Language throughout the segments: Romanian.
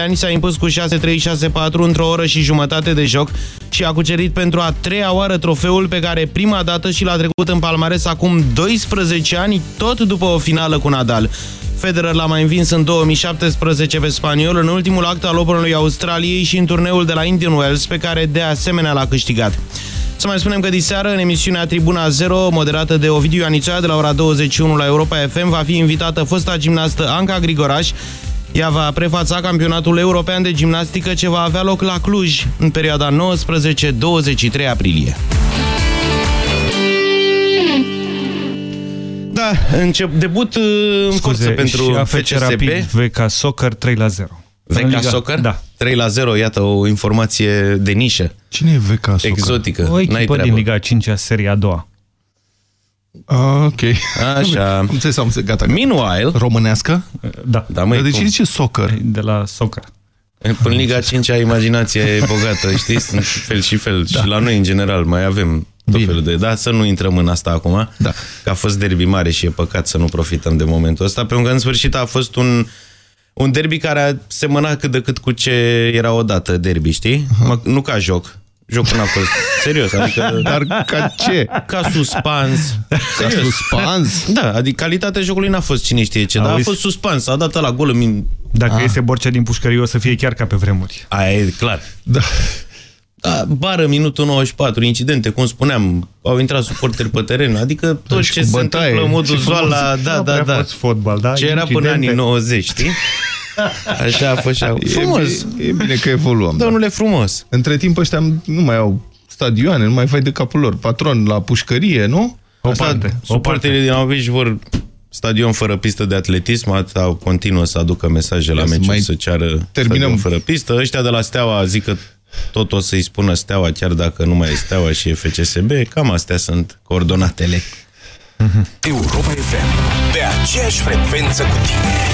ani s-a impus cu 6-3-6-4 într-o oră și jumătate de joc și a cucerit pentru a treia oară trofeul pe care prima dată și l-a trecut în palmares acum 12 ani, tot după o finală cu Nadal. Federer l-a mai învins în 2017 pe spaniol în ultimul act al Openului Australiei și în turneul de la Indian Wells, pe care de asemenea l-a câștigat. Să mai spunem că diseară, în emisiunea Tribuna 0, moderată de Ovidiu Anițoia de la ora 21 la Europa FM, va fi invitată fosta gimnastă Anca Grigoraș. Ea va prefața campionatul european de gimnastică ce va avea loc la Cluj în perioada 19-23 aprilie. Da, încep debut uh, în Scuze, forță pentru și AFC FCSB. Rapid VK Soccer 3 la 0. VK Soccer? Da. 3 la 0, iată o informație de nișă. Cine e VK Soccer? Exotică. O N-ai echipă din treabă. Liga 5 -a, seria a doua. Ah, ok. Așa. Am înțeles, am înțeles, gata. Meanwhile, Românească? Da. da, măi, Dar de ce cum? zice soccer? De la Soccer. În Liga 5 -a, imaginația e bogată, știi? Sunt fel și fel. Da. Și la noi, în general, mai avem tot Bine. felul de... Da, să nu intrăm în asta acum, Da. că a fost derby mare și e păcat să nu profităm de momentul ăsta, pentru că în sfârșit a fost un, un derby care a semănat cât de cât cu ce era odată derby, știi? Mă, nu ca joc. Jocul n-a fost serios, adică Dar ca ce? ca suspans. Ca suspans? Da, adică calitatea jocului n-a fost cine știe ce, dar a Auzi? fost suspans. A dat la gol în min... Dacă este Borcea din pușcărie, o să fie chiar ca pe vremuri. Aia e clar. Da. Da, bară, minutul 94, incidente, cum spuneam, au intrat suporteri pe teren, adică tot și ce cu se bătaie. întâmplă în modul Și zoala, da, Nu da, prea da. fost fotbal, da? Ce era până Incidente. anii 90, știi? Așa a fost și acum. Frumos, E, bine- e bine că evoluăm. Da. domnule, frumos. Între timp ăștia nu mai au stadioane, nu mai fai de capul lor. Patron la pușcărie, nu? O Asta, parte. O suporterii din Aubiș vor stadion fără pistă de atletism, atâta continuă să aducă mesaje la Ia să meciuri mai să ceară terminăm. stadion fără pistă. Ăștia de la Steaua zic că tot o să-i spună Steaua, chiar dacă nu mai e Steaua și e FCSB, cam astea sunt coordonatele. Europa FM. Pe aceeași frecvență cu tine.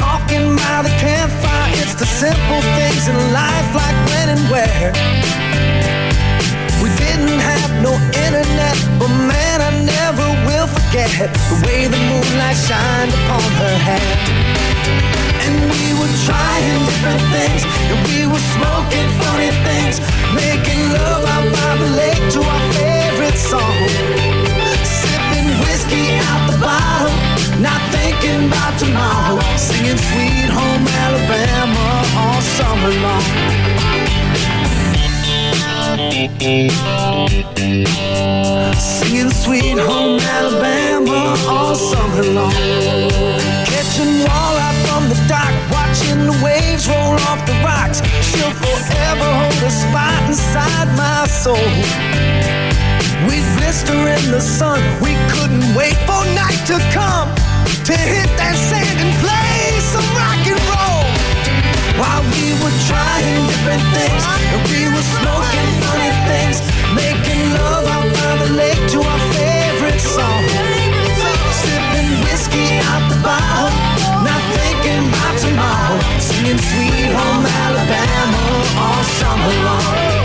talking by the campfire. It's the simple things in life, like when and where. We didn't have no internet, but man, I never will forget the way the moonlight shined upon her hair. And we were trying different things, and we were smoking funny things, making love out by the lake to our favorite song. Sipping whiskey out the bottle, not thinking about tomorrow. Singing Sweet Home Alabama all summer long. Singing Sweet Home Alabama all summer long. Catching walleye from the dock, watching the waves roll off the rocks. She'll forever hold a spot inside my soul. We'd blister in the sun, we couldn't wait for night to come to hit that sand and play some rock and roll. While we were trying different things, and we were smoking funny things, making love out by the lake to our favorite song. Sipping whiskey out the bottle, not thinking about tomorrow. Singing Sweet Home Alabama all summer long.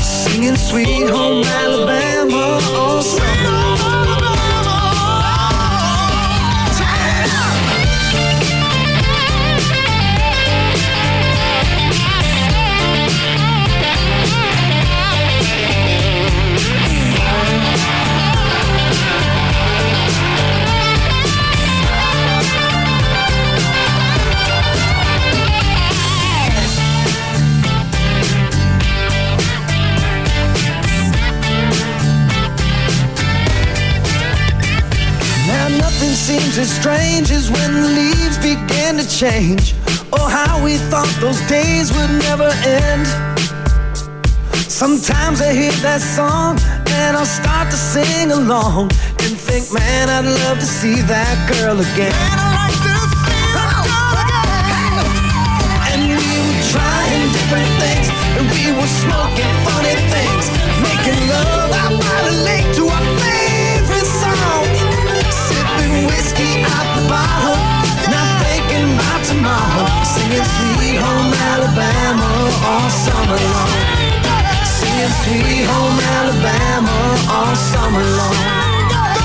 Singing Sweet Home Alabama oh, all summer seems as strange as when the leaves began to change. Oh, how we thought those days would never end. Sometimes I hear that song and I'll start to sing along and think, man, I'd love to see that girl again. And we were trying different things and we were smoking funny things, making love out by the lake to our the not tomorrow, singing Sweet Home Alabama all summer long. Singing Sweet Home Alabama all summer long.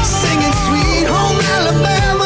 Singing Sweet Home Alabama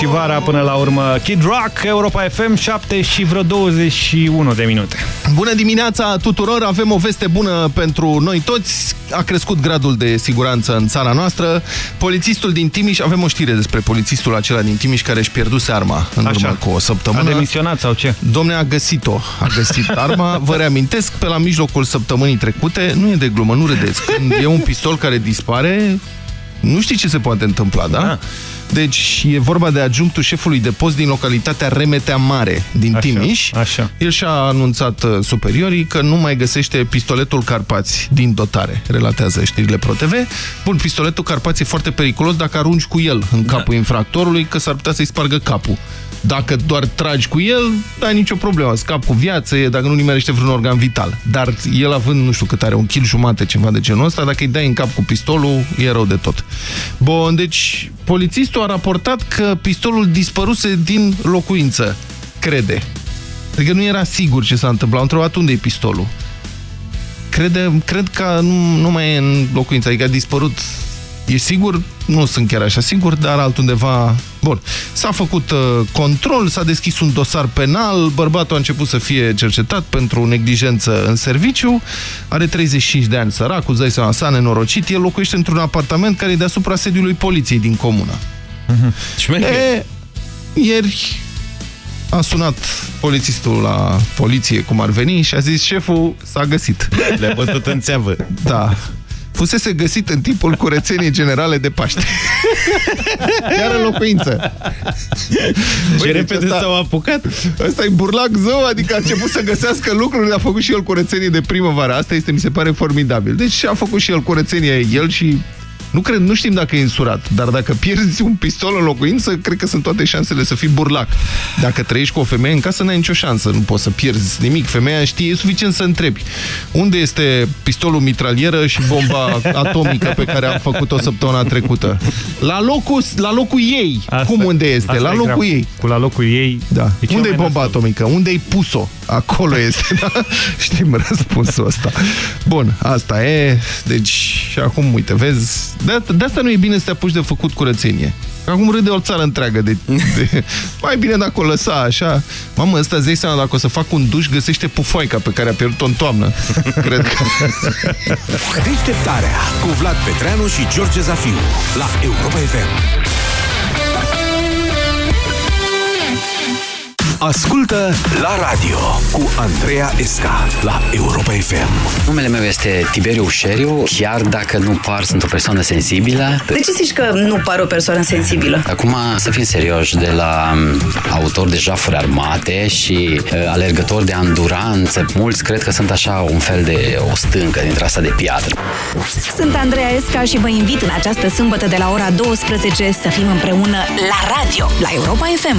și vara până la urmă. Kid Rock, Europa FM, 7 și vreo 21 de minute. Bună dimineața tuturor! Avem o veste bună pentru noi toți. A crescut gradul de siguranță în țara noastră. Polițistul din Timiș, avem o știre despre polițistul acela din Timiș care își pierduse arma în Așa. urmă cu o săptămână. A demisionat sau ce? Domne a găsit-o, a găsit arma. Vă reamintesc, pe la mijlocul săptămânii trecute, nu e de glumă, nu râdeți. Când e un pistol care dispare, nu știi ce se poate întâmpla, da? Da. Deci e vorba de adjunctul șefului de post din localitatea Remetea Mare din Așa, Timiș. așa. El și-a anunțat uh, superiorii că nu mai găsește pistoletul Carpați din dotare, relatează știrile ProTV. Bun, pistoletul Carpați e foarte periculos dacă arunci cu el în capul infractorului, că s-ar putea să-i spargă capul. Dacă doar tragi cu el, n-ai nicio problemă, scap cu viață, e dacă nu nimerește vreun organ vital. Dar el având, nu știu cât are, un kil jumate, ceva de genul ăsta, dacă îi dai în cap cu pistolul, e rău de tot. Bun, deci polițistul a raportat că pistolul dispăruse din locuință, crede. Adică nu era sigur ce s-a întâmplat. Am întrebat unde e pistolul. Crede, cred că nu, nu mai e în locuință, adică a dispărut. E sigur? Nu sunt chiar așa sigur, dar altundeva... Bun. S-a făcut uh, control, s-a deschis un dosar penal, bărbatul a început să fie cercetat pentru neglijență în serviciu, are 35 de ani săracul, îți dai seama, s-a nenorocit, el locuiește într-un apartament care e deasupra sediului poliției din comună. Șmecher. E, ieri a sunat polițistul la poliție, cum ar veni, și a zis, șeful s-a găsit. Le-a bătut în țeavă. Da. Fusese găsit în timpul curățeniei generale de Paște. Chiar în locuință. Ce repede ăsta- s-au apucat. Ăsta e burlac zău, adică a început să găsească lucruri, a făcut și el curățenie de primăvară. Asta este, mi se pare, formidabil. Deci a făcut și el curățenie, el și... Nu, cred, nu știm dacă e însurat, dar dacă pierzi un pistol în locuință, cred că sunt toate șansele să fii burlac. Dacă trăiești cu o femeie în casă, n-ai nicio șansă, nu poți să pierzi nimic. Femeia știe, e suficient să întrebi. Unde este pistolul mitralieră și bomba atomică pe care am făcut-o săptămâna trecută? La locul, la locul ei. Cum unde este? asta La e locul grav. ei. Cu la locul ei. Da. e cel Unde e mai bomba nasol. atomică? Unde ai pus-o? Acolo este, da? Știm răspunsul ăsta. Bun, asta e. Deci, și acum, uite, vezi, de, de asta nu e bine să te apuci de făcut curățenie. Că Acum râde o țară întreagă de, de... Mai bine dacă o lăsa așa. Mamă, ăsta îți dai seama, dacă o să fac un duș, găsește pufoaica pe care a pierdut-o în toamnă. Cred că... Deșteptarea cu Vlad Petreanu și George Zafiu la Europa FM. Ascultă la radio cu Andreea Esca la Europa FM. Numele meu este Tiberiu Șeriu, chiar dacă nu par, sunt o persoană sensibilă. De ce zici că nu pare o persoană sensibilă? Acum, să fim serioși, de la um, autor de jafuri armate și uh, alergători de anduranță, mulți cred că sunt așa un fel de o stâncă dintre asta de piatră. Sunt Andreea Esca și vă invit în această sâmbătă de la ora 12 să fim împreună la radio, la Europa FM.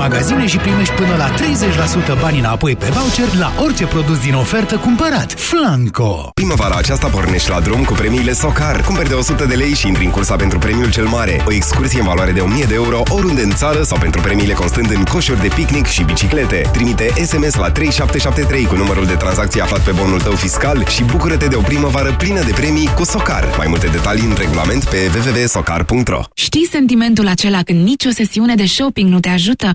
magazine și primești până la 30% bani înapoi pe voucher la orice produs din ofertă cumpărat. Flanco! Primăvara aceasta pornești la drum cu premiile Socar. Cumperi de 100 de lei și intri în cursa pentru premiul cel mare. O excursie în valoare de 1000 de euro oriunde în țară sau pentru premiile constând în coșuri de picnic și biciclete. Trimite SMS la 3773 cu numărul de tranzacție aflat pe bonul tău fiscal și bucură-te de o primăvară plină de premii cu Socar. Mai multe detalii în regulament pe www.socar.ro Știi sentimentul acela când nicio sesiune de shopping nu te ajută?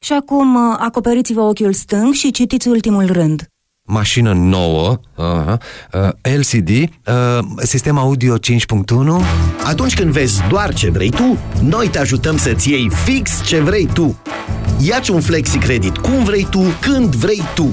Și acum uh, acoperiți-vă ochiul stâng și citiți ultimul rând. Mașină nouă, uh, uh, LCD, uh, sistem audio 5.1. Atunci când vezi doar ce vrei tu, noi te ajutăm să-ți iei fix ce vrei tu. Iați un flexi credit cum vrei tu, când vrei tu.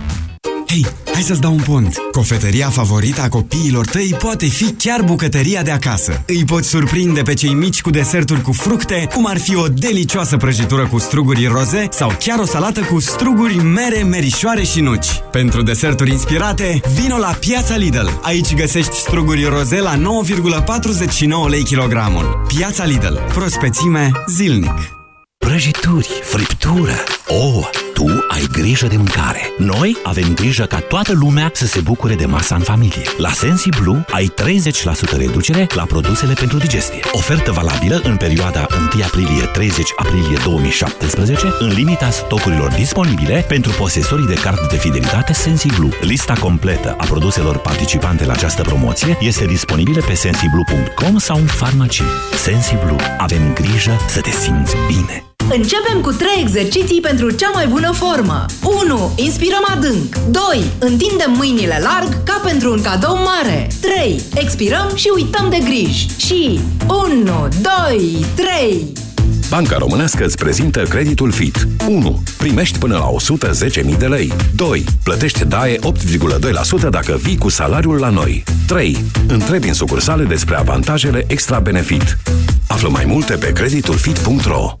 Hei, hai să-ți dau un pont! Cofetăria favorită a copiilor tăi poate fi chiar bucătăria de acasă. Îi poți surprinde pe cei mici cu deserturi cu fructe, cum ar fi o delicioasă prăjitură cu struguri roze sau chiar o salată cu struguri, mere, merișoare și nuci. Pentru deserturi inspirate, vino la Piața Lidl. Aici găsești struguri roze la 9,49 lei kilogramul. Piața Lidl. Prospețime zilnic. Prăjituri, friptură. Oh, tu ai grijă de mâncare. Noi avem grijă ca toată lumea să se bucure de masa în familie. La Sensiblu ai 30% reducere la produsele pentru digestie. Ofertă valabilă în perioada 1 aprilie-30 aprilie 2017 în limita stocurilor disponibile pentru posesorii de card de fidelitate Sensiblu. Lista completă a produselor participante la această promoție este disponibilă pe sensiblu.com sau în farmacii. Sensiblu. Avem grijă să te simți bine. Începem cu 3 exerciții pentru cea mai bună formă. 1. Inspirăm adânc. 2. Întindem mâinile larg ca pentru un cadou mare. 3. Expirăm și uităm de griji. Și 1, 2, 3. Banca Românească îți prezintă creditul FIT. 1. Primești până la 110.000 de lei. 2. Plătești DAE 8,2% dacă vii cu salariul la noi. 3. Întrebi în sucursale despre avantajele extra benefit. Află mai multe pe creditulfit.ro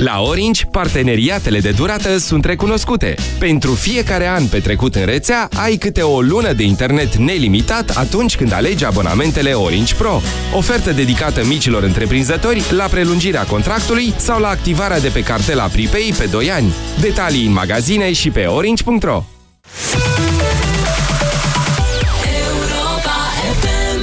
La Orange, parteneriatele de durată sunt recunoscute. Pentru fiecare an petrecut în rețea, ai câte o lună de internet nelimitat atunci când alegi abonamentele Orange Pro. Ofertă dedicată micilor întreprinzători la prelungirea contractului sau la activarea de pe cartela Pripei pe 2 ani. Detalii în magazine și pe orange.ro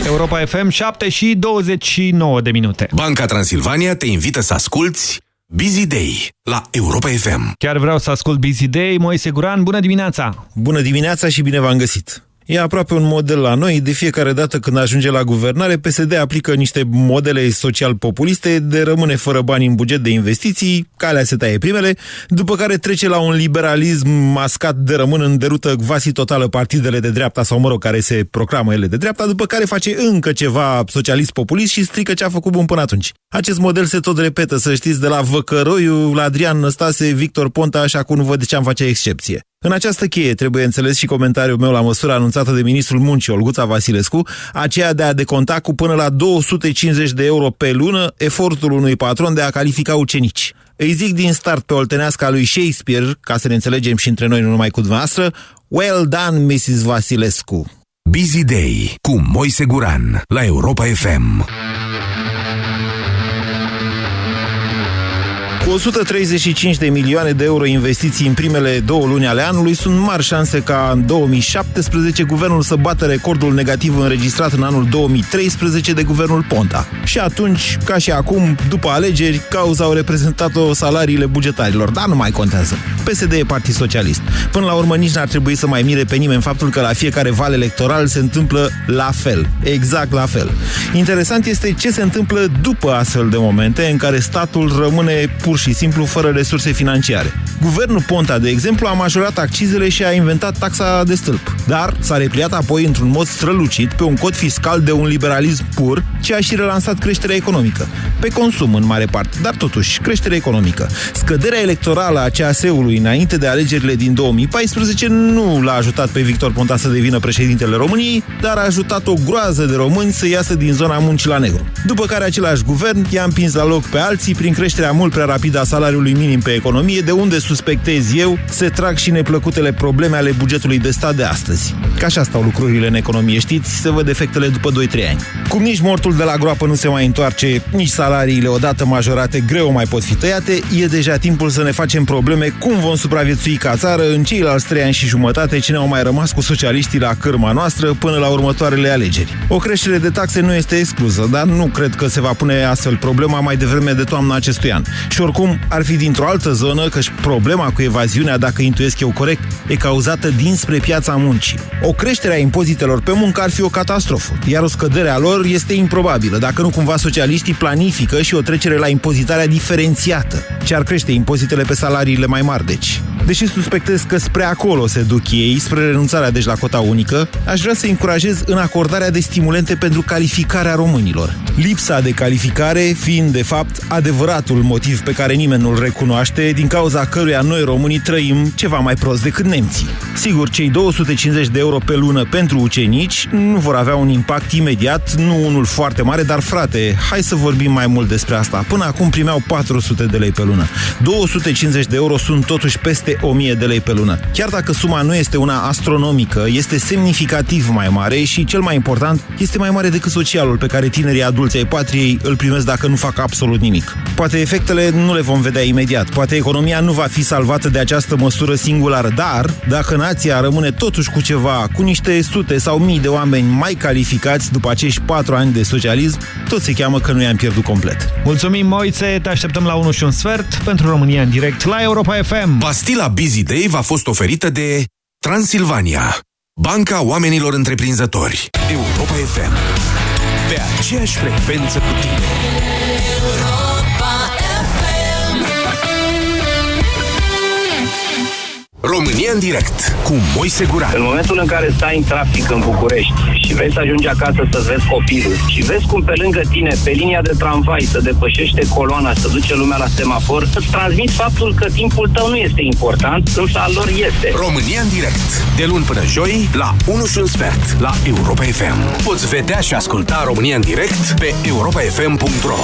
Europa FM 7 și 29 de minute. Banca Transilvania te invită să asculti Busy Day la Europa FM. Chiar vreau să ascult Busy Day. Moise Guran, bună dimineața! Bună dimineața și bine v-am găsit! E aproape un model la noi, de fiecare dată când ajunge la guvernare, PSD aplică niște modele social-populiste de rămâne fără bani în buget de investiții, calea se taie primele, după care trece la un liberalism mascat de rămân în derută quasi totală partidele de dreapta sau, mă rog, care se proclamă ele de dreapta, după care face încă ceva socialist-populist și strică ce a făcut bun până atunci. Acest model se tot repetă, să știți, de la Văcăroiu, la Adrian Năstase, Victor Ponta, așa cum nu văd de ce am face excepție. În această cheie trebuie înțeles și comentariul meu la măsura anunțată de ministrul muncii Olguța Vasilescu, aceea de a deconta cu până la 250 de euro pe lună efortul unui patron de a califica ucenici. Îi zic din start pe olteneasca lui Shakespeare, ca să ne înțelegem și între noi, nu numai cu dumneavoastră, Well done, Mrs. Vasilescu! Busy Day cu Moise Guran la Europa FM. Cu 135 de milioane de euro investiții în primele două luni ale anului, sunt mari șanse ca în 2017 guvernul să bată recordul negativ înregistrat în anul 2013 de guvernul Ponta. Și atunci, ca și acum, după alegeri, cauza au reprezentat-o salariile bugetarilor, dar nu mai contează. PSD e Partid Socialist. Până la urmă, nici n-ar trebui să mai mire pe nimeni faptul că la fiecare val electoral se întâmplă la fel. Exact la fel. Interesant este ce se întâmplă după astfel de momente în care statul rămâne pur și simplu fără resurse financiare. Guvernul Ponta, de exemplu, a majorat accizele și a inventat taxa de stâlp, dar s-a repliat apoi într-un mod strălucit pe un cod fiscal de un liberalism pur, ce a și relansat creșterea economică. Pe consum, în mare parte, dar totuși, creștere economică. Scăderea electorală a CAS-ului înainte de alegerile din 2014 nu l-a ajutat pe Victor Ponta să devină președintele României, dar a ajutat o groază de români să iasă din zona muncii la negru. După care același guvern i-a împins la loc pe alții prin creșterea mult prea rapidă a salariului minim pe economie, de unde suspectez eu se trag și neplăcutele probleme ale bugetului de stat de astăzi. Ca așa stau lucrurile în economie, știți, se văd efectele după 2-3 ani. Cum nici mortul de la groapă nu se mai întoarce, nici salariile odată majorate greu mai pot fi tăiate, e deja timpul să ne facem probleme cum vom supraviețui ca țară în ceilalți 3 ani și jumătate ce ne-au mai rămas cu socialiștii la cârma noastră până la următoarele alegeri. O creștere de taxe nu este exclusă, dar nu cred că se va pune astfel problema mai devreme de toamna acestui an. Și oricum, ar fi dintr-o altă zonă, căci problema cu evaziunea, dacă intuiesc eu corect, e cauzată dinspre piața muncii. O creștere a impozitelor pe muncă ar fi o catastrofă, iar o scădere a lor este improbabilă, dacă nu cumva socialiștii planifică și o trecere la impozitarea diferențiată, ce ar crește impozitele pe salariile mai mari, deci. Deși suspectez că spre acolo se duc ei, spre renunțarea deci la cota unică, aș vrea să încurajez în acordarea de stimulente pentru calificarea românilor. Lipsa de calificare fiind, de fapt, adevăratul motiv pe care nimeni nu-l recunoaște, din cauza căruia noi românii trăim ceva mai prost decât nemții. Sigur, cei 250 de euro pe lună pentru ucenici nu vor avea un impact imediat, nu unul foarte mare, dar frate, hai să vorbim mai mult despre asta. Până acum primeau 400 de lei pe lună. 250 de euro sunt totuși peste 1000 de lei pe lună. Chiar dacă suma nu este una astronomică, este semnificativ mai mare și, cel mai important, este mai mare decât socialul pe care tinerii adulți ai patriei îl primesc dacă nu fac absolut nimic. Poate efectele nu le vom vedea imediat, poate economia nu va fi salvată de această măsură singulară, dar dacă nația rămâne totuși cu ceva, cu niște sute sau mii de oameni mai calificați după acești patru ani de socialism, tot se cheamă că nu i-am pierdut complet. Mulțumim, Moițe, te așteptăm la 1 și un sfert pentru România în direct la Europa FM. Pastila Busy Day v-a fost oferită de Transilvania, Banca Oamenilor Întreprinzători, Europa FM. Pe aceeași frecvență cu tine. România în direct cu Moise Guran. În momentul în care stai în trafic în București și vrei să ajungi acasă să vezi copilul și vezi cum pe lângă tine, pe linia de tramvai, să depășește coloana, să duce lumea la semafor, îți transmit faptul că timpul tău nu este important, însă al lor este. România în direct. De luni până joi, la 1 și un sfert, la Europa FM. Poți vedea și asculta România în direct pe europafm.ro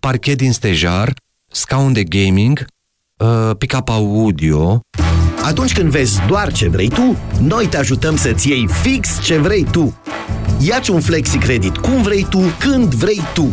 Parchet din stejar, scaun de gaming, uh, pick-up audio... Atunci când vezi doar ce vrei tu, noi te ajutăm să-ți iei fix ce vrei tu. Iați un flexi credit cum vrei tu, când vrei tu.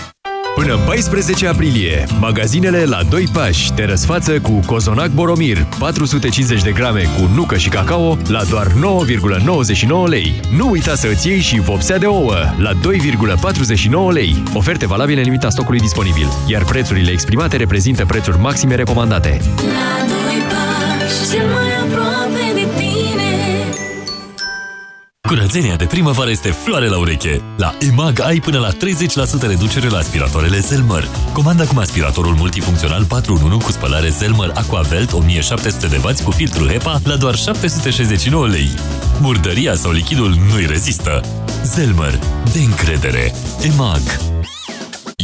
Până 14 aprilie, magazinele la 2 pași te răsfață cu cozonac Boromir 450 de grame cu nucă și cacao la doar 9,99 lei. Nu uita să îți iei și vopsea de ouă la 2,49 lei. Oferte valabile în limita stocului disponibil, iar prețurile exprimate reprezintă prețuri maxime recomandate. La doi pași, cel mai Curățenia de primăvară este floare la ureche. La EMAG ai până la 30% reducere la aspiratoarele Zelmer. Comanda acum aspiratorul multifuncțional 4 în 1 cu spălare Zelmer Aquavelt 1700 de W cu filtru HEPA la doar 769 lei. Murdăria sau lichidul nu-i rezistă. Zelmer. De încredere. EMAG.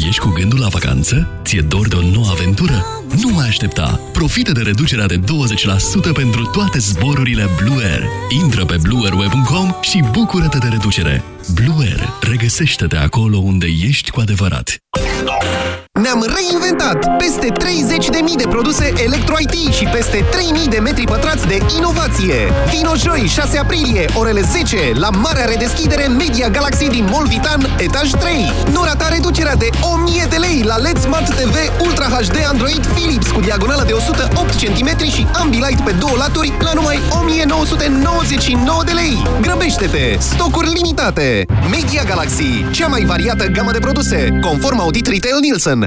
Ești cu gândul la vacanță? Ție dor de o nouă aventură? Nu mai aștepta! Profită de reducerea de 20% pentru toate zborurile Blue Air. Intră pe blueairweb.com și bucură-te de reducere. Blue Air. Regăsește-te acolo unde ești cu adevărat. Ne-am reinventat! Peste 30.000 de produse Electro-IT și peste 3.000 de metri pătrați de inovație! Vino joi, 6 aprilie, orele 10, la marea redeschidere Media Galaxy din Mall Vitan, etaj 3. Nu rata reducerea de 1000 de lei la LED Smart TV Ultra HD Android Philips cu diagonală de 108 cm și Ambilight pe două laturi la numai 1999 de lei. Grăbește-te! Stocuri limitate! Media Galaxy, cea mai variată gamă de produse, conform audit Retail Nielsen.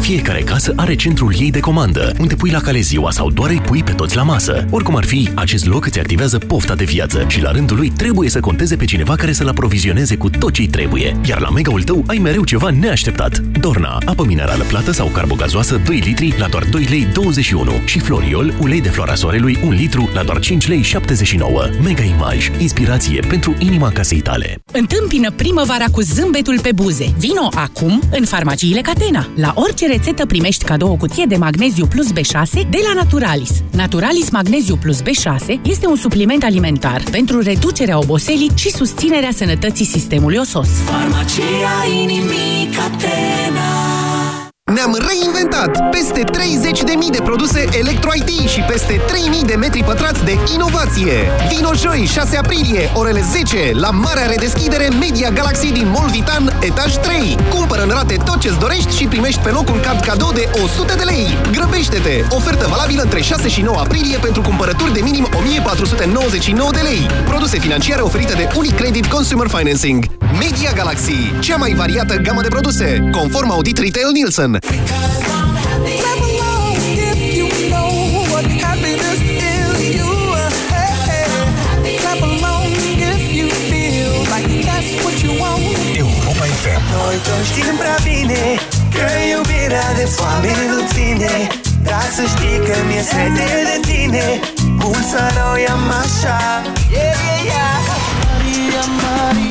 Fiecare casă are centrul ei de comandă, unde pui la cale ziua sau doar îi pui pe toți la masă. Oricum ar fi, acest loc îți activează pofta de viață și la rândul lui trebuie să conteze pe cineva care să-l aprovizioneze cu tot ce trebuie. Iar la mega-ul tău ai mereu ceva neașteptat. Dorna, apă minerală plată sau carbogazoasă 2 litri la doar 2 lei 21 și Floriol, ulei de floarea soarelui 1 litru la doar 5 lei 79. Mega Image, inspirație pentru inima casei tale. Întâmpină primăvara cu zâmbetul pe buze. Vino acum în farmaciile Catena. La orice rețetă primești cadou o cutie de magneziu plus B6 de la Naturalis. Naturalis Magneziu plus B6 este un supliment alimentar pentru reducerea oboselii și susținerea sănătății sistemului osos. Farmacia inimii Catena Ne-am reinventat! Peste 30.000 de produse Electro-IT și peste 3.000 de metri pătrați de inovație! Vino joi, 6 aprilie, orele 10, la marea redeschidere Media Galaxy din Mall Vitan, etaj 3. Cumpără în rate tot ce-ți dorești și primești pe loc un card cadou de 100 de lei. Grăbește-te! Ofertă valabilă între 6 și 9 aprilie pentru cumpărături de minim 1499 de lei. Produse financiare oferite de Unicredit Consumer Financing. Media Galaxy, cea mai variată gamă de produse, conform audit Retail Nielsen. Europa FM Noi toți știm prea bine Că iubirea de foame nu ține. Dar să știi că mi-e sete de tine. Cum să roiam așa? Yeah, yeah, yeah. Maria, Maria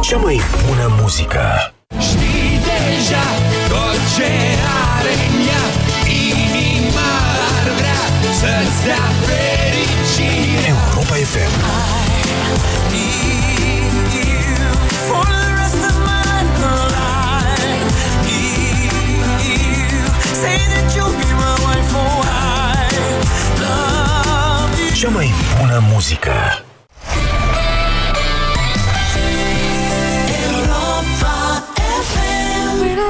Cea mai bună muzică. Știi deja tot ce are în ea. Inima ar vrea să-ți dea fericire. Europa FM For the rest of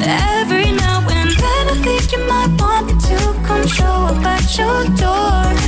Every now and then I think you might want me to come show up at your door.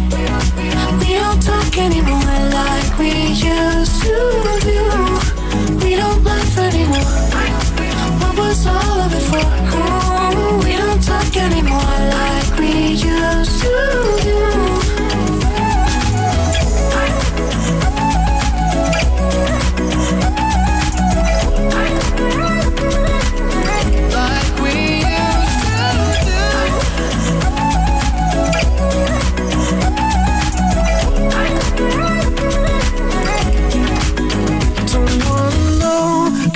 We don't talk anymore like we used to do. We don't laugh anymore. What was all of it for? Oh, we don't talk anymore like we used to do.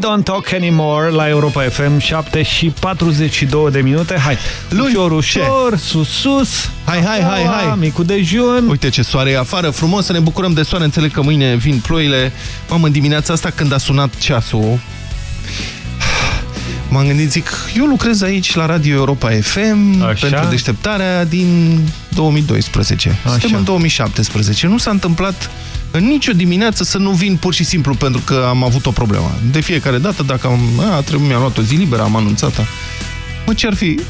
don't talk anymore la Europa FM 7 și 42 de minute. Hai, ușor, ușor, sus, sus. Hai, hai, hai, hai. Micul dejun. Uite ce soare e afară, frumos, să ne bucurăm de soare. Înțeleg că mâine vin ploile. Mamă, în dimineața asta când a sunat ceasul, m-am gândit, zic, eu lucrez aici la Radio Europa FM Așa. pentru deșteptarea din 2012. Așa. Suntem în 2017. Nu s-a întâmplat în nicio dimineață să nu vin pur și simplu pentru că am avut o problemă. De fiecare dată, dacă am, a, trebuie, mi-am luat o zi liberă, am anunțat-o. Mă, ce-ar fi?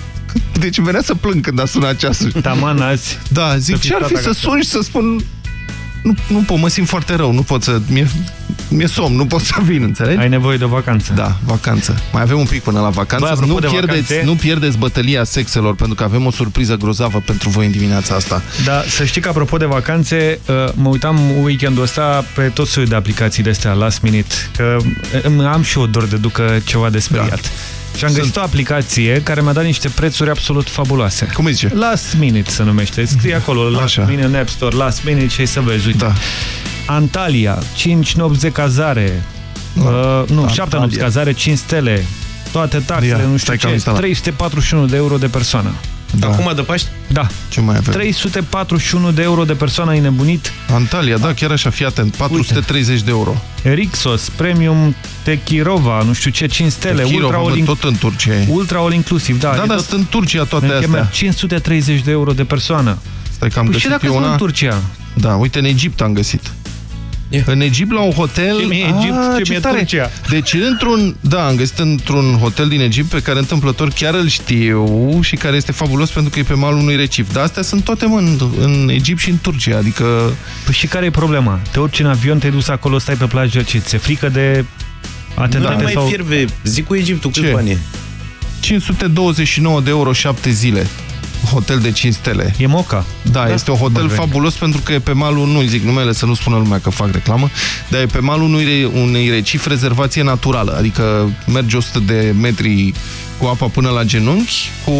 Deci venea să plâng când a sunat ceasul. Taman azi. Da, zic, Să fii ce-ar fi stat să acasă. suni și să spun... Nu, nu pot, mă simt foarte rău, nu pot să... Mi-e mi somn, nu pot să vin, înțelegi? Ai nevoie de o vacanță. Da, vacanță. Mai avem un pic până la vacanță. Bă, apropo nu, de pierdeți, vacanțe- nu pierdeți bătălia sexelor, pentru că avem o surpriză grozavă pentru voi în dimineața asta. Da, să știi că apropo de vacanțe, uh, mă uitam weekendul ăsta pe tot soiul de aplicații de astea last minute, că uh, am și o dor de ducă ceva de speriat. Da. Și am găsit o aplicație care mi-a dat niște prețuri absolut fabuloase. Cum îi zice? Last Minute se numește. Scrie acolo Last Așa. Minute în App Store, Last Minute și ai să vezi. Uite. Da. Antalya, 5 nopți de cazare. Uh, nu, 7 nopți de cazare, 5 stele. Toate taxele, Ia, nu știu stai că am ce. instalat. 341 de euro de persoană. Da. Acum de Paști? Da. Ce mai avem? 341 de euro de persoană, ai nebunit? Antalya, da, chiar așa, fii atent, 430 de euro. Rixos, Premium Techirova, nu știu ce, 5 stele, Techirova, Ultra, mă, all tot în Turcia e. Ultra All Inclusiv, da. Da, e da, tot- sunt în Turcia toate în Chemer, astea. 530 de euro de persoană. Stai că am Păi găsit și dacă eu sunt una... în Turcia? Da, uite, în Egipt am găsit. În Egipt, la un hotel... Ce mi-e Egipt, Ah, ce mi-e tare. Turcia. Deci, într-un... Da, am găsit într-un hotel din Egipt pe care întâmplător chiar îl știu și care este fabulos pentru că e pe malul unui recif. Dar astea sunt toate, mă, în, în Egipt și în Turcia, adică... Păi și care e problema? Te urci în avion, te-ai dus acolo, stai pe plajă, ce ți-e frică de Nu atentate ne mai sau... fierbe. Zic cu Egiptul, câți Ce? bani e? 529 de euro 7 zile. Hotel de 5 stele. E moca. Da, Da. este un hotel Mă fabulos pentru că e pe malul, nu zic numele să nu spună lumea că fac reclamă, dar e pe malul unui, unei recif rezervație naturală, adică mergi 100 de metri cu apa până la genunchi, cu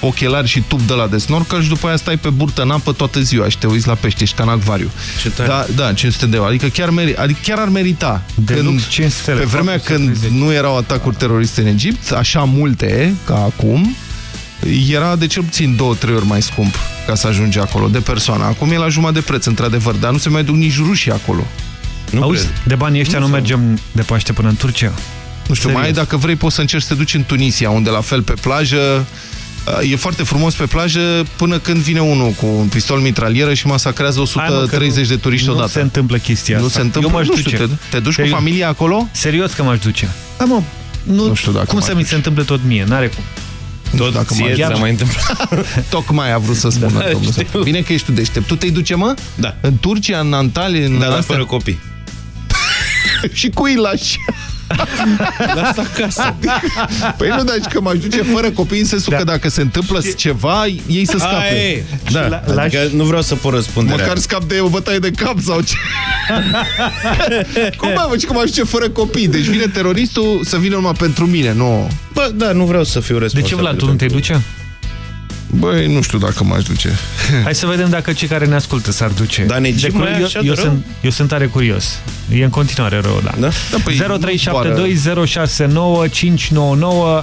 ochelari și tub de la de snorkel și după aia stai pe burtă în apă toată ziua și te uiți la pește, ești ca în acvariu. Ce tare. Da, da, 500 de euro. Adică chiar, meri, adică chiar ar merita. Deluxe 5 stele, pe vremea când nu erau atacuri teroriste în Egipt, așa multe ca acum, era de cel puțin două, trei ori mai scump ca să ajungi acolo, de persoană. Acum e la jumătate de preț, într-adevăr, dar nu se mai duc nici rușii acolo. Nu Auzi, de banii ăștia nu, mergem de Paște până în Turcia. Nu știu, mai ai, dacă vrei poți să încerci să te duci în Tunisia, unde la fel pe plajă e foarte frumos pe plajă până când vine unul cu un pistol mitralieră și masacrează 130 de turiști nu odată. Nu se întâmplă chestia Nu asta. se întâmplă? Eu m-aș Nu duce. știu, te, te duci cu Eu- familia acolo? Serios că m-aș duce. Da, mă, nu, Nu știu dacă cum m-aș să mi se întâmple tot mie? N-are cum. Tot dacă ție ți-a mai întâmplat. Tocmai a vrut să spună Da, domnul. știu. Bine că ești tu deștept. Tu te-ai duce, mă? Da. În Turcia, în Antalya, în Da, dar astea? fără copii. și cu îi lași. Lasă acasă. Păi nu, dar zici că m-aș duce fără copii în sensul Da. că dacă se întâmplă ceva, ei să scape. Aia e. Da, adică nu vreau să pot răspunderea. Măcar scap de o bătaie de cap sau ce? cum mă, că m-aș duce fără copii? Deci vine teroristul să vină numai pentru mine, nu... Bă, da, nu vreau să fiu De responsabil. ce, Vlad, tu nu te duce? Băi, nu știu dacă m-aș duce. Hai să vedem dacă cei care ne ascultă s-ar duce. Dar în Egipt De mai e eu, așa de eu, rău? sunt, eu sunt tare curios. E în continuare rău, da. Da? Da, păi, 0372069599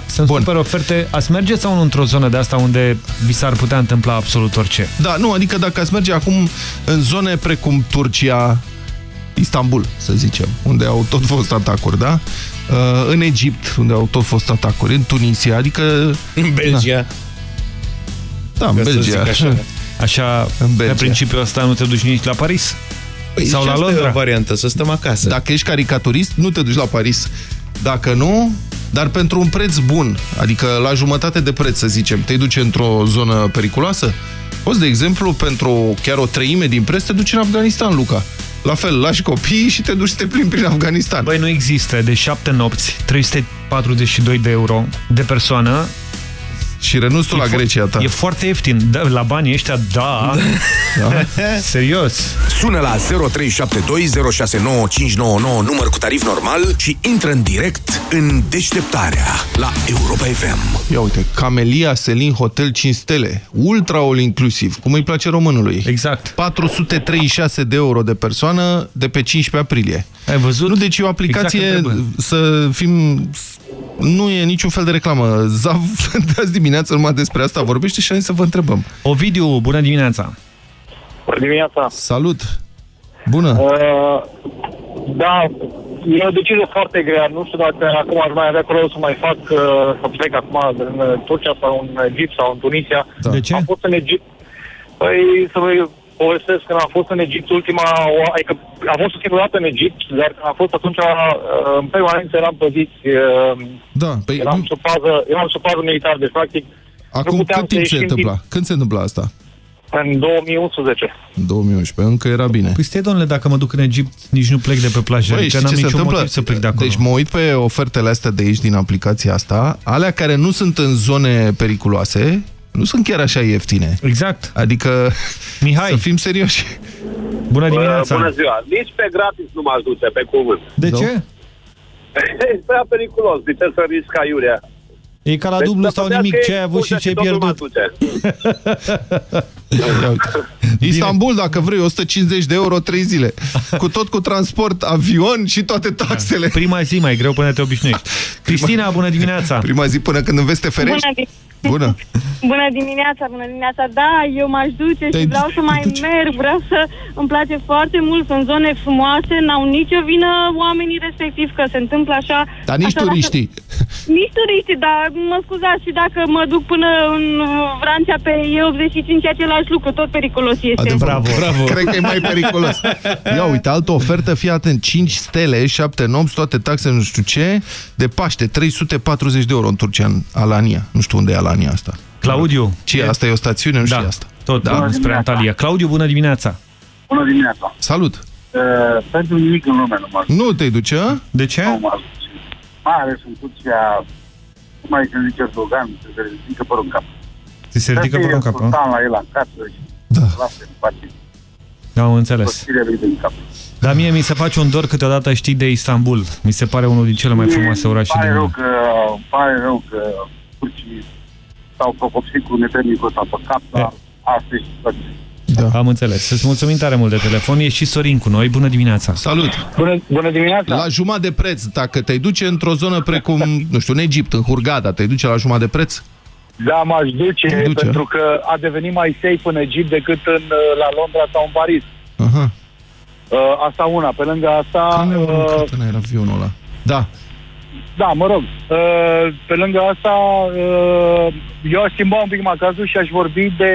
Sunt Bun. super oferte. Ați merge sau nu într-o zonă de asta unde vi s-ar putea întâmpla absolut orice? Da, nu, adică dacă ați merge acum în zone precum Turcia, Istanbul, să zicem, unde au tot fost atacuri, da? Uh, În Egipt, unde au tot fost atacuri, în Tunisia, adică... În Belgia. Da, în Ca să Belgia. zic așa. Așa, În pe Belgia. principiul ăsta nu te duci nici la Paris? Păi Sau și la asta e Londra? o variantă, să stăm acasă. Dacă ești caricaturist, nu te duci la Paris. Dacă nu, dar pentru un preț bun, adică la jumătate de preț, să zicem, te duci într-o zonă periculoasă, poți, de exemplu, pentru chiar o treime din preț, te duci în Afganistan, Luca. La fel, lași copiii și te duci să te plimbi prin Afganistan. Băi, nu există. De șapte nopți, 342 de euro de persoană. Și renunți tu E la fo- Grecia ta. E foarte ieftin. Da, la banii ăștia, da. Serios. Sună la 0372069599 număr cu tarif normal și intră în direct în deșteptarea la Europa FM. Ia uite, Camelia Selin Hotel 5 stele, ultra all inclusiv, cum îi place românului. Exact. 436 de euro de persoană de pe 15 aprilie. Ai văzut? Nu, deci e o aplicație Exact cum trebuie. să fim... Nu e niciun fel de reclamă. Zav, de azi dimineață numai despre asta vorbește și hai să vă întrebăm. Ovidiu, bună dimineața. Bună dimineața. Salut! Bună! Uh, da, e o decizie foarte grea. Nu știu dacă acum aș mai avea curajul să mai fac, uh, să plec acum în Turcia sau în Egipt sau în Tunisia. Da. De ce? Am fost în Egipt. Păi, să vă povestesc, când am fost în Egipt ultima, o- adică am fost o singură dată în Egipt, dar când am fost atunci, uh, în permanență eram păziți, uh, Da, păi eram sub pază, eram sub pază militar, deci practic acum puteam cât să timp se ieșim întâmpla? Când se întâmpla asta? în 2011. În 2011, încă era bine. Păi stai, domnule, dacă mă duc în Egipt, nici nu plec de pe plajă. Băi, adică știi n-am ce se niciun întâmplă? motiv să plec de acolo. Deci mă uit pe ofertele astea de aici din aplicația asta, alea care nu sunt în zone periculoase, nu sunt chiar așa ieftine. Exact. Adică, Mihai, să fim serioși. Bună dimineața. Bună ziua. Nici pe gratis nu m-aș duce, pe cuvânt. De ce? E prea periculos, de ce să risc aiurea. E ca la Deci dublu să sau putea nimic, că ce e ai avut și expulsă ce ai totul mă pierdut. duce. Istanbul, dacă vrei, 150 de euro 3 zile. Cu tot cu transport, avion și toate taxele. Prima zi mai greu până te obișnuiești. Cristina, bună dimineața. Prima zi până când înveți te ferești. Bună, di- Bună. bună dimineața, bună dimineața. Da, eu m-aș duce Te-ai și vreau să mai merg, vreau să... Îmi place foarte mult, sunt zone frumoase, n-au nicio vină oamenii respectiv că se întâmplă așa. Dar nici așa, dacă- turiștii. Nici turiștii, dar mă scuzați și dacă mă duc până în Franța pe E85, e același lucru, tot periculos este. Adevăr. Bravo, bravo. Cred că e mai periculos. Ia uite, altă ofertă, fii atent, 5 stele, 7 nopți, toate taxe, nu știu ce, de Paște, 340 de euro în Turcia, în Alania. Nu știu unde e Alania asta. Claudiu. Ce e? Asta e o stațiune? Nu Da, știu asta. tot Da? spre Antalya. Claudiu, bună dimineața. Bună dimineața. Salut. Uh, pentru nimic în lume nu mă Nu te duce, a? De ce? Nu mă Mai ales în Turcia cum mai se zice Erdogan, se ridică părul în cap. Ți se ridică Cred că părul în e cap, sultan la el acasă și da. lasă în pace. Am înțeles. Costile lui din cap. Dar mie mi se face un dor câteodată, știi, de Istanbul. Mi se pare unul din cele mai frumoase orașe pare din rău lume. că, pare rău că turcii s-au propopsit cu nepernicul ăsta pe cap, dar asta e situația. Da. Am înțeles. Îți mulțumim tare mult de telefon. E și Sorin cu noi. Bună dimineața! Salut! Bună, bună dimineața! La jumătate de preț, dacă te duce într-o zonă precum, nu știu, în Egipt, în Hurgada, te duce la jumătate de preț? Da, m-aș duce, Te duce. pentru că a devenit mai safe în Egipt decât în, uh, la Londra sau în Paris. Aha. Uh, asta una. Pe lângă asta... Uh, Când era avionul ăla? Da. da, mă rog. Uh, pe lângă asta, uh, eu aș schimba un pic macazul și aș vorbi de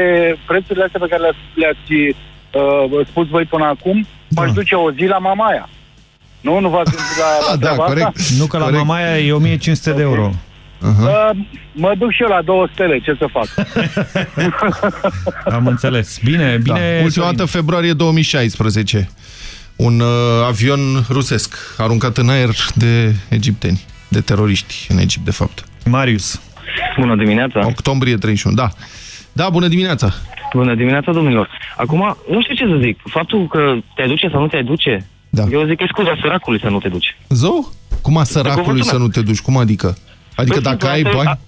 prețurile astea pe care le-ați, le-ați uh, spus voi până acum. Da. M-aș duce o zi la Mamaia. Nu? Nu v-ați gândit la, la Da, treaba corect. asta? Nu că la Mamaia e 1500 de euro. Uh, mă duc și eu la două stele, ce să fac? Am înțeles. Bine, bine. Da. Ultima dată, februarie 2016, un uh, avion rusesc aruncat în aer de egipteni, de teroriști în Egipt, de fapt. Marius. Bună dimineața. Octombrie 31, da. Da, bună dimineața. Bună dimineața, domnilor. Acum, nu știu ce să zic. Faptul că te duce sau nu te duce, da. eu zic că e scuza săracului să nu te duci. Zău? Cum a săracului cuvântul să meu. nu te duci? Cum adică? Adică Păi, dacă simplu, ai asta e- bani... a-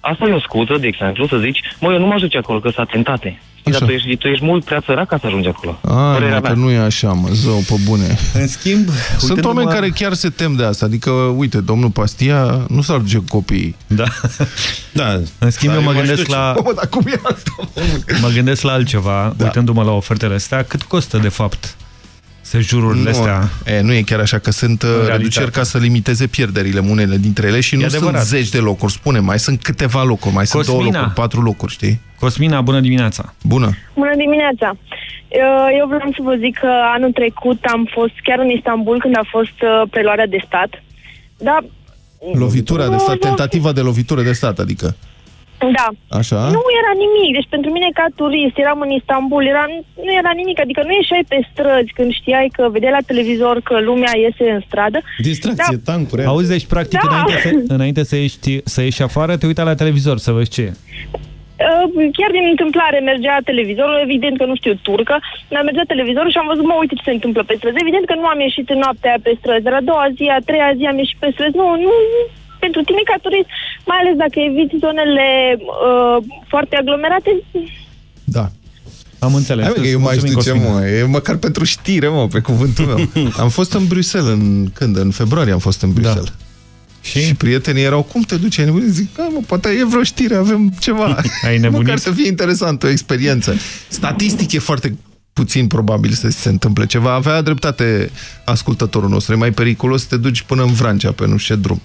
Asta e o scuză, de exemplu, să zici, mă, eu nu m-aș duce acolo, că sunt atentate. Dar tu ești, tu ești mult prea sărac ca să ajungi acolo. A, Părerea mă, mea. că nu e așa, mă, zău, pe bune. În schimb, Sunt uitându-mă- oameni care chiar se tem de asta. Adică, uite, domnul Pastia nu s-ar duce cu copiii. Da. Da. În schimb, eu mă Dar gândesc știu la... ce- Bă, dar cum e asta? Mă gândesc la altceva, da. uitându-mă la ofertele astea. Cât costă, de fapt, sejururile Nu, astea? e, nu e chiar așa, că sunt uh, realitate. reduceri ca să limiteze pierderile unele dintre ele și E nu adevărat. sunt zeci de locuri. Spune, mai sunt câteva locuri, mai sunt două Cosmina. locuri, patru locuri, știi? Cosmina, bună dimineața! Bună! Bună dimineața! Uh, Eu vreau să vă zic că anul trecut am fost chiar în Istanbul când a fost uh, preluarea de stat. Dar, Lovitura de Nu, stat, nu. tentativa de lovitură de stat, adică. Da, Așa? nu era nimic. Deci pentru mine ca turist, eram în Istanbul, era, nu era nimic. Adică nu ieșeai pe străzi când știai că vedeai la televizor că lumea iese în stradă. Distracție, Da. tancuri. Auzi, deci, practic, Da. înainte, să, înainte să, ieși, să ieși afară, te uita la televizor să vezi ce e. Uh, Chiar din întâmplare mergea televizorul, evident că nu știu turcă, dar mergea televizorul și am văzut, mă, uite ce se întâmplă pe străzi. Evident că nu am ieșit în noaptea aia pe străzi, dar a doua zi, a treia zi am ieșit pe străzi. Nu, nu, nu. Pentru tine ca turist, mai ales dacă eviți zonele uh, foarte aglomerate, Da. Am înțeles. Hai, mă, că eu mai știu ce, mă, e măcar pentru știre, mă, pe cuvântul meu. am fost în Bruxelles, în, când? În februarie am fost în Bruxelles. Da. Și? și prietenii erau, cum te duci? Ai nebunit? Zic, "Hai, mă, poate e vreo știre, avem ceva. Ai nebunit? Măcar să fie interesant, o experiență. Statistic e foarte puțin probabil să se întâmple ceva. Avea dreptate ascultătorul nostru. E mai periculos să te duci până în Vrancea, pe nu știu ce drum.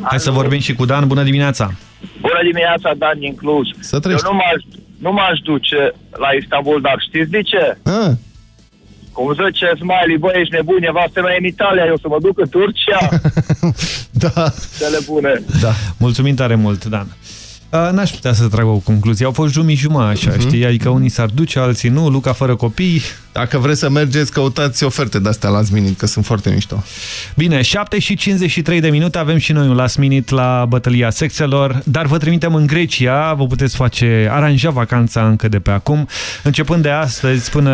Hai să vorbim și cu Dan. Bună dimineața! Bună dimineața, Dan din Cluj. Să Eu trăiești. nu m-aș, nu m-aș duce la Istanbul, dar știți de ce? Ah. Cum zice Smiley, băi, ești nebun, nevastă mea e în Italia, eu să mă duc în Turcia? da. Cele bune. Da. Mulțumim tare mult, Dan. Uh, N-aș putea să trag o concluzie. Au fost jumii jumătate, așa, Mhm. știi? Adică unii s-ar duce, alții nu. Luca fără copii. Dacă vreți să mergeți, căutați oferte de-astea last minute, că sunt foarte mișto. Bine, 7 și 53 de minute, avem și noi un last minute la bătălia sexelor, dar vă trimitem în Grecia, vă puteți face, aranja vacanța încă de pe acum. Începând de astăzi până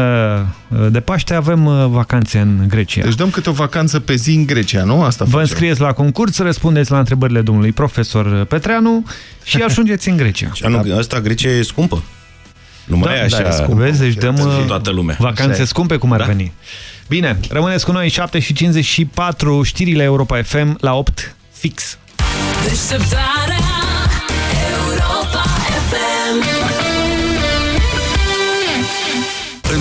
uh, de Paște avem uh, vacanțe în Grecia. Deci dăm câte o vacanță pe zi în Grecia, nu? Asta Vă facem. înscrieți la concurs, răspundeți la întrebările domnului profesor Petreanu și ajungeți în Grecia. Și anul asta Grecia e scumpă. Nu mai e așa. e scumpă. Vezi, deci dăm pentru uh, toată lumea. vacanțe Așa e. scumpe cum ar Da. veni. Bine, rămâneți cu noi 7 și 54 știrile Europa FM la 8 fix. Deșteptarea Europa FM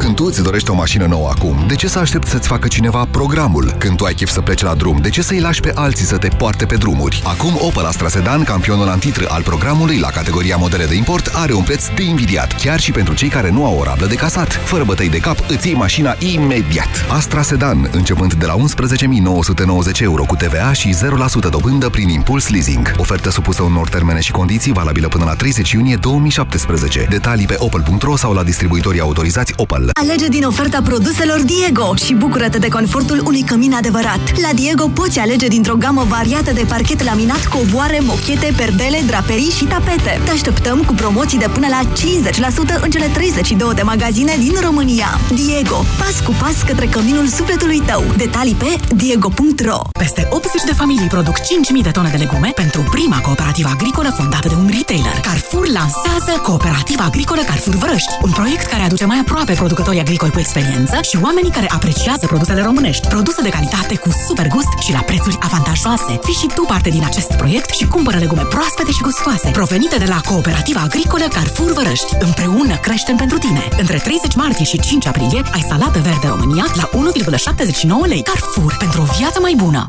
Când tu îți dorești o mașină nouă acum, de ce să aștepți să-ți facă cineva programul? Când tu ai chef să pleci la drum, de ce să-i lași pe alții să te poarte pe drumuri? Acum Opel Astra Sedan, campionul antitră al programului la categoria modele de import, are un preț de invidiat, chiar și pentru cei care nu au o rablă de casat. Fără bătăi de cap, îți iei mașina imediat. Astra Sedan, începând de la 11.990 euro cu TVA și 0% dobândă prin impuls leasing. Ofertă supusă unor termene și condiții valabilă până la 30 iunie 2017. Detalii pe opel.ro sau la distribuitorii autorizați Opel. Alege din oferta produselor Diego și bucură-te de confortul unui cămin adevărat. La Diego poți alege dintr-o gamă variată de parchet laminat, covoare, mochete, perdele, draperii și tapete. Te așteptăm cu promoții de până la 50% în cele 32 de magazine din România. Diego, pas cu pas către căminul sufletului tău. Detalii pe diego.ro Peste 80 de familii produc 5.000 de tone de legume pentru prima cooperativă agricolă fondată de un retailer. Carrefour lansează Cooperativa Agricolă Carrefour Vrăști, un proiect care aduce mai aproape producătorii agricoli cu experiență și oamenii care apreciază produsele românești, produse de calitate cu super gust și la prețuri avantajoase. Fii și tu parte din acest proiect și cumpără legume proaspete și gustoase, provenite de la Cooperativa Agricolă Carrefour Vărăști. Împreună creștem pentru tine. Între 30 martie și 5 aprilie ai salată verde România la 1,79 lei. Carrefour, pentru o viață mai bună.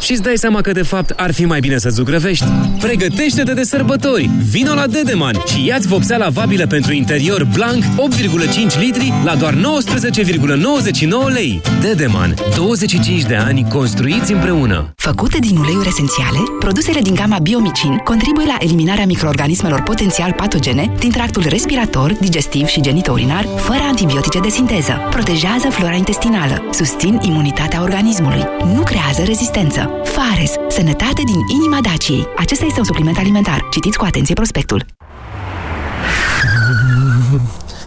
și îți dai seama că de fapt ar fi mai bine să zugrăvești? Pregătește-te de sărbători! Vino la Dedeman și ia-ți vopsea lavabilă pentru interior blanc 8,5 litri la doar 19,99 lei. Dedeman. 25 de ani construiți împreună. Făcute din uleiuri esențiale, produsele din gama Biomicin contribuie la eliminarea microorganismelor potențial patogene din tractul respirator, digestiv și genitourinar, fără antibiotice de sinteză. Protejează flora intestinală, susțin imunitatea organismului, nu creează rezistență. Fares, sănătate din inima Daciei. Acesta este un supliment alimentar. Citiți cu atenție prospectul.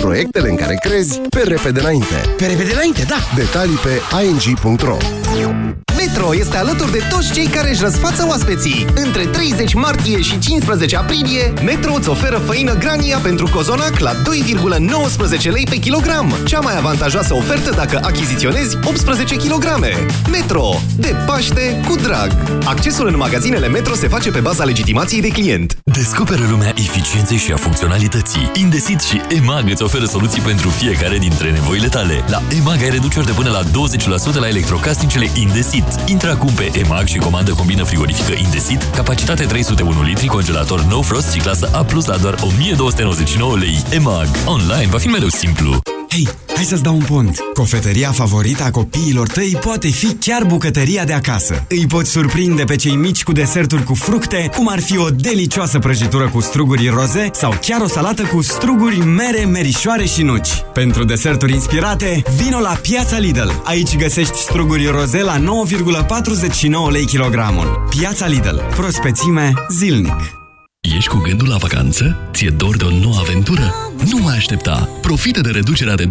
proiectele în care crezi pe repede înainte. Pe repede înainte, da! Detalii pe ing.ro Metro este alături de toți cei care își răsfață oaspeții. Între 30 martie și 15 aprilie, Metro îți oferă făină Grania pentru cozonac la 2,19 lei pe kilogram. Cea mai avantajoasă ofertă dacă achiziționezi 18 kg. Metro. De Paște cu drag. Accesul în magazinele Metro se face pe baza legitimației de client. Descoperă lumea eficienței și a funcționalității. Indesit și EMAG îți oferă soluții pentru fiecare dintre nevoile tale. La EMAG ai reduceri de până la 20% la electrocasnicele Indesit. Intră acum pe EMAG și comandă combină frigorifică Indesit, capacitate 301 litri, congelator No Frost și clasă A+, la doar 1299 lei. EMAG. Online va fi mereu simplu. Hei, hai să-ți dau un pont! Cofetăria favorită a copiilor tăi poate fi chiar bucătăria de acasă. Îi poți surprinde pe cei mici cu deserturi cu fructe, cum ar fi o delicioasă prăjitură cu struguri roze sau chiar o salată cu struguri, mere, merișoare și nuci. Pentru deserturi inspirate, vino la Piața Lidl. Aici găsești struguri roze la 9,49 lei kilogramul. Piața Lidl. Prospețime zilnic. Ești cu gândul la vacanță? Ție dor de o nouă aventură? Nu mai aștepta! Profită de reducerea de 20%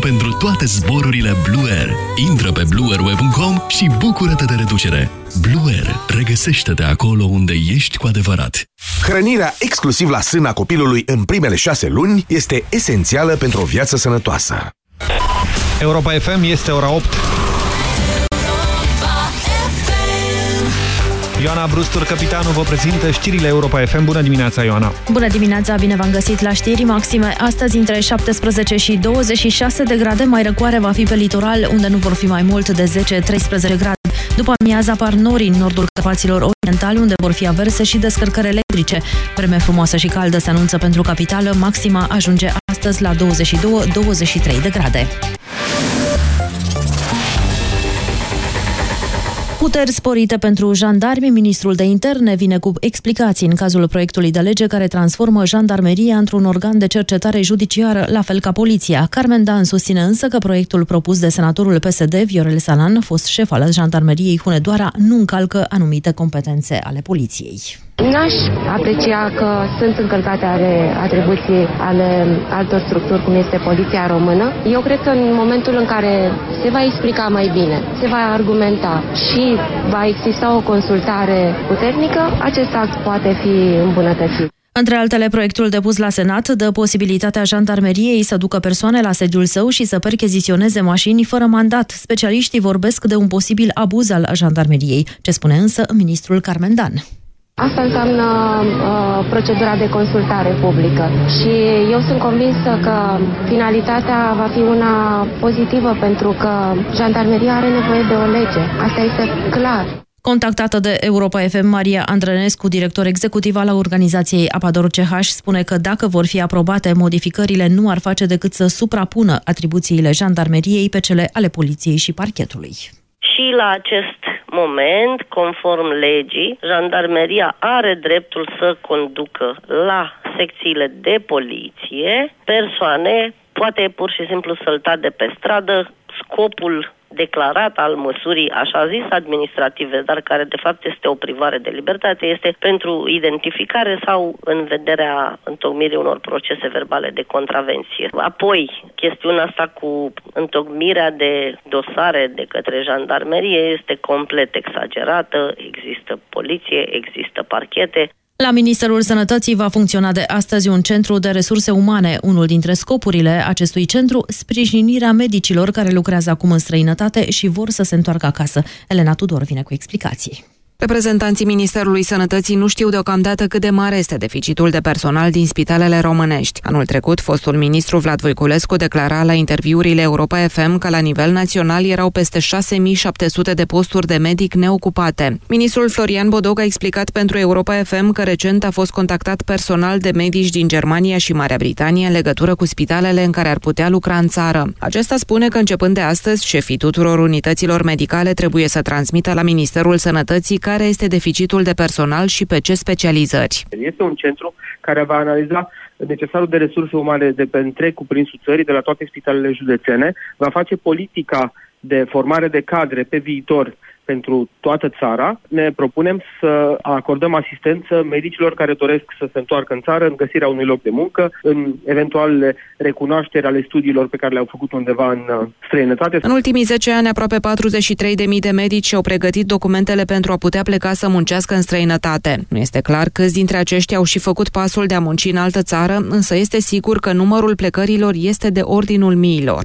pentru toate zborurile Blue Air. Intră pe blueairweb.com și bucură-te de reducere. Blue Air. Regăsește-te acolo unde ești cu adevărat. Hrănirea exclusiv la sâna copilului în primele șase luni este esențială pentru o viață sănătoasă. Europa FM este ora 8. Ioana Brustur, capitanul, vă prezintă știrile Europa FM. Bună dimineața, Ioana! Bună dimineața, bine v-am găsit la știri maxime. Astăzi între 17 și 26 de grade, mai răcoare va fi pe litoral, unde nu vor fi mai mult de 10-13 grade. După amiază apar nori în nordul Carpaților Orientali, unde vor fi averse și descărcări electrice. Vreme frumoasă și caldă se anunță pentru capitală, maxima ajunge astăzi la 22-23 de grade. Puteri sporite pentru jandarmi, ministrul de interne vine cu explicații în cazul proiectului de lege care transformă jandarmeria într-un organ de cercetare judiciară, la fel ca poliția. Carmen Dan susține însă că proiectul propus de senatorul PSD, Viorel Salan, fost șef al jandarmeriei Hunedoara, nu încalcă anumite competențe ale poliției. N-aș aprecia că sunt încălcate ale atribuții ale altor structuri, cum este Poliția Română. Eu cred că în momentul în care se va explica mai bine, se va argumenta și va exista o consultare puternică, acest act poate fi îmbunătățit. Între altele, proiectul depus la Senat dă posibilitatea jandarmeriei să ducă persoane la sediul său și să percheziționeze mașini fără mandat. Specialiștii vorbesc de un posibil abuz al jandarmeriei. Ce spune însă ministrul Carmen Dan? Asta înseamnă uh, procedura de consultare publică și eu sunt convinsă că finalitatea va fi una pozitivă pentru că jandarmeria are nevoie de o lege. Asta este clar. Contactată de Europa FM, Maria Andrănescu, director executiv al organizației Apador CH, spune că dacă vor fi aprobate, modificările nu ar face decât să suprapună atribuțiile jandarmeriei pe cele ale poliției și parchetului. Și la acest moment, conform legii, jandarmeria are dreptul să conducă la secțiile de poliție persoane, poate pur și simplu sălta de pe stradă, scopul declarat al măsurii, așa zis, administrative, dar care de fapt este o privare de libertate, este pentru identificare sau în vederea întocmirii unor procese verbale de contravenție. Apoi, chestiunea asta cu întocmirea de dosare de către jandarmerie este complet exagerată, există poliție, există parchete, la Ministerul Sănătății va funcționa de astăzi un centru de resurse umane. Unul dintre scopurile acestui centru, sprijinirea medicilor care lucrează acum în străinătate și vor să se întoarcă acasă. Elena Tudor vine cu explicații. Reprezentanții Ministerului Sănătății nu știu deocamdată cât de mare este deficitul de personal din spitalele românești. Anul trecut, fostul ministru Vlad Voiculescu declara la interviurile Europa FM că la nivel național erau peste 6700 de posturi de medic neocupate. Ministrul Florian Bodog a explicat pentru Europa FM că recent a fost contactat personal de medici din Germania și Marea Britanie în legătură cu spitalele în care ar putea lucra în țară. Acesta spune că începând de astăzi, șefii tuturor unităților medicale trebuie să transmită la Ministerul Sănătății care este deficitul de personal și pe ce specializări. Este un centru care va analiza necesarul de resurse umane de pe întreg cuprinsul țării, de la toate spitalele județene, va face politica de formare de cadre pe viitor pentru toată țara, ne propunem să acordăm asistență medicilor care doresc să se întoarcă în țară în găsirea unui loc de muncă, în eventualele recunoașteri ale studiilor pe care le-au făcut undeva în uh, străinătate. În ultimii 10 ani, aproape 43.000 de medici au pregătit documentele pentru a putea pleca să muncească în străinătate. Nu este clar câți dintre aceștia au și făcut pasul de a munci în altă țară, însă este sigur că numărul plecărilor este de ordinul miilor.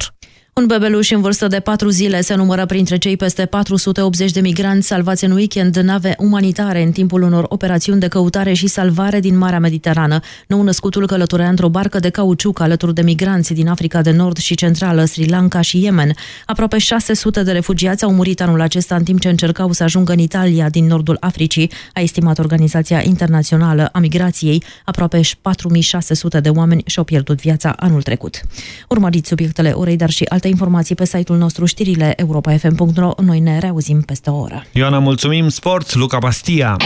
Un bebeluș în vârstă de patru zile se numără printre cei peste 480 de migranți salvați în weekend în nave umanitare în timpul unor operațiuni de căutare și salvare din Marea Mediterană. Nou născutul călătorea într-o barcă de cauciuc alături de migranți din Africa de Nord și Centrală, Sri Lanka și Yemen. Aproape 600 de refugiați au murit anul acesta în timp ce încercau să ajungă în Italia din nordul Africii, a estimat Organizația Internațională a Migrației. Aproape 4600 de oameni și-au pierdut viața anul trecut. Urmăriți subiectele orei, dar și alte informații pe site-ul nostru știrile europa.fm.ro. Noi ne reauzim peste o oră. Ioana, mulțumim! Sport, Luca Pastia!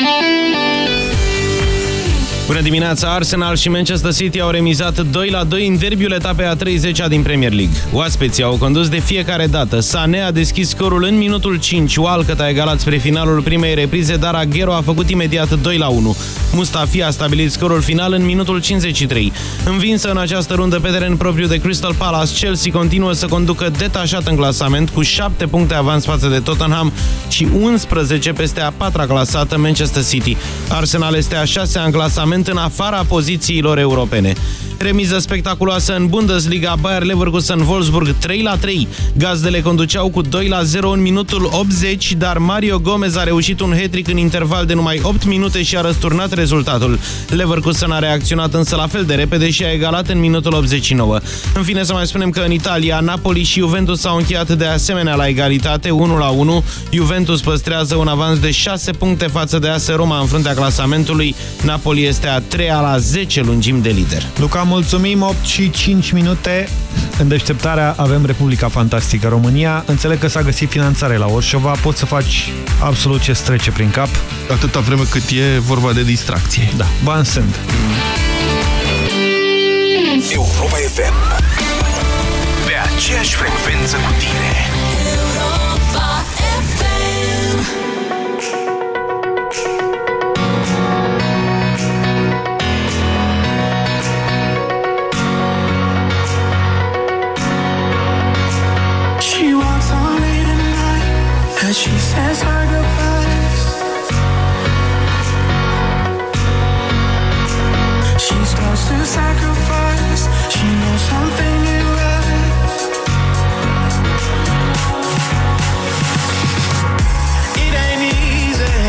Bună dimineața! Arsenal și Manchester City au remizat 2 la 2 în derbiul etapei a 30-a din Premier League. Oaspeții au condus de fiecare dată. Sané a deschis scorul în minutul 5, Walcott a egalat spre finalul primei reprize, dar Aguero a făcut imediat 2 la 1. Mustafi a stabilit scorul final în minutul 53. Învinsă în această rundă pe teren propriu de Crystal Palace, Chelsea continuă să conducă detașat în clasament cu 7 puncte avans față de Tottenham și 11 peste a patra clasată Manchester City. Arsenal este a șasea în clasament în afara pozițiilor europene. Remiză spectaculoasă în Bundesliga, Bayer Leverkusen-Wolfsburg 3 la 3. Gazdele conduceau cu 2 la 0 în minutul 80, dar Mario Gomez a reușit un hat în interval de numai 8 minute și a răsturnat rezultatul. Leverkusen a reacționat însă la fel de repede și a egalat în minutul 89. În fine să mai spunem că în Italia, Napoli și Juventus s-au încheiat de asemenea la egalitate 1 la 1. Juventus păstrează un avans de 6 puncte față de AS Roma în fruntea clasamentului. Napoli este a 3 la 10 lungimi de lider. Luca, mulțumim, 8 și 5 minute. În deșteptarea avem Republica Fantastică România. Înțeleg că s-a găsit finanțare la Orșova. Poți să faci absolut ce trece prin cap. Atâta vreme cât e vorba de distracție. Da, bani sunt. Europa FM Pe aceeași frecvență cu tine she says her goodbyes. She starts to sacrifice. She knows something ain't right. It ain't easy,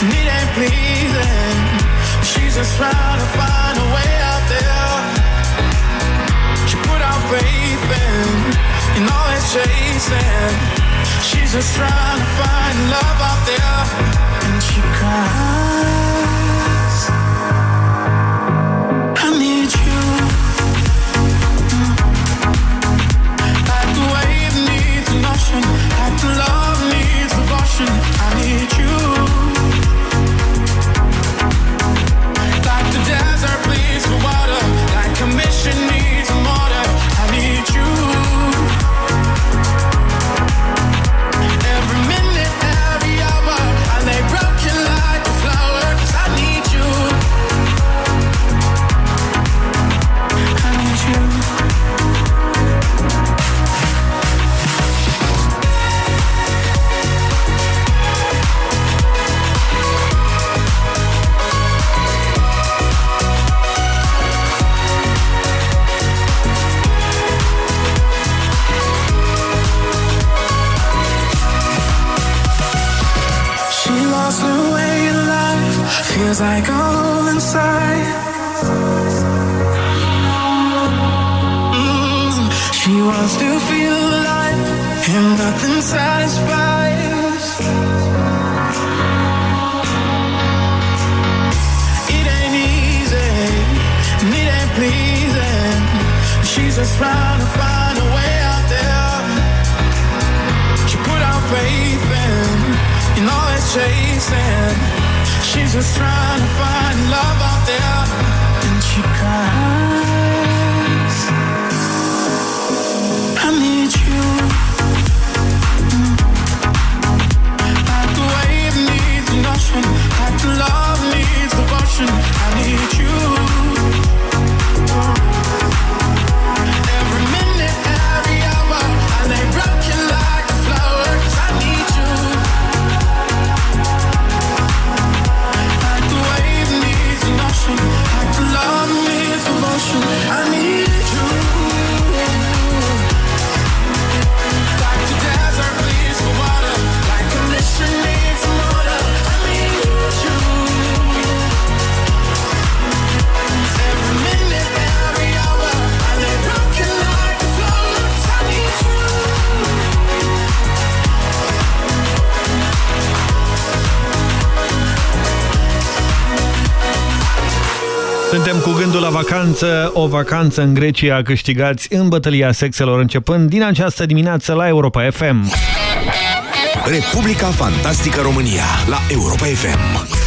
and it ain't pleasing. She's just trying to find a way out there. She put our faith in, in all it's chasing. Just trying to find vacanță, o vacanță în Grecia câștigați în bătălia sexelor începând din această dimineață la Europa FM. Republica Fantastică România la Europa FM.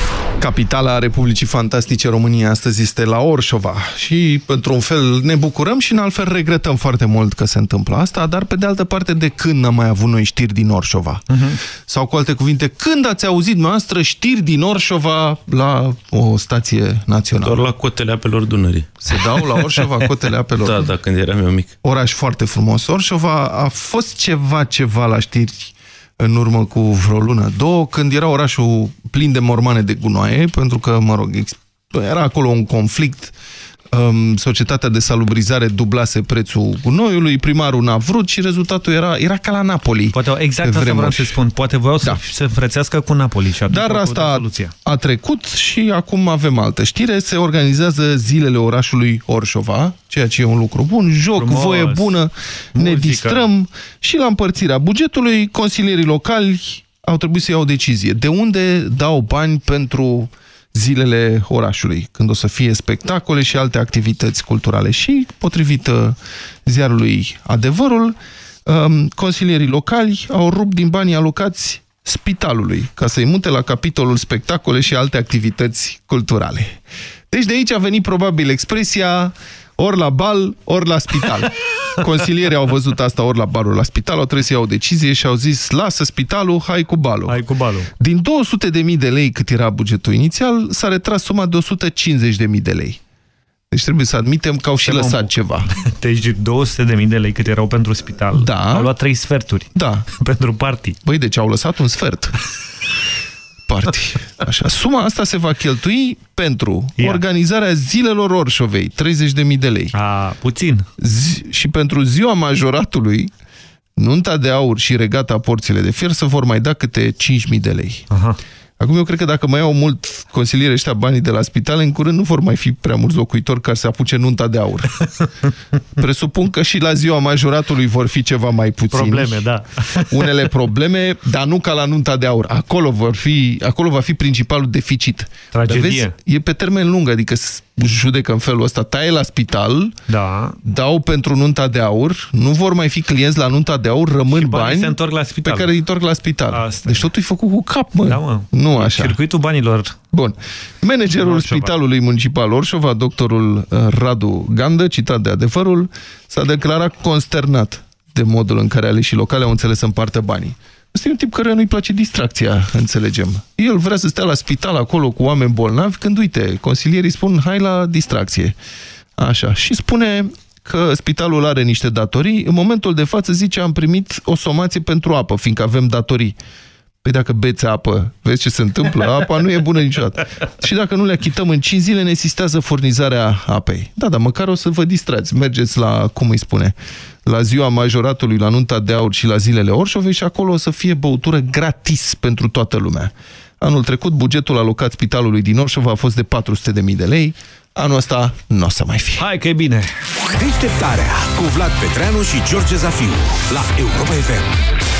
Capitala Republicii Fantastice România astăzi este la Orșova și, într-un fel, ne bucurăm și, în alt fel, regretăm foarte mult că se întâmplă asta, dar, pe de altă parte, de când am mai avut noi știri din Orșova? Uh Mhm. -huh. Sau, cu alte cuvinte, când ați auzit noastră știri din Orșova la o stație națională? Doar la cotele apelor Dunării. Se dau la Orșova cotele apelor Da, da, când eram eu mic. Oraș foarte frumos. Orșova a fost ceva, ceva la știri în urmă cu vreo lună, două, când era orașul plin de mormane de gunoaie, pentru că, mă rog, era acolo un conflict, um, societatea de salubrizare dublase prețul gunoiului, primarul n-a vrut și rezultatul era, era ca la Napoli. Poate, exact asta vreau să spun. Poate voiau da. să se frățească cu Napoli și Dar asta a trecut și acum avem altă știre. Se organizează zilele orașului Orșova, ceea ce e un lucru bun. Joc, Frumos. voie bună, Muzică. ne distrăm și la împărțirea bugetului, consilierii locali au trebuit să iau o decizie. De unde dau bani pentru zilele orașului, când o să fie spectacole și alte activități culturale. Și, potrivit uh, ziarului Adevărul, um, consilierii locali au rupt din banii alocați spitalului, ca să-i mute la capitolul spectacole și alte activități culturale. Deci de aici a venit probabil expresia ori la bal, ori la spital. Consilierii au văzut asta ori la bar, ori la spital, au trebuit să iau o decizie și au zis, lasă spitalul, hai cu balul. Hai cu balul. Din 200.000 de lei cât era bugetul inițial, s-a retras suma de 150.000 de lei. Deci trebuie să admitem că au și lăsat ceva. Deci 200.000 de lei cât erau pentru spital, da. au luat trei sferturi da. pentru party. Băi, deci au lăsat un sfert. Party. Așa. Suma asta se va cheltui pentru Ia. organizarea zilelor Orșovei, 30.000 de lei. A, puțin. Zi și pentru ziua majoratului, nunta de aur și regata porțile de fier să vor mai da câte 5.000 de lei. Aha. Acum eu cred că dacă mai au mult consilierii ăștia banii de la spital, în curând nu vor mai fi prea mulți locuitori care să apuce nunta de aur. Presupun că și la ziua majoratului vor fi ceva mai puțini. Probleme, da. Unele probleme, dar nu ca la nunta de aur. Acolo, vor fi, acolo va fi principalul deficit. Tragedie. Vezi, e pe termen lung, adică judecă în felul ăsta. Taie la spital, da. dau pentru nunta de aur, nu vor mai fi clienți la nunta de aur, rămân bani se întorc la spital. pe care îi întorc la spital. Asta deci totul e făcut cu cap, mă. Da, mă. Nu așa. Circuitul banilor. Bun. Managerul Spitalului Municipal Orșova, doctorul Radu Gandă, citat de adevărul, s-a declarat consternat de modul în care aleșii locale au înțeles să împartă banii. Ăsta e un tip care nu-i place distracția, înțelegem. El vrea să stea la spital acolo cu oameni bolnavi, când, uite, consilierii spun, hai la distracție. Așa. Și spune că spitalul are niște datorii. În momentul de față zice, am primit o somație pentru apă, fiindcă avem datorii. Păi dacă beți apă, vezi ce se întâmplă? Apa nu e bună niciodată. Și dacă nu le achităm în 5 zile, ne asistează furnizarea apei. Da, dar măcar o să vă distrați. Mergeți la, cum îi spune, la ziua majoratului, la nunta de aur și la zilele Orșovei și acolo o să fie băutură gratis pentru toată lumea. Anul trecut, bugetul alocat spitalului din Orșova a fost de 400.000 de lei. Anul ăsta nu o să mai fie. Hai că e bine! Deșteptarea cu Vlad Petreanu și George Zafiu la Europa FM.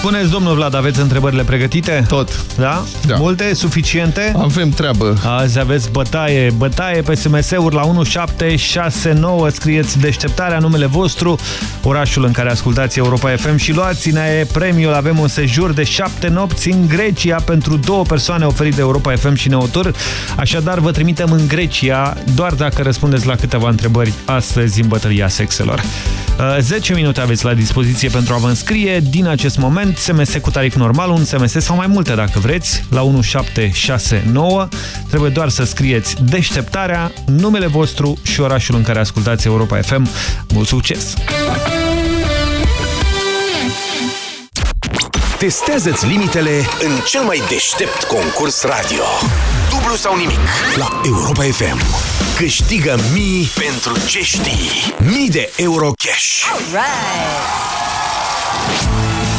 Spuneți, domnul Vlad, aveți întrebările pregătite? Tot. Da? da. Multe? Suficiente? Avem treabă. Azi aveți bătaie. Bătaie pe SMS-uri la 1769. Scrieți deșteptarea, numele vostru, orașul în care ascultați Europa FM și luați-ne premiul. Avem un sejur de șapte nopți în Grecia pentru două persoane oferit de Europa FM și Neotur. Așadar, vă trimitem în Grecia doar dacă răspundeți la câteva întrebări astăzi în bătălia sexelor. 10 minute aveți la dispoziție pentru a vă înscrie. Din acest moment, SMS cu tarif normal, un SMS sau mai multe dacă vreți, la 1769. Trebuie doar să scrieți deșteptarea, numele vostru și orașul în care ascultați Europa FM. Mult succes! Testează-ți limitele în cel mai deștept concurs radio. Dublu sau nimic la Europa FM. Câștigă mii pentru ce știi. Mii de euro cash.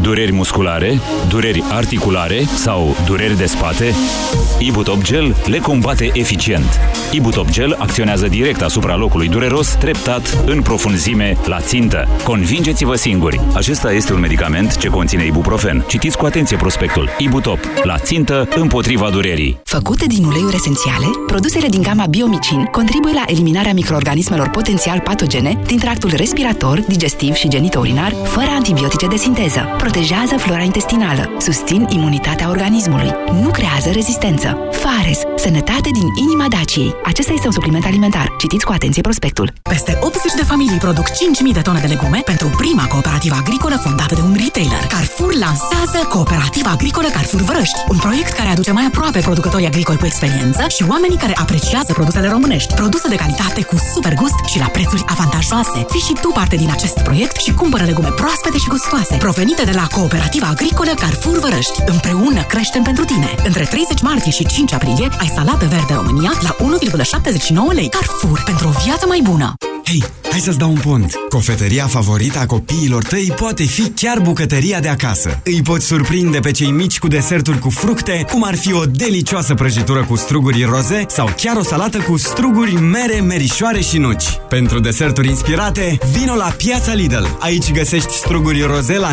Dureri musculare, dureri articulare sau dureri de spate? Ibutop Gel le combate eficient. Ibutop Gel acționează direct asupra locului dureros, treptat, în profunzime, la țintă. Convingeți-vă singuri! Acesta este un medicament ce conține ibuprofen. Citiți cu atenție prospectul. Ibutop. La țintă, împotriva durerii. Făcute din uleiuri esențiale, produsele din gama Biomicin contribuie la eliminarea microorganismelor potențial patogene din tractul respirator, digestiv și genitourinar, fără antibiotice de sinteză. Protejează flora intestinală, susțin imunitatea organismului, nu creează rezistență. Fares, sănătate din inima Daciei. Acesta este un supliment alimentar. Citiți cu atenție prospectul. Peste 80 de familii produc 5.000 de tone de legume pentru prima cooperativă agricolă fondată de un retailer. Carrefour lansează Cooperativa Agricolă Carrefour Vărăști, un proiect care aduce mai aproape producătorii agricoli cu experiență și oamenii care apreciază produsele românești, produse de calitate cu super gust și la prețuri avantajoase. Fii și tu parte din acest proiect și cumpără legume proaspete și gustoase, provenite de la Cooperativa Agricolă Carrefour Vărăști. Împreună creștem pentru tine. Între 30 martie și 5 aprilie ai salată verde România la 1,79 lei. Carrefour, pentru o viață mai bună. Hei, hai să-ți dau un pont! Cofetăria favorită a copiilor tăi poate fi chiar bucătăria de acasă. Îi poți surprinde pe cei mici cu deserturi cu fructe, cum ar fi o delicioasă prăjitură cu struguri roze sau chiar o salată cu struguri, mere, merișoare și nuci. Pentru deserturi inspirate, vino la Piața Lidl. Aici găsești struguri roze la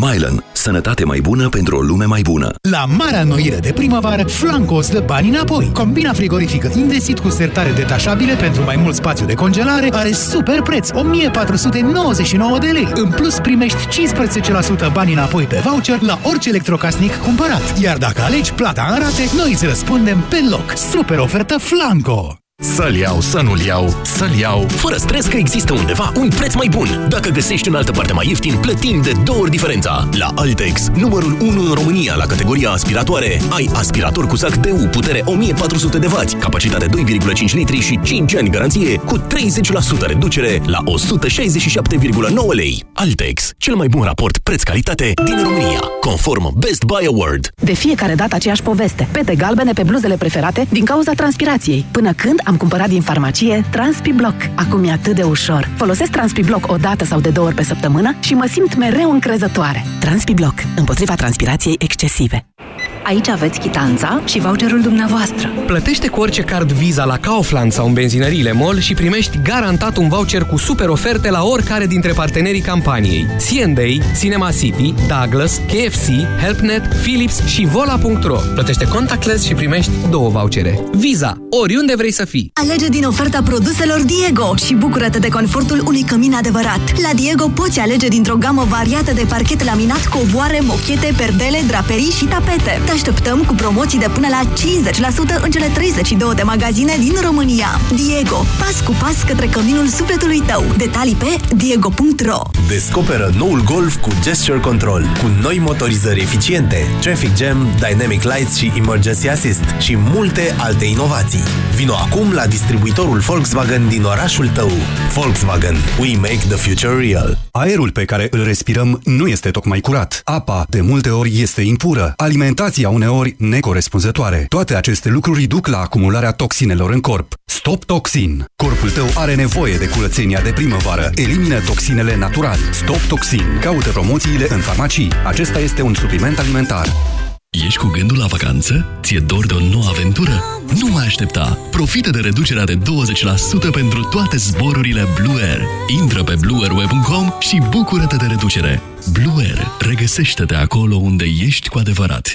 Mylan. Sănătate mai bună pentru o lume mai bună. La marea noire de primăvară, Flanco îți dă bani înapoi. Combina frigorifică Indesit cu sertare detașabile pentru mai mult spațiu de congelare are super preț, 1499 de lei. În plus, primești 15% bani înapoi pe voucher la orice electrocasnic cumpărat. Iar dacă alegi plata în rate, noi îți răspundem pe loc. Super ofertă Flanco! Să-l iau, să nu-l iau, să-l iau, fără stres că există undeva un preț mai bun. Dacă găsești în altă parte mai ieftin, plătim de două ori diferența. La Altex, numărul 1 în România la categoria aspiratoare, ai aspirator cu sac DU, putere 1400 de W, capacitate 2,5 litri și 5 ani garanție, cu 30% reducere la 167,9 lei. Altex, cel mai bun raport preț-calitate din România, conform Best Buy Award. De fiecare dată aceeași poveste. Pete galbene pe bluzele preferate din cauza transpirației. Până când am cumpărat din farmacie TranspiBlock. Acum e atât de ușor. Folosesc TranspiBlock o dată sau de două ori pe săptămână și mă simt mereu încrezătoare. TranspiBlock. Împotriva transpirației excesive. Aici aveți chitanța și voucherul dumneavoastră. Plătește cu orice card Visa la Kaufland sau în benzinăriile MOL și primești garantat un voucher cu super oferte la oricare dintre partenerii campaniei. C&A, Cinema City, Douglas, KFC, HelpNet, Philips și Vola.ro. Plătește contactless și primești două vouchere. Visa, oriunde vrei să fii. Alege din oferta produselor Diego și bucură-te de confortul unui cămin adevărat. La Diego poți alege dintr-o gamă variată de parchet laminat, covoare, mochete, perdele, draperii și tapete. Te așteptăm cu promoții de până la 50% în cele 32 de magazine din România. Diego, pas cu pas către căminul sufletului tău. Detalii pe diego.ro Descoperă noul Golf cu Gesture Control, cu noi motorizări eficiente, Traffic Jam, Dynamic Lights și Emergency Assist și multe alte inovații. Vino acum la distribuitorul Volkswagen din orașul tău. Volkswagen. We make the future real. Aerul pe care îl respirăm nu este tocmai curat. Apa, de multe ori, este impură. Alimentația uneori necorespunzătoare. Toate aceste lucruri duc la acumularea toxinelor în corp. Stop Toxin. Corpul tău are nevoie de curățenia de primăvară. Elimină toxinele natural. Stop Toxin. Caută promoțiile în farmacii. Acesta este un supliment alimentar. Ești cu gândul la vacanță? Ție dor de o nouă aventură? Nu mai aștepta! Profită de reducerea de 20% pentru toate zborurile Blue Air. Intră pe blueairweb.com și bucură-te de reducere. Blue Air. Regăsește-te acolo unde ești cu adevărat.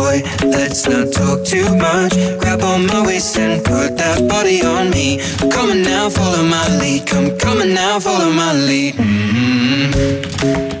boy, let's not talk too much. Grab on my waist and put that body on me. Come on now, follow my lead. Come, on now, follow my lead. Mm-hmm.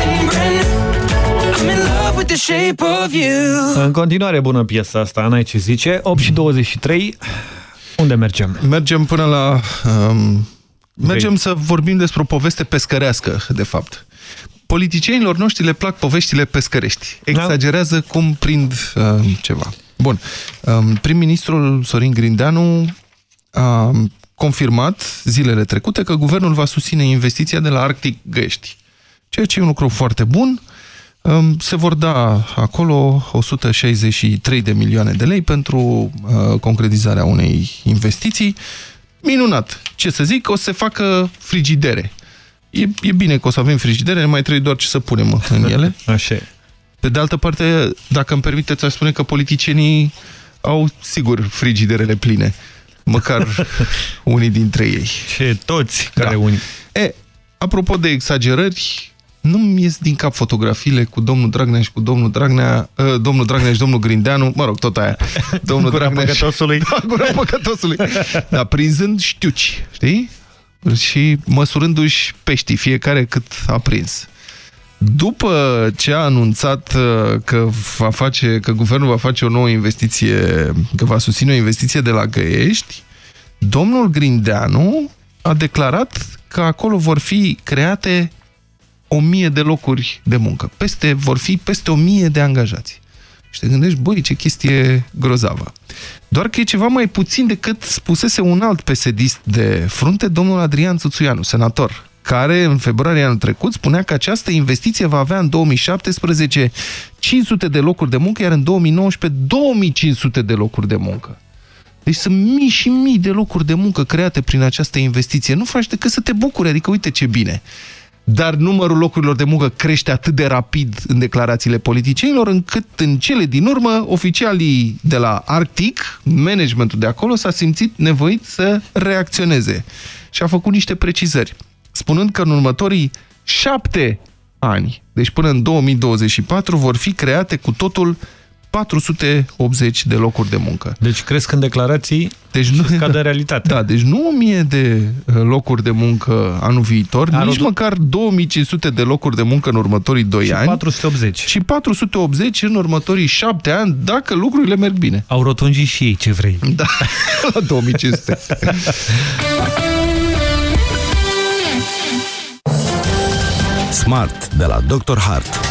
the shape of you. În continuare bună piesa asta, n-ai ce zice. 8 și 23. Unde mergem? Mergem până la... Um, mergem să vorbim despre o poveste pescărească, de fapt. Politicienilor noștri le plac poveștile pescărești. Exagerează da. cum prind uh, ceva. Bun. Um, Prim-ministrul Sorin Grindeanu a confirmat zilele trecute că guvernul va susține investiția de la Arctic Găști. Ceea ce e un lucru foarte bun. Um, se vor da acolo 163 de milioane de lei pentru uh, concretizarea unei investiții. Minunat! Ce să zic, o să se facă frigidere. E, e bine că o să avem frigidere, ne mai trebuie doar ce să punem în ele. Așa Pe de altă parte, dacă îmi permiteți, aș spune că politicienii au, sigur, frigiderele pline. Măcar unii dintre ei. Și toți care da. unii. E, apropo de exagerări, nu-mi ies din cap fotografiile cu domnul Dragnea și cu domnul Dragnea, uh, domnul Dragnea și domnul Grindeanu, mă rog, tot aia. Domnul Gura Dragnea păcătosului. Și... Da, gura păcătosului. Da, prinzând știuci, știi? Și măsurându-și peștii, fiecare cât a prins. După ce a anunțat că, va face, că guvernul va face o nouă investiție, că va susține o investiție de la Găiești, Domnul Grindeanu a declarat că acolo vor fi create o mie de locuri de muncă. Peste, vor fi peste o mie de angajați. Și te gândești, băi, ce chestie grozavă. Doar că e ceva mai puțin decât spusese un alt pesedist de frunte, domnul Adrian Țuțuianu, senator, care în februarie anul trecut spunea că această investiție va avea în 2017 500 de locuri de muncă, iar în 2019 2500 de locuri de muncă. Deci sunt mii și mii de locuri de muncă create prin această investiție. Nu faci decât să te bucuri, adică uite ce bine. Dar numărul locurilor de muncă crește atât de rapid în declarațiile politicienilor, încât în cele din urmă, oficialii de la Arctic, managementul de acolo, s-a simțit nevoit să reacționeze. Și a făcut niște precizări, spunând că în următorii șapte ani, deci până în 2024, vor fi create cu totul 480 de locuri de muncă. Deci cresc în declarații deci nu, scade în realitate. Da, deci nu 1000 de uh, locuri de muncă anul viitor, Anul nici do- măcar 2500 de locuri de muncă în următorii 2 Și ani. 480. Și 480 în următorii 7 ani, dacă lucrurile merg bine. Au rotunjit și ei ce vrei. Da, la 2500. Smart de la Dr. Hart.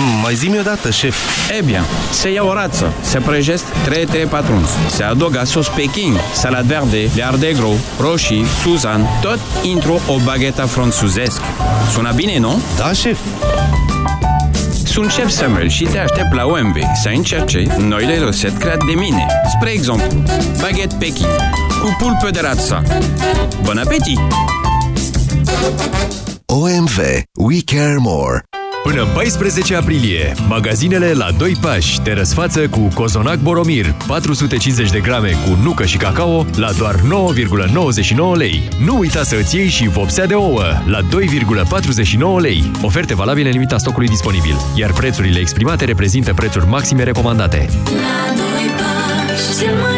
Mm, mai zi-mi odată, șef. Eh bien, se ia o rață, se prăjesc 3 patrons, se adaugă sos peking, salade verde, lear de gros, roșii, suzan, tot intru o bagheta franțuzesc. Sună bine, nu? Da, șef. Sunt șef Samuel și te aștept la OMV să încerce noile rețete create de mine. Spre exemplu, baguette peking cu pulpe de rață. Bon appetit! OMV. We care more. Până 14 aprilie, magazinele la 2 pași te răsfață cu cozonac Boromir, 450 de grame cu nucă și cacao la doar 9,99 lei. Nu uita să îți iei și vopsea de ouă la 2,49 lei. Oferte valabile în limita stocului disponibil, iar prețurile exprimate reprezintă prețuri maxime recomandate. La doi pași, cel mai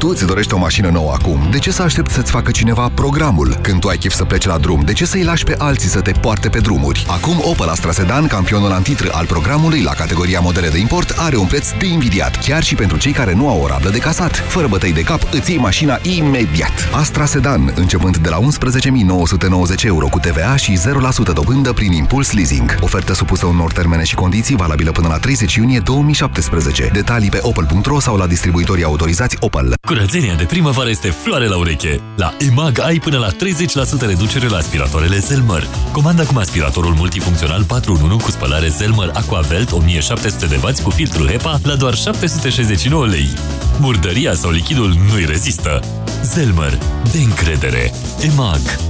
tu îți dorești o mașină nouă acum, de ce să aștepți să-ți facă cineva programul? Când tu ai chef să pleci la drum, de ce să-i lași pe alții să te poarte pe drumuri? Acum Opel Astra Sedan, campionul antitră al programului la categoria modele de import, are un preț de invidiat, chiar și pentru cei care nu au o rablă de casat. Fără bătăi de cap, îți iei mașina imediat. Astra Sedan, începând de la 11.990 euro cu TVA și 0% dobândă prin impuls leasing. Ofertă supusă unor termene și condiții valabilă până la 30 iunie 2017. Detalii pe opel.ro sau la distribuitorii autorizați Opel. Curățenia de primăvară este floare la ureche. La EMAG ai până la 30% reducere la aspiratoarele Zelmer. Comanda acum aspiratorul multifuncțional 4 în 1 cu spălare Zelmer Aquavelt 1700 de W cu filtru HEPA la doar 769 lei. Murdăria sau lichidul nu-i rezistă. Zelmer. De încredere. EMAG.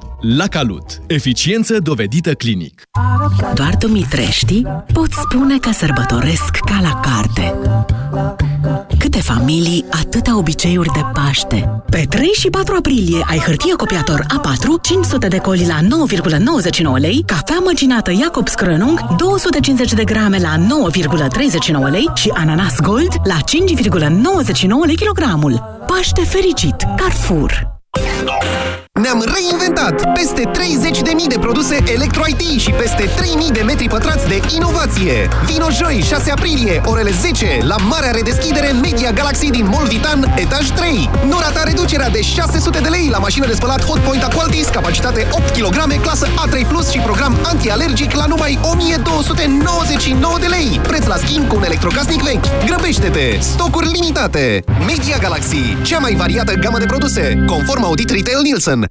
La Calut. Eficiență dovedită clinic. Doar dumitreștii pot spune că sărbătoresc ca la carte. Câte familii, atâtea obiceiuri de Paște. Pe 3 și 4 aprilie ai hârtie copiator A4, 500 de coli la 9,99 lei, cafea măcinată Jacobs Krönung, 250 de grame la 9,39 lei și ananas gold la 5,99 lei kilogramul. Paște fericit! Carrefour! Ne-am reinventat! Peste 30.000 de produse Electro-IT și peste 3.000 de metri pătrați de inovație! Vino joi, 6 aprilie, orele 10, la marea redeschidere Media Galaxy din Mall Vitan, etaj 3. Nu rata reducerea de 600 de lei la mașină de spălat Hotpoint Aqualtis, capacitate 8 kg, clasă A3+, Plus și program antialergic la numai 1299 de lei. Preț la schimb cu un electrocasnic vechi. Grăbește-te! Stocuri limitate! Media Galaxy, cea mai variată gamă de produse, conform audit Retail Nielsen.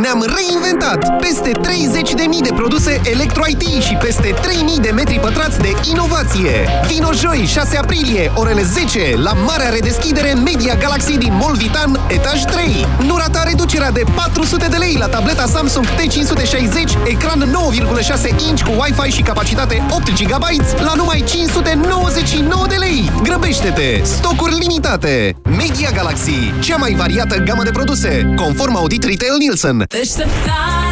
Ne-am reinventat! Peste 30.000 de produse Electro-IT și peste 3.000 de metri pătrați de inovație! Vino joi, 6 aprilie, orele 10, la marea redeschidere Media Galaxy din Mall Vitan, etaj 3. Nu rata reducerea de 400 de lei la tableta Samsung T560, ecran 9,6 inch cu Wi-Fi și capacitate 8 GB la numai 599 de lei! Grăbește-te! Stocuri limitate! Media Galaxy, cea mai variată gamă de produse, conform audit Retail Nielsen. Deșteptarea Europa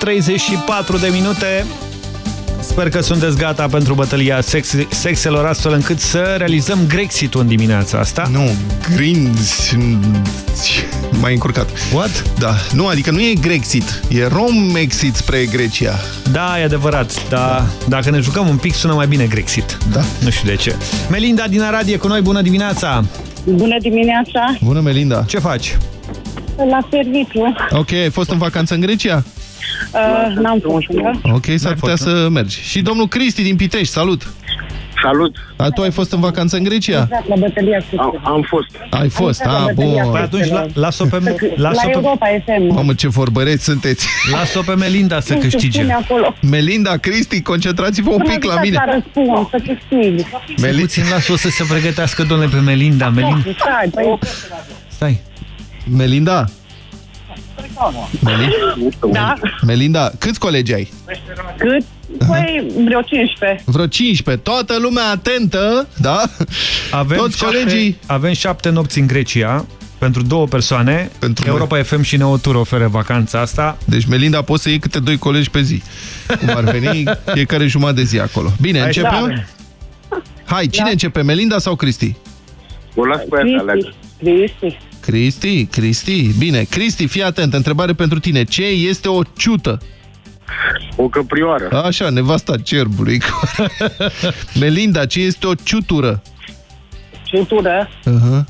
34 de minute. Sper că sunteți gata pentru bătălia sex sexelor astfel încât să realizăm Grexit-ul în dimineața asta. Nu, Grinds... M-ai încurcat. What? Da. Nu, adică nu e Grexit, e Rom-exit spre Grecia. Da, e adevărat, dar da. dacă ne jucăm un pic sună mai bine Grexit. Da. Nu știu de ce. Melinda din Arad e cu noi, bună dimineața! Bună dimineața! Bună, Melinda! Ce faci? La serviciu. Ok, ai fost în vacanță în Grecia? Uh, N-am fost încă. Ok, s-ar putea să mergi. Și domnul Cristi din Pitești, salut! Salut! A, tu ai fost în vacanță în Grecia? Exact, la bătălia am, am fost. Ai fost, Am a, fost la bătălia bun. Păi atunci la, las-o pe, La las-o pe, Europa FM. Mamă, ce vorbăreți sunteți! las-o pe Melinda să Nu știu, câștige. spune acolo. Melinda, Cristi, concentrați-vă un pic la mine. Să răspund, să câștig. Meli... Puțin las-o să se pregătească, domnule, pe Melinda. Melinda. Stai, păi, Stai. Melinda? Melinda? Da. Melinda, câți colegi ai? cât? Păi, vreo 15. Vreo 15. Toată lumea atentă, da? Avem Toți șapte, colegii. Avem șapte nopți în Grecia pentru două persoane. Pentru Europa FM și Neotur oferă vacanța asta. Deci, Melinda, poți să iei câte doi colegi pe zi. Cum ar veni fiecare jumătate de zi acolo. Bine, Hai, începem? Hai, cine Da. începe, Melinda sau Cristi? O las pe aia să aleagă. Cristi. Cristi, Cristi. Bine, Cristi, fii atent, întrebare pentru tine. Ce este o ciută? O căprioară. Așa, nevasta cerbului. Melinda, ce este o ciutură? Ciutură. Uh-huh.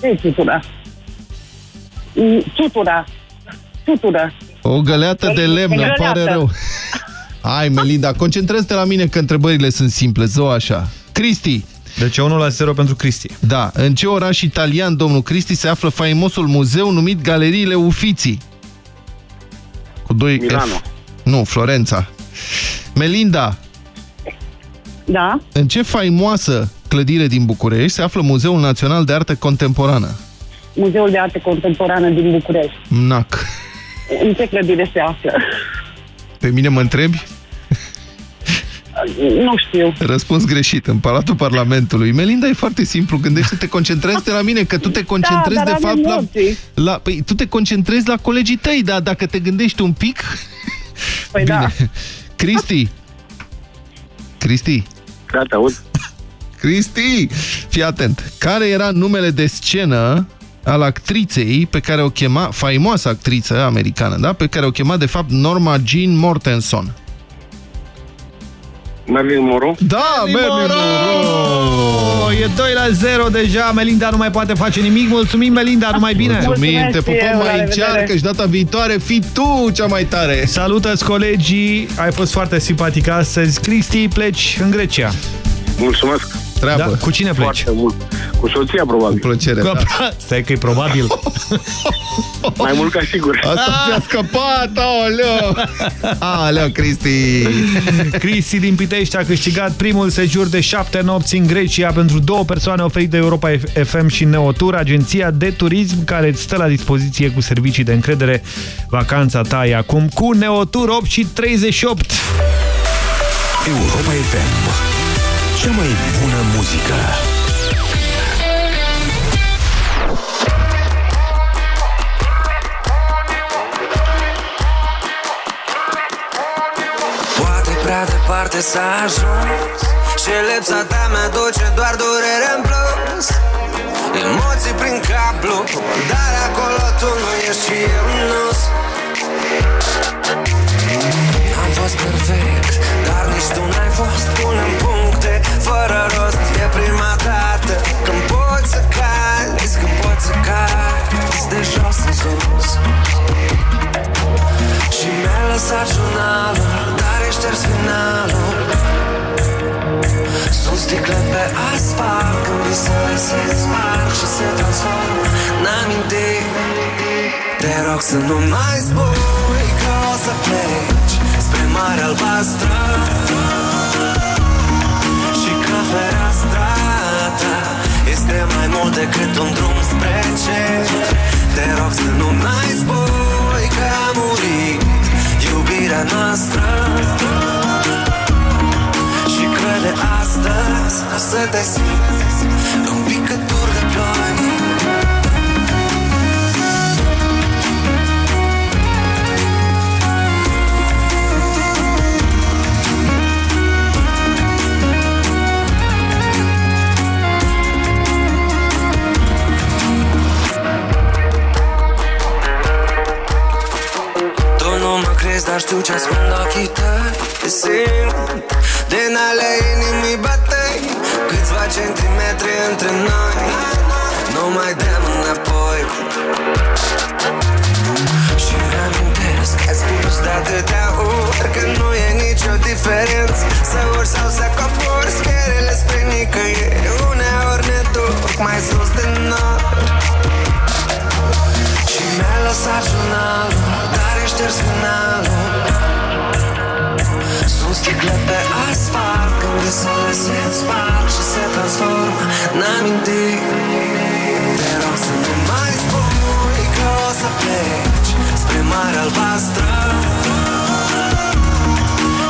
Ce e ciutură? Mm, Ciutură. Ciutură. O găleată de lemn, îmi pare Găleată. rău. Hai, Melinda, concentrează-te la mine că întrebările sunt simple, zău așa. Cristi. Deci 1 la 0 pentru Cristi. Da, în ce oraș italian, domnul Cristi, se află faimosul muzeu numit Galeriile Uffizi? Cu doi Milano. F. Nu, Florența. Melinda, Da. în ce faimoasă clădire din București se află Muzeul Național de Artă Contemporană? Muzeul de Arte Contemporană din București. NAC. În ce clădire se află? Pe mine mă întrebi? Nu știu. Răspuns greșit, în Palatul Parlamentului. Melinda, e foarte simplu, gândește-te, concentrează-te la mine, că tu te concentrezi Da, dar de am fapt la, emoții. la... Păi, tu te concentrezi la colegii tăi, dar dacă te gândești un pic... Păi da. Cristi! Cristi! Da, te aud. Cristi! Fii atent. Care era numele de scenă al actriței pe care o chema, faimoasă actriță americană, da? Pe care o chema, de fapt, Norma Jean Mortenson. Marilyn Monroe? Da, Marilyn Monroe! E 2 la 0 deja, Melinda nu mai poate face nimic. Mulțumim, Melinda, numai bine. Mulțumim, te pupăm, eu, la mai revedere. încearcă și data viitoare fii tu cea mai tare! Salută-ți colegii, ai fost foarte simpatică astăzi. Cristi, pleci în Grecia. Mulțumesc. Treabă. Da? Cu cine pleci? Foarte mult. Cu soția, probabil. Cu plăcere, Cu- da. Stai că e probabil. Mai mult ca sigur. Asta ți-a scăpat, aoleu! Aoleu, Cristi! Cristi din Pitești a câștigat primul sejur de șapte nopți în Grecia pentru două persoane oferit de Europa FM și Neotur, agenția de turism care îți stă la dispoziție cu servicii de încredere. Vacanța ta e acum cu Neotur 8 și 38. Europa FM. Cea mai bună muzică. Poate prea departe s-a ajuns Și lipsa ta mi-aduce doar durere în plus. Emoții prin cablu Dar acolo tu nu ești și eu nu Am fost perfect Dar nici tu n-ai fost Punem puncte fără rost E prima dată. Când pot să calzi Când pot să calzi de jos în sus. Și mi-a lăsat jurnalul Dar e șters finalul. Sunt sticle pe asfalt Când visele se sparg și se transformă în amintiri. Te rog să nu mai zbori Că o să pleci spre mare albastră. Este mai mult decât un drum spre cer. Te rog să nu mai spui că a murit Iubirea noastră. Și că de astăzi o să te simți Un picătur de ploi crezi, dar știu ce ascund ochii tăi. Simt din ale inimii batei. Câțiva centimetri între noi. Nu mai dăm înapoi. Și îmi amintesc că ai spus de atâtea ori Că nu e nicio diferență. Să urci sau să cobori Scările spre nicăieri Uneori ne duc mai sus de nori și mi-a lăsat jurnalul Dar e șters finalul Sunt sticle pe asfalt Când visele se sparg Și se transformă în amintiri. Te rog să nu mai spui Că o să pleci Spre mare albastră.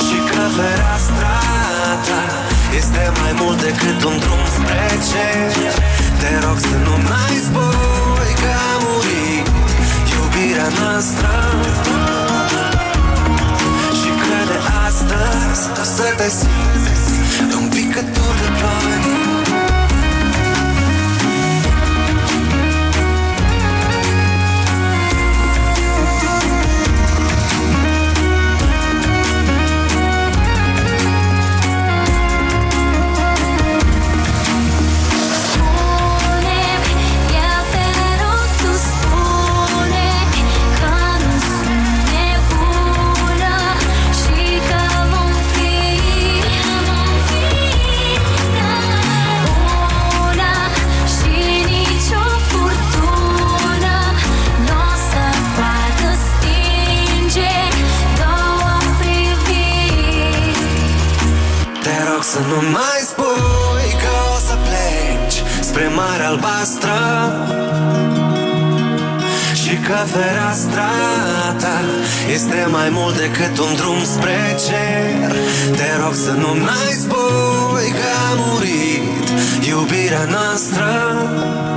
Și că fereastra ta Este mai mult decât un drum spre cer Te rog să nu mai spui Că a murit iubirea noastră. Și că de astăzi o să te simți Un picătur de ploi nu mai spui că o să pleci Spre mare albastră Și că fereastra ta Este mai mult decât un drum spre cer. Te rog să nu mai spui că a murit Iubirea noastră. Și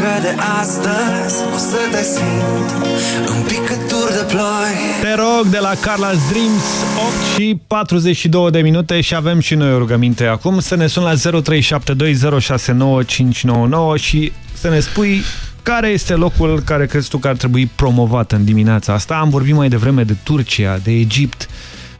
că de astăzi o să te simt Un picătur de ploi Te rog, de la Carla's Dreams, 8 și 42 de minute și avem și noi o rugăminte acum să ne sun la 0372069599 și să ne spui care este locul care crezi tu că ar trebui promovat în dimineața asta. Am vorbit mai devreme de Turcia, de Egipt,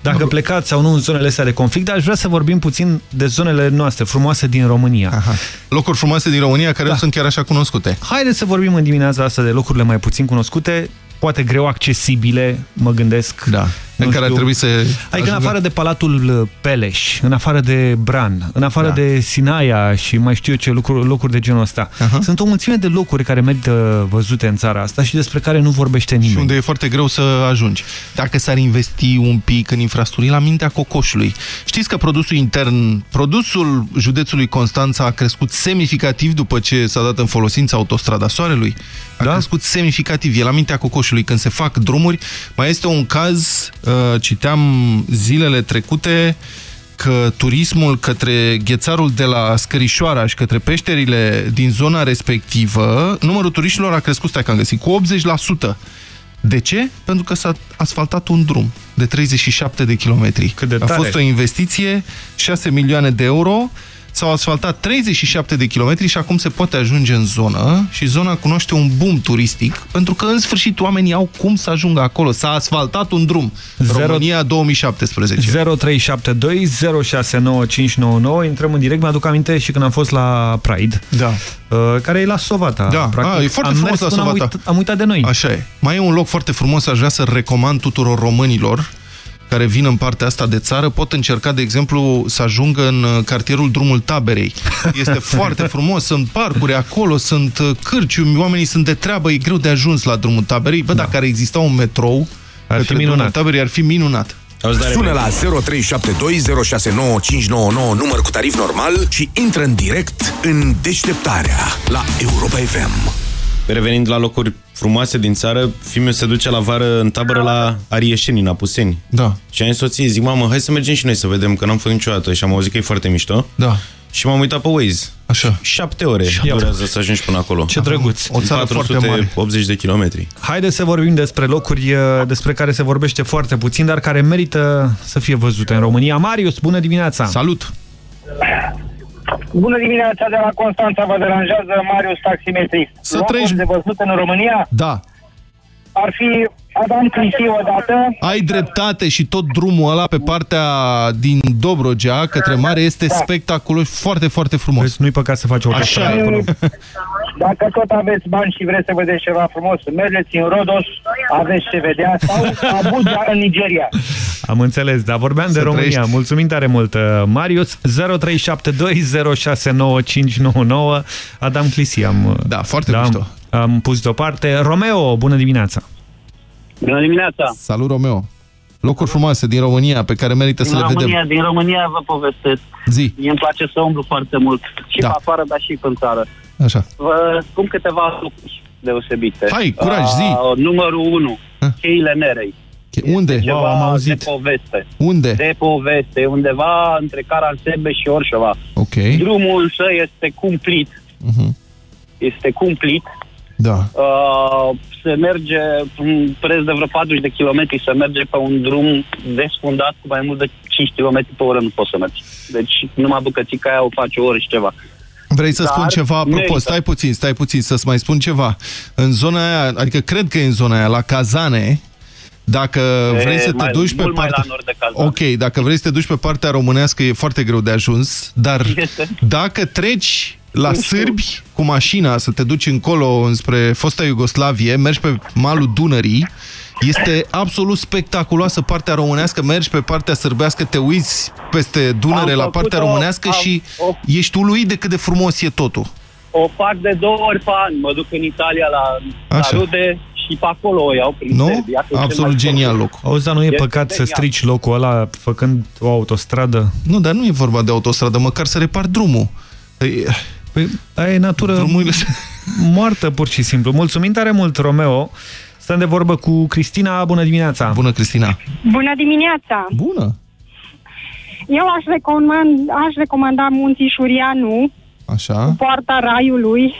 dacă plecați sau nu în zonele astea de conflict, dar aș vrea să vorbim puțin de zonele noastre frumoase din România. Aha. Locuri frumoase din România care Da. nu sunt chiar așa cunoscute. Haideți să vorbim în dimineața asta de locurile mai puțin cunoscute, poate greu accesibile, mă gândesc. Da. Nu În care ar știu. trebui să Adică în ajungă- afară de Palatul Peleș, în afară de Bran, în afară Da. de Sinaia și mai știu eu ce lucruri, locuri de genul ăsta. Sunt o mulțime de locuri care merită văzute în țara asta și despre care nu vorbește nimeni. Și unde e foarte greu să ajungi. Dacă s-ar investi un pic în infrastructuri, la mintea cocoșului. Știți că produsul intern, produsul județului Constanța a crescut semnificativ după ce s-a dat în folosință autostrada Soarelui? A da? crescut semnificativ. E la mintea cocoșului când se fac drumuri. Mai este un caz, uh, citeam zilele trecute, că turismul către ghețarul de la Scărișoara și către peșterile din zona respectivă, numărul turiștilor a crescut, stai că am găsit, cu 80%. De ce? Pentru că s-a asfaltat un drum de 37 de kilometri. Cât de A tare. fost o investiție, 6 milioane de euro, s-au asfaltat 37 de kilometri și acum se poate ajunge în zonă și zona cunoaște un boom turistic, pentru că în sfârșit oamenii au cum să ajungă acolo. S-a asfaltat un drum. Zero- România 2017. 0372 069599 Intrăm în direct, mi-aduc aminte și când am fost la Pride Da. Care e la Sovata Da, practic. a, e foarte am frumos mers la până am Sovata. uit- am uitat de noi Așa e. Mai e un loc foarte frumos, aș vrea să recomand tuturor românilor. Care vin în partea asta de țară pot încerca, de exemplu, să ajungă în uh, cartierul Drumul Taberei. Este foarte frumos, sunt parcuri acolo, sunt uh, cârciumi, oamenii sunt de treabă, e greu de ajuns la Drumul Taberei. Bă, dacă ar exista un metrou, ar fi minunat. Drumul Taberei ar fi minunat. Sună la 0372069599 număr cu tarif normal și intră în direct în deșteptarea la Europa FM. Revenind la locuri frumoase din țară, fiul se duce la vară în tabără la Arieșeni, în Apuseni. Da. Și am zis soției, zic, mamă, hai să mergem și noi să vedem, că n-am fost niciodată și am auzit că e foarte mișto. Da. Și m-am uitat pe Waze. Așa. Șapte ore Șapte. durează să ajungi până acolo. Ce drăguț. O țară foarte mare. 80 de kilometri. Haideți să vorbim despre locuri uh, despre care se vorbește foarte puțin, dar care merită să fie văzute în România. Marius, bună dimineața! Salut! Bună dimineața de la Constanța, vă deranjează Marius Taximetrist. Să Locuri trăiești- de văzut în România Da. ar fi Adam Cristi odată, Ai dreptate și tot drumul ăla pe partea din Dobrogea către mare este Da. spectaculos, foarte, foarte frumos. Vezi, nu-i păcat să faci o Așa autostradă e. acolo. dacă tot aveți bani și vreți să vedeți ceva frumos, mergeți în Rodos, aveți ce vedea, sau Abuja în Nigeria. Am înțeles, dar vorbeam de Să România. trăiești. Mulțumim tare mult, uh, Marius. 0372069599. Adam Clisi am, uh, Da, foarte da, mișto. am, am pus deoparte. Romeo, bună dimineața! Bună dimineața! Salut, Romeo! Locuri frumoase din România pe care merită să Din le România, vedem. din România vă povestesc. Zi. Mie îmi place să umblu foarte mult. Și Da. pe afară, dar și în țară. Așa. Vă spun câteva lucruri deosebite. Hai, curaj, zi. Uh, numărul 1. Cheile Nerei. Unde? Ceva Wow, am auzit. de poveste. Unde? De poveste. Undeva între Caransebeș și Orșova. Ok. Drumul însă este cumplit. Mhm. Este cumplit. Da. Uh, se merge un preț de vreo 40 de kilometri, se merge pe un drum desfundat cu mai mult de 5 km pe oră, nu poți să mergi. Deci numai bucățica aia o faci o oră și ceva. Vrei să Dar spun ceva apropo? merită. Stai puțin, stai puțin, să-ți mai spun ceva. În zona aia, adică cred că e în zona aia, la Cazane, dacă E, vrei să te mai- duci pe mult mai partea... la nord de Kazan. Ok, dacă vrei să te duci pe partea românească e foarte greu de ajuns, dar Este. dacă treci la sârbi cu mașina să te duci încolo înspre fosta Iugoslavie, mergi pe malul Dunării, este absolut spectaculoasă partea românească, mergi pe partea sârbească, te uiți peste Dunăre Am la făcut-o, partea românească am- și o- ești uluit de cât de frumos e totul. O fac de două ori pe an. Mă duc în Italia la, la Așa. rude și pe acolo o iau prin Nu? Serbia, că e cel Absolut mai genial scurt. loc. Auzi, dar nu e Este păcat să genial. strici locul ăla făcând o autostradă? Nu, dar nu e vorba de autostradă, măcar să repar drumul. Păi, aia e natură Drumurile... moartă, pur și simplu. Mulțumim tare mult, Romeo. Stăm de vorbă cu Cristina. Bună dimineața! Bună, Cristina! Bună dimineața! Bună! Eu aș, recomand, aș recomanda munții Șurianu, Așa. poarta Raiului,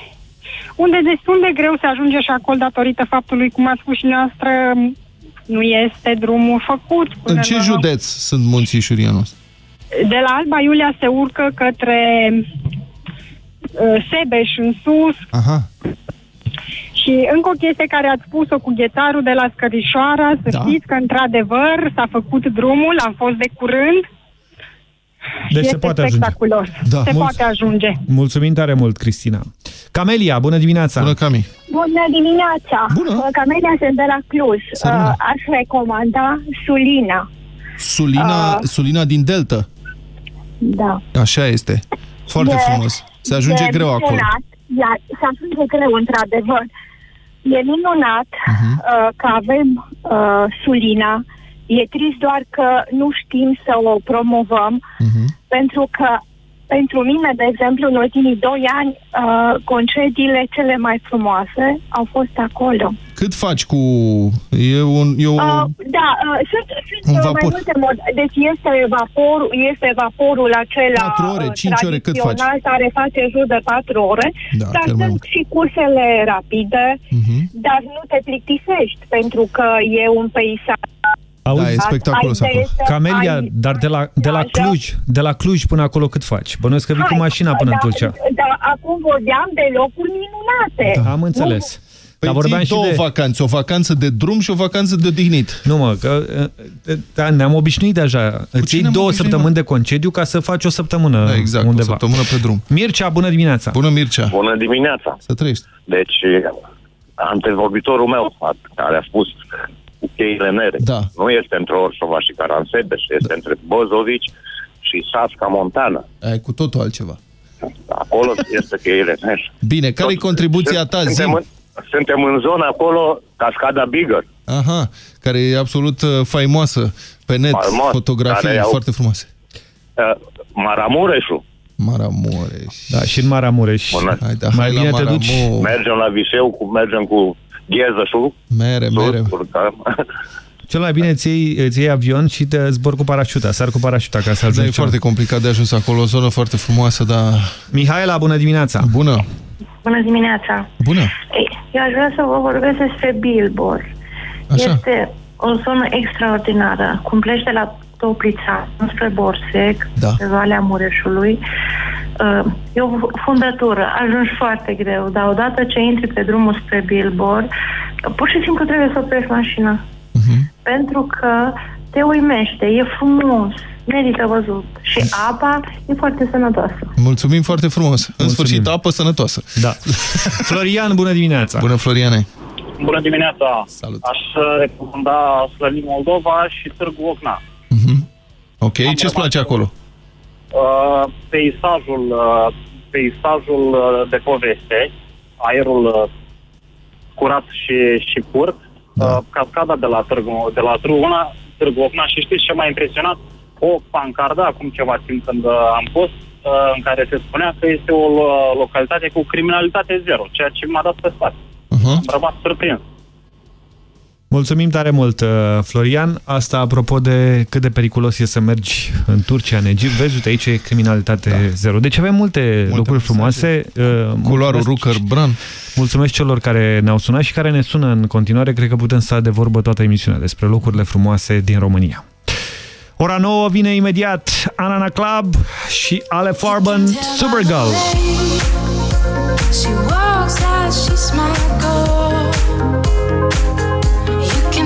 unde e destul de greu să ajunge și acolo datorită faptului, cum ați spus și noastră, nu este drumul făcut. până În ce la- județ sunt munții Șurianu? De la Alba Iulia se urcă către uh, Sebeș în sus Aha. și încă o chestie care ați spus-o cu ghetarul de la Scărișoara, să Da. știți că într-adevăr s-a făcut drumul, am fost de curând Deci și se este poate ajunge. spectaculos. Da. Se Mulț- poate ajunge. Mulțumim tare mult, Cristina. Camelia, bună dimineața! Bună, Cami! Bună dimineața! Bună! Camelia sunt de la Cluj. Salut. Uh, aș recomanda Sulina. Sulina, Ah. Sulina din Delta. Da. Așa este. Foarte E- frumos. Se ajunge e greu acolo. minunat. Ia, se ajunge greu, într-adevăr. E minunat Mhm. uh, că avem uh, Sulina. E trist doar că nu știm să o promovăm, Mhm. pentru că pentru mine, de exemplu, în ultimii doi ani, uh, concediile cele mai frumoase au fost acolo. Cât faci cu... E un... E o... Uh, da, uh, sunt, sunt Un uh, mai vapor. multe mod. Deci este vaporul, este vaporul acela Patru ore, uh, cinci ore, cât faci? tradițional care face în jur de 4 ore, Da, dar chiar mai sunt mult. și cursele rapide, Mhm. dar nu te plictisești pentru că e un peisaj. Auzi? Da, e spectaculos Ai acolo. de- Camelia, ai- dar de la, de la Cluj, de la Cluj până acolo cât faci? Bănuiesc că vii cu Hai, mașina până în da, Tulcea. Da, acum vorbeam de locuri minunate. Am înțeles. Păi Dar vorbeam ții și două de... vacanțe, o vacanță de drum și o vacanță de odihnit. Nu mă, că uh, da, ne-am obișnuit deja. Îți iei ne-am două obișnuit, săptămâni de concediu ca să faci o săptămână Da, exact, undeva. o săptămână pe drum. Mircea, bună dimineața! Bună, Mircea! Bună dimineața! Să trăiești! Deci, antevorbitorul meu, a- care a spus cu cheile nere. Da. Nu este între Orșova și Caransebeș, este între Bozovici și Sasca Montana. Ai cu totul altceva. Acolo este cheile nere. Bine, care e contribuția ta? Suntem Zi. în, suntem în zona acolo, Cascada Bigger. Aha, care e absolut uh, faimoasă pe net, Faimos, fotografii care au- foarte frumoase. Uh, Maramureșul. Maramureș. Da, și în Maramureș. Bună. Hai, da, Mai hai la bine te duci. Maramu. Mergem la Viseu, cu, mergem cu Ghezășul. Mere, mere. Urcăm. Cel mai bine îți iei, îți iei avion și te zbor cu parașuta, sar cu parașuta ca să Da, ajungi. e foarte complicat de ajuns acolo, o zonă foarte frumoasă, dar... Mihaela, bună dimineața! Bună! Bună dimineața! Bună! Ei, eu aș vrea să vă vorbesc despre Billboard. Așa. Este o zonă extraordinară. Cum pleci de la Toplița spre Borsec, Da. pe Valea Mureșului, uh, e o fundătură, ajungi foarte greu, dar odată ce intri pe drumul spre Billboard, pur și simplu trebuie să oprești mașina. Mhm. Pentru că te uimește, e frumos, merită văzut. Și apa e foarte sănătoasă. Mulțumim foarte frumos. În sfârșit, apă sănătoasă. Da. Florian, bună dimineața! Bună, Floriane! Bună dimineața! Salut! Aș uh, recomanda Slăvin Moldova și Târgu Ocna. Ok, ce-ți place acolo? Uh, peisajul, uh, peisajul uh, de poveste, aerul uh, curat și, și curt, da. uh, cascada de la Târgu, de la Târgu, Ocna, Târgu Ocna și știți ce m-a impresionat? O pancardă, acum ceva timp când uh, am fost, uh, în care se spunea că este o uh, localitate cu criminalitate zero, ceea ce m-a dat pe spate. Uh-huh. Am rămas surprins. Mulțumim tare mult, uh, Florian. Asta apropo de cât de periculos e să mergi în Turcia, în Egipt. Vezi, uite, aici e criminalitate da. zero. Deci avem multe, multe lucruri frumoase. Uh, Culoarul Rucker Bran. Mulțumesc celor care ne-au sunat și care ne sună în continuare. Cred că putem sta de vorbă toată emisiunea despre locurile frumoase din România. Ora 9 vine imediat Anana Club și Ale Farben, Supergirl. She walks like she's my girl.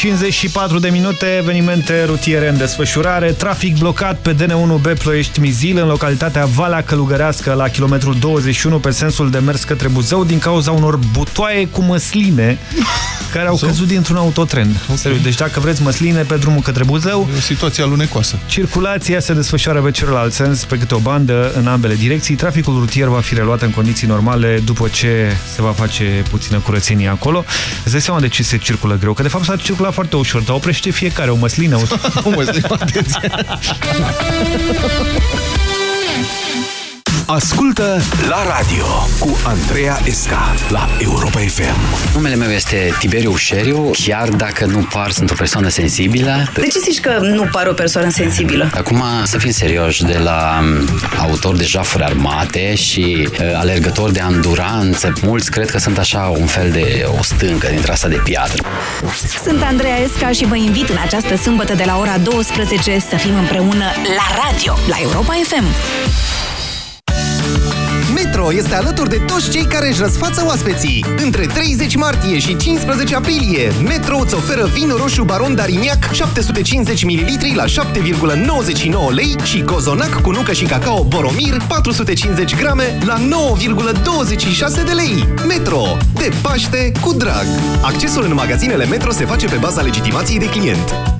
54 de minute, evenimente rutiere în desfășurare, trafic blocat pe DN1B Ploiești-Mizil în localitatea Valea Călugărească la kilometrul 21 pe sensul de mers către Buzău din cauza unor butoaie cu măsline care au căzut dintr-un autotren. Okay. Deci dacă vreți măsline pe drumul către Buzău... E o situație alunecoasă. Circulația se desfășoară pe celălalt sens, pe câte o bandă în ambele direcții. Traficul rutier va fi reluat în condiții normale după ce se va face puțină curățenie acolo. Îți dai seama de ce se circulă greu? Că de fapt s-a circulat foarte ușor, dar oprește fiecare o măslină. O, o măslină, atenție! Ascultă la radio cu Andreea Esca la Europa FM. Numele meu este Tiberiu Șeriu, chiar dacă nu par, sunt o persoană sensibilă. De ce zici că nu par o persoană sensibilă? Acum, să fim serioși, de la um, autor de jafuri armate și uh, alergători de anduranță, mulți cred că sunt așa un fel de o stâncă dintre asta de piatră. Sunt Andreea Esca și vă invit în această sâmbătă de la ora 12 să fim împreună la radio, la Europa FM. Metro este alături de toți cei care își răsfață oaspeții. Între 30 martie și 15 aprilie, Metro îți oferă vin roșu Baron Dariniac 750 ml la 7,99 lei și cozonac cu nucă și cacao Boromir 450 grame la 9,26 de lei. Metro. De Paște cu drag. Accesul în magazinele Metro se face pe baza legitimației de client.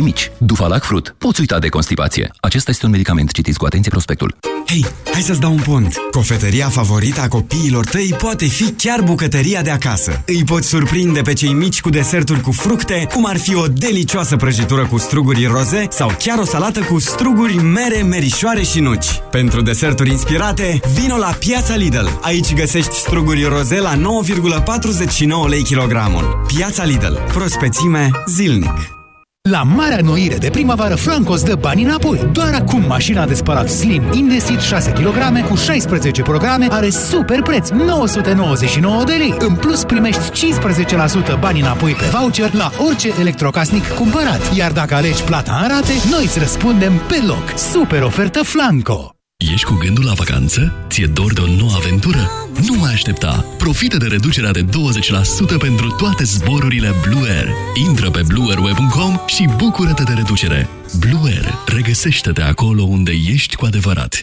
mici. Dufalac Fruit. Poți uita de constipație. Acesta este un medicament. Citiți cu atenție prospectul. Hei, hai să-ți dau un pont. Cofetăria favorită a copiilor tăi poate fi chiar bucătăria de acasă. Îi poți surprinde pe cei mici cu deserturi cu fructe, cum ar fi o delicioasă prăjitură cu struguri roze sau chiar o salată cu struguri, mere, merișoare și nuci. Pentru deserturi inspirate, vino la Piața Lidl. Aici găsești struguri roze la 9,49 lei kilogramul. Piața Lidl. Prospețime zilnic. La marea noire de primăvară, Flanco îți dă bani înapoi. Doar acum mașina de spălat Slim Indesit 6 kg cu 16 programe are super preț, 999 de lei. În plus primești 15% bani înapoi pe voucher la orice electrocasnic cumpărat. Iar dacă alegi plata în rate, noi îți răspundem pe loc. Super ofertă Flanco! Ești cu gândul la vacanță? Ție dor de o nouă aventură? Nu mai aștepta! Profită de reducerea de 20% pentru toate zborurile Blue Air. Intră pe blueairweb.com și bucură-te de reducere. Blue Air. Regăsește-te acolo unde ești cu adevărat.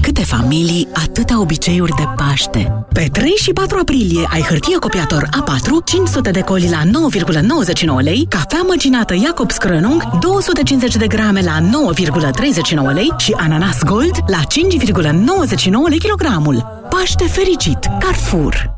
Câte familii, atâtea obiceiuri de Paște. Pe 3 și 4 aprilie ai hârtie copiator A4, 500 de coli la 9,99 lei, cafea măcinată Jacobs Krönung, 250 de grame la 9,39 lei și ananas Gold la 5,99 lei kilogramul. Paște fericit! Carrefour!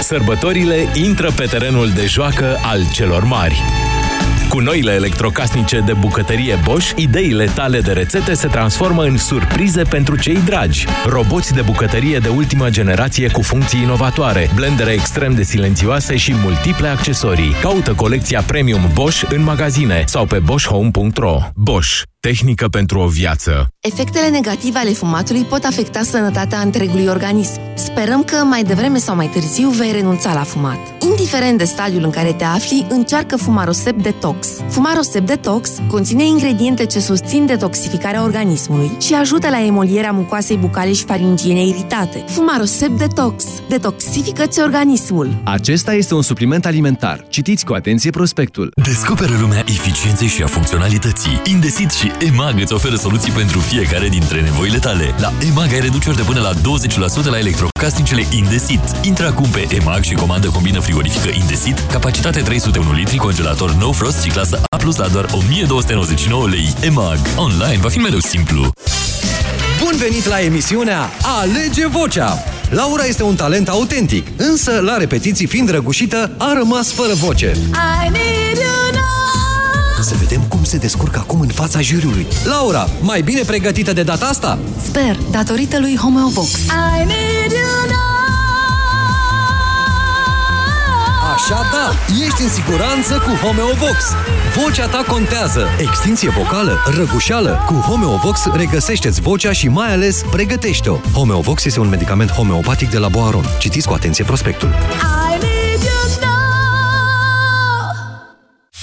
Sărbătorile intră pe terenul de joacă al celor mari. Cu noile electrocasnice de bucătărie Bosch, ideile tale de rețete se transformă în surprize pentru cei dragi. Roboți de bucătărie de ultimă generație cu funcții inovatoare, blendere extrem de silențioase și multiple accesorii. Caută colecția premium Bosch în magazine sau pe boschhome.ro. Bosch. Tehnică pentru o viață. Efectele negative ale fumatului pot afecta sănătatea întregului organism. Sperăm că mai devreme sau mai târziu vei renunța la fumat. Indiferent de stadiul în care te afli, încearcă Fumarosep Detox. Fumarosep Detox conține ingrediente ce susțin detoxificarea organismului și ajută la emolierea mucoasei bucale și faringiene iritate. Fumarosep Detox. Detoxifică-ți organismul. Acesta este un supliment alimentar. Citiți cu atenție prospectul. Descoperă lumea eficienței și a funcționalității. Indesit și EMAG îți oferă soluții pentru fiecare dintre nevoile tale. La EMAG ai reduceri de până la 20% la electrocasnicele Indesit. Intră acum pe EMAG și comandă combină frigorifică Indesit, capacitate 301 litri, congelator No Frost și clasă A+, la doar 1299 lei. EMAG. Online va fi mereu simplu. Bun venit la emisiunea Alege Vocea! Laura este un talent autentic, însă la repetiții fiind răgușită, a rămas fără voce. I need you now. Să vedem cum se descurcă acum în fața juriului. Laura, mai bine pregătită de data asta? Sper, datorită lui Homeovox. I need you now. Așa da, ești în siguranță cu Homeovox. Vocea ta contează. Extinție vocală, răgușeală. Cu Homeovox regăsește-ți vocea și mai ales pregătește-o. Homeovox este un medicament homeopatic de la Boaron. Citiți cu atenție prospectul. I need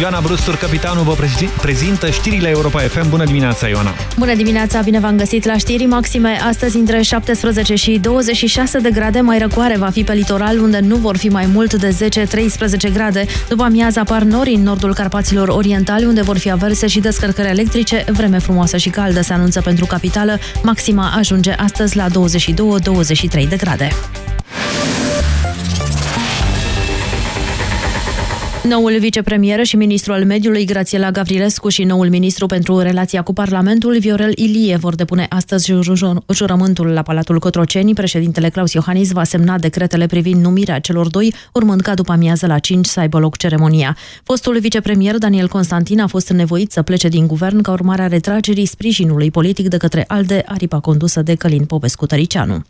Ioana Brustur, capitanul, vă prezintă știrile Europa FM. Bună dimineața, Ioana! Bună dimineața, bine v-am găsit la știri maxime. Astăzi între 17 și 26 de grade, mai răcoare va fi pe litoral, unde nu vor fi mai mult de 10-13 grade. După amiază apar nori în nordul Carpaților Orientali, unde vor fi averse și descărcări electrice. Vreme frumoasă și caldă se anunță pentru capitală. Maxima ajunge astăzi la 22-23 de grade. Noul vicepremier și ministru al mediului, Grațiela Gavrilescu, și noul ministru pentru relația cu Parlamentul, Viorel Ilie, vor depune astăzi jurământul la Palatul Cotroceni. Președintele Claus Iohannis va semna decretele privind numirea celor doi, urmând ca după amiază la 5 să aibă loc ceremonia. Fostul vicepremier Daniel Constantin a fost nevoit să plece din guvern ca urmare a retragerii sprijinului politic de către ALDE, aripa condusă de Călin Popescu-Tăricianu.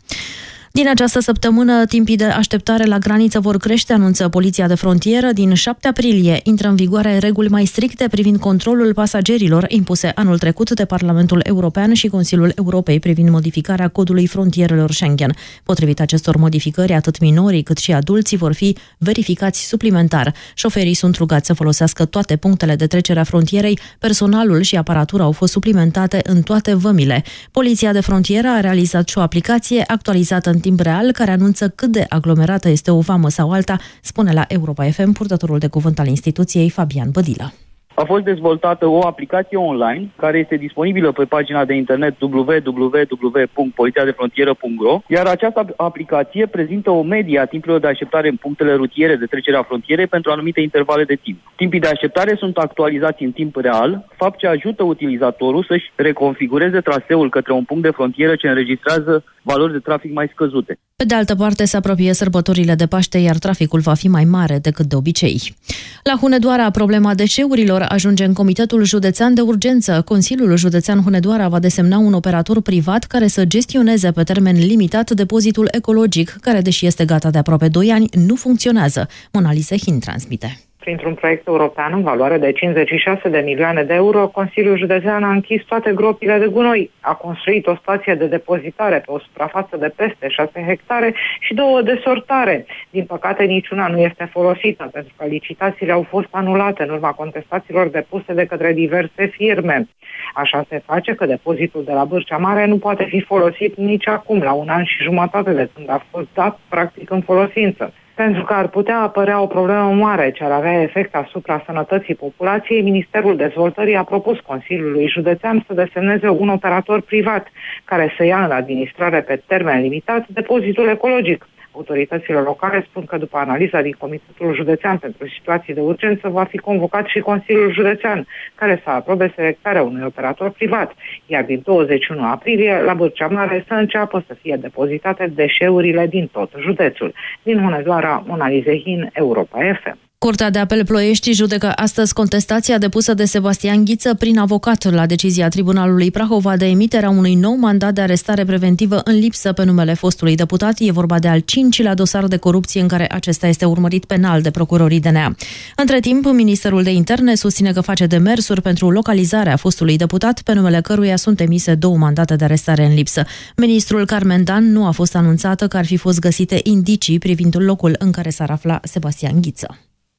Din această săptămână, timpii de așteptare la graniță vor crește, anunță Poliția de Frontieră. Din 7 aprilie intră în vigoare reguli mai stricte privind controlul pasagerilor impuse anul trecut de Parlamentul European și Consiliul Europei privind modificarea codului frontierelor Schengen. Potrivit acestor modificări, atât minorii cât și adulții vor fi verificați suplimentar. Șoferii sunt rugați să folosească toate punctele de trecere a frontierei, personalul și aparatura au fost suplimentate în toate vămile. Poliția de Frontieră a realizat și o aplicație actualizată în timp real care anunță cât de aglomerată este o vamă sau alta, spune la Europa FM purtătorul de cuvânt al instituției Fabian Bădilă. A fost dezvoltată o aplicație online care este disponibilă pe pagina de internet www.polițiadefrontieră.ro iar această aplicație prezintă o medie a timpurilor de așteptare în punctele rutiere de trecere a frontierei pentru anumite intervale de timp. Timpii de așteptare sunt actualizați în timp real, fapt ce ajută utilizatorul să-și reconfigureze traseul către un punct de frontieră ce înregistrează valori de trafic mai scăzute. Pe de altă parte, se apropie sărbătorile de Paște, iar traficul va fi mai mare decât de obicei. La Hunedoara, problema deșeurilor ajunge în Comitetul Județean de Urgență. Consiliul Județean Hunedoara va desemna un operator privat care să gestioneze pe termen limitat depozitul ecologic, care, deși este gata de aproape 2 ani, nu funcționează. Monalise Hin transmite. Printr-un proiect european în valoare de 56 de milioane de euro, Consiliul Județean a închis toate gropile de gunoi, a construit o stație de depozitare pe o suprafață de peste 6 hectare și două de sortare. Din păcate, niciuna nu este folosită, pentru că licitațiile au fost anulate în urma contestațiilor depuse de către diverse firme. Așa se face că depozitul de la Bârcea Mare nu poate fi folosit nici acum, la un an și jumătate de când a fost dat practic în folosință pentru că ar putea apărea o problemă mare ce ar avea efect asupra sănătății populației, Ministerul Dezvoltării a propus Consiliului Județean să desemneze un operator privat care să ia în administrare pe termen limitat depozitul ecologic. Autoritățile locale spun că după analiza din Comitetul Județean pentru situații de urgență va fi convocat și Consiliul Județean, care să aprobe selectarea unui operator privat, iar din 21 aprilie la Bârcea Mare să înceapă să fie depozitate deșeurile din tot județul. Din Hunedoara, Monalize Hin, Europa FM. Curtea de apel Ploiești judecă astăzi contestația depusă de Sebastian Ghiță prin avocat la decizia Tribunalului Prahova de emiterea unui nou mandat de arestare preventivă în lipsă pe numele fostului deputat. E vorba de al cincilea dosar de corupție în care acesta este urmărit penal de procurorii DNA. Între timp, Ministerul de Interne susține că face demersuri pentru localizarea fostului deputat, pe numele căruia sunt emise două mandate de arestare în lipsă. Ministrul Carmen Dan nu a fost anunțată că ar fi fost găsite indicii privind locul în care s-ar afla Sebastian Ghiță.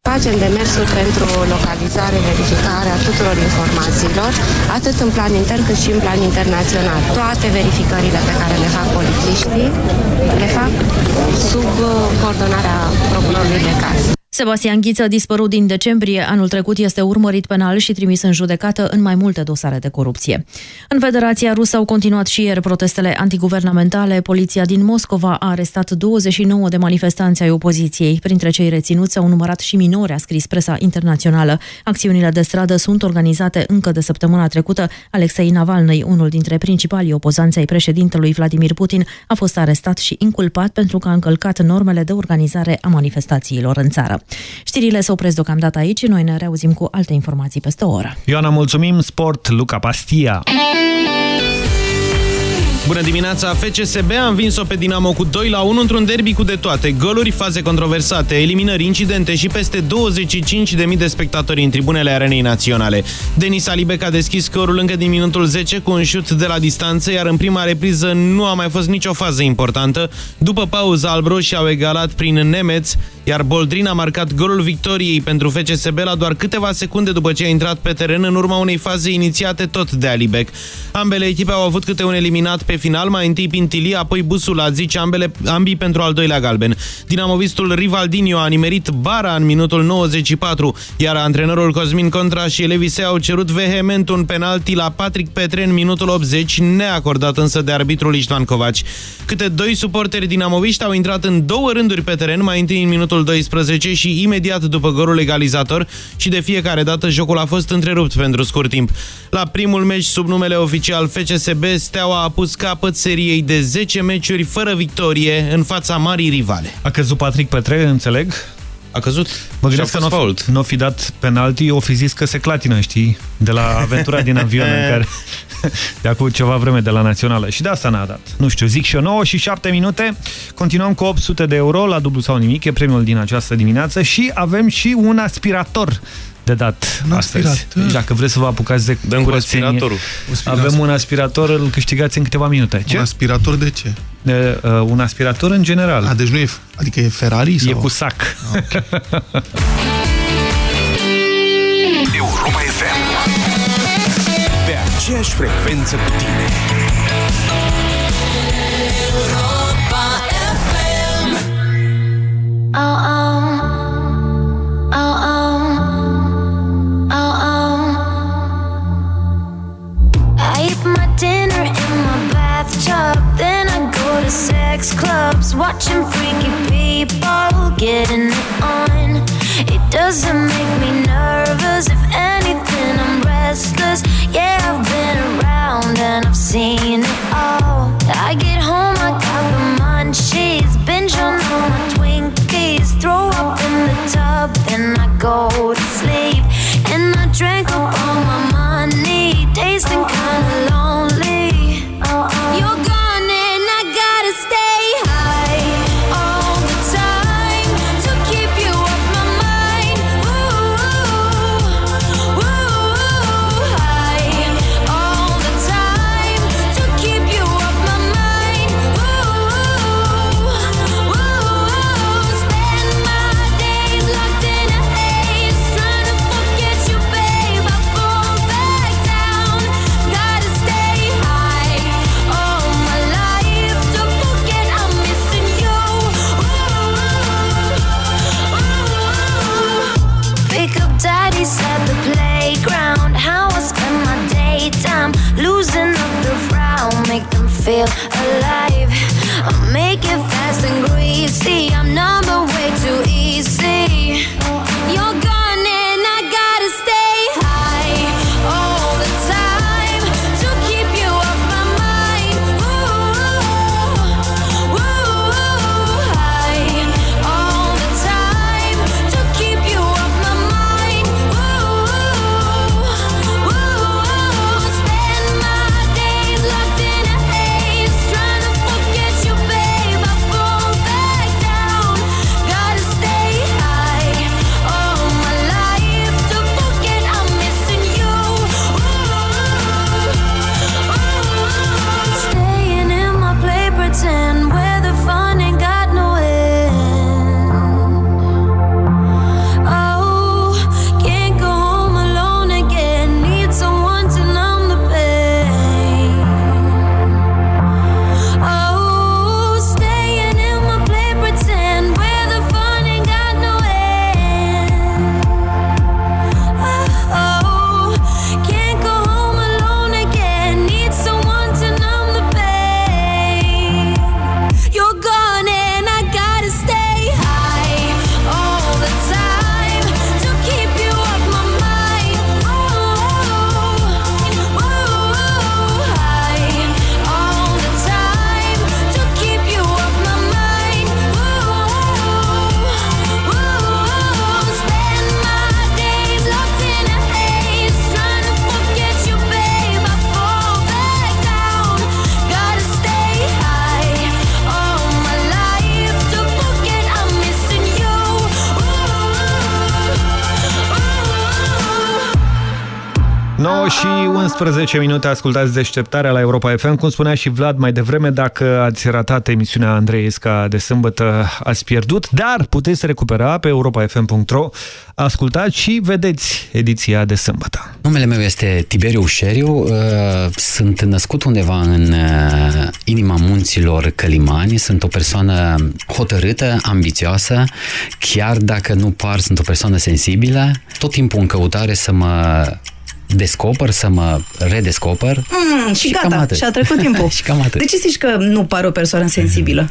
Facem demersuri pentru localizare, verificare a tuturor informațiilor, atât în plan intern cât și în plan internațional. Toate verificările pe care le fac polițiștii, le fac sub uh, coordonarea procurorului de caz. Sebastian Ghiță, dispărut din decembrie anul trecut, este urmărit penal și trimis în judecată în mai multe dosare de corupție. În Federația Rusă au continuat și ieri protestele antiguvernamentale. Poliția din Moscova a arestat 29 de manifestanți ai opoziției. Printre cei reținuți au numărat și minori, a scris presa internațională. Acțiunile de stradă sunt organizate încă de săptămâna trecută. Alexei Navalny, unul dintre principalii opozanți ai președintelui Vladimir Putin, a fost arestat și inculpat pentru că a încălcat normele de organizare a manifestațiilor în țară. Știrile se opresc deocamdată aici, noi ne reauzim cu alte informații peste o oră. Ioana, mulțumim! Sport, Luca Pastia! Bună dimineața! FCSB a învins-o pe Dinamo cu 2 la 1 într-un derby cu de toate. Goluri, faze controversate, eliminări, incidente și peste 25.000 de spectatori în tribunele arenei naționale. Denis Alibec a deschis scorul încă din minutul 10 cu un șut de la distanță, iar în prima repriză nu a mai fost nicio fază importantă. După pauză, albroșii au egalat prin Nemeț, iar Boldrin a marcat golul victoriei pentru FCSB la doar câteva secunde după ce a intrat pe teren în urma unei faze inițiate tot de Alibec. Ambele echipe au avut câte un eliminat pe final, mai întâi Pintili, apoi Busula, zice ambele, ambii pentru al doilea galben. Dinamovistul Rivaldinho a nimerit bara în minutul 94, iar antrenorul Cosmin Contra și Elevise au cerut vehement un penalti la Patrick Petre în minutul 80, neacordat însă de arbitrul Istvan Covaci. Câte doi suporteri dinamoviști au intrat în două rânduri pe teren, mai întâi în minutul 12 și imediat după golul egalizator și de fiecare dată jocul a fost întrerupt pentru scurt timp. La primul meci sub numele oficial FCSB, Steaua a pus capăt seriei de 10 meciuri fără victorie în fața marii rivale. A căzut Patrick Petre, înțeleg? A căzut. Mă gândesc că nu n -o fi dat penalti, o fi zis că se clatină, știi? De la aventura din avion în care... De acum ceva vreme de la Națională. Și de asta n-a dat. Nu știu, zic și eu 9 și 7 minute. Continuăm cu 800 de euro la dublu sau nimic. E premiul din această dimineață. Și avem și un aspirator de dat un astăzi. Aspirator. Deci dacă vreți să vă apucați de Dăm cu curățenie, aspiratorul. Avem un aspirator, îl câștigați în câteva minute. Ce? Un aspirator de ce? De, uh, un aspirator în general. A, deci nu e, adică e Ferrari? Sau? E cu sac. Ah, okay. aceeași frecvență cu tine Europa FM Oh, um, oh um, Oh, oh Oh, oh I eat my dinner in my bathtub Then I go to sex clubs Watching freaky people getting it on It doesn't make me nervous. If anything, I'm restless. Yeah, I've been around and I've seen it all. I get home, I got the munchies Binge on all my Twinkies. Throw up in the tub, then I go to sleep. And I drank up all my money. Tasting kinda lonely 11 minute ascultați deșteptarea la Europa FM. Cum spunea și Vlad mai devreme, dacă ați ratat emisiunea Andreesca de sâmbătă, ați pierdut, dar puteți recupera pe europafm.ro. Ascultați și vedeți ediția de sâmbătă. Numele meu este Tiberiu Ușeriu, uh, sunt născut undeva în uh, inima munților Călimani, sunt o persoană hotărâtă, ambițioasă, chiar dacă nu par, sunt o persoană sensibilă, tot timpul în căutare să mă descoper, să mă redescoper. Mm, și, Și gata, cam atât. și a trecut timpul. Și cam atât. De ce zici că nu pare o persoană sensibilă?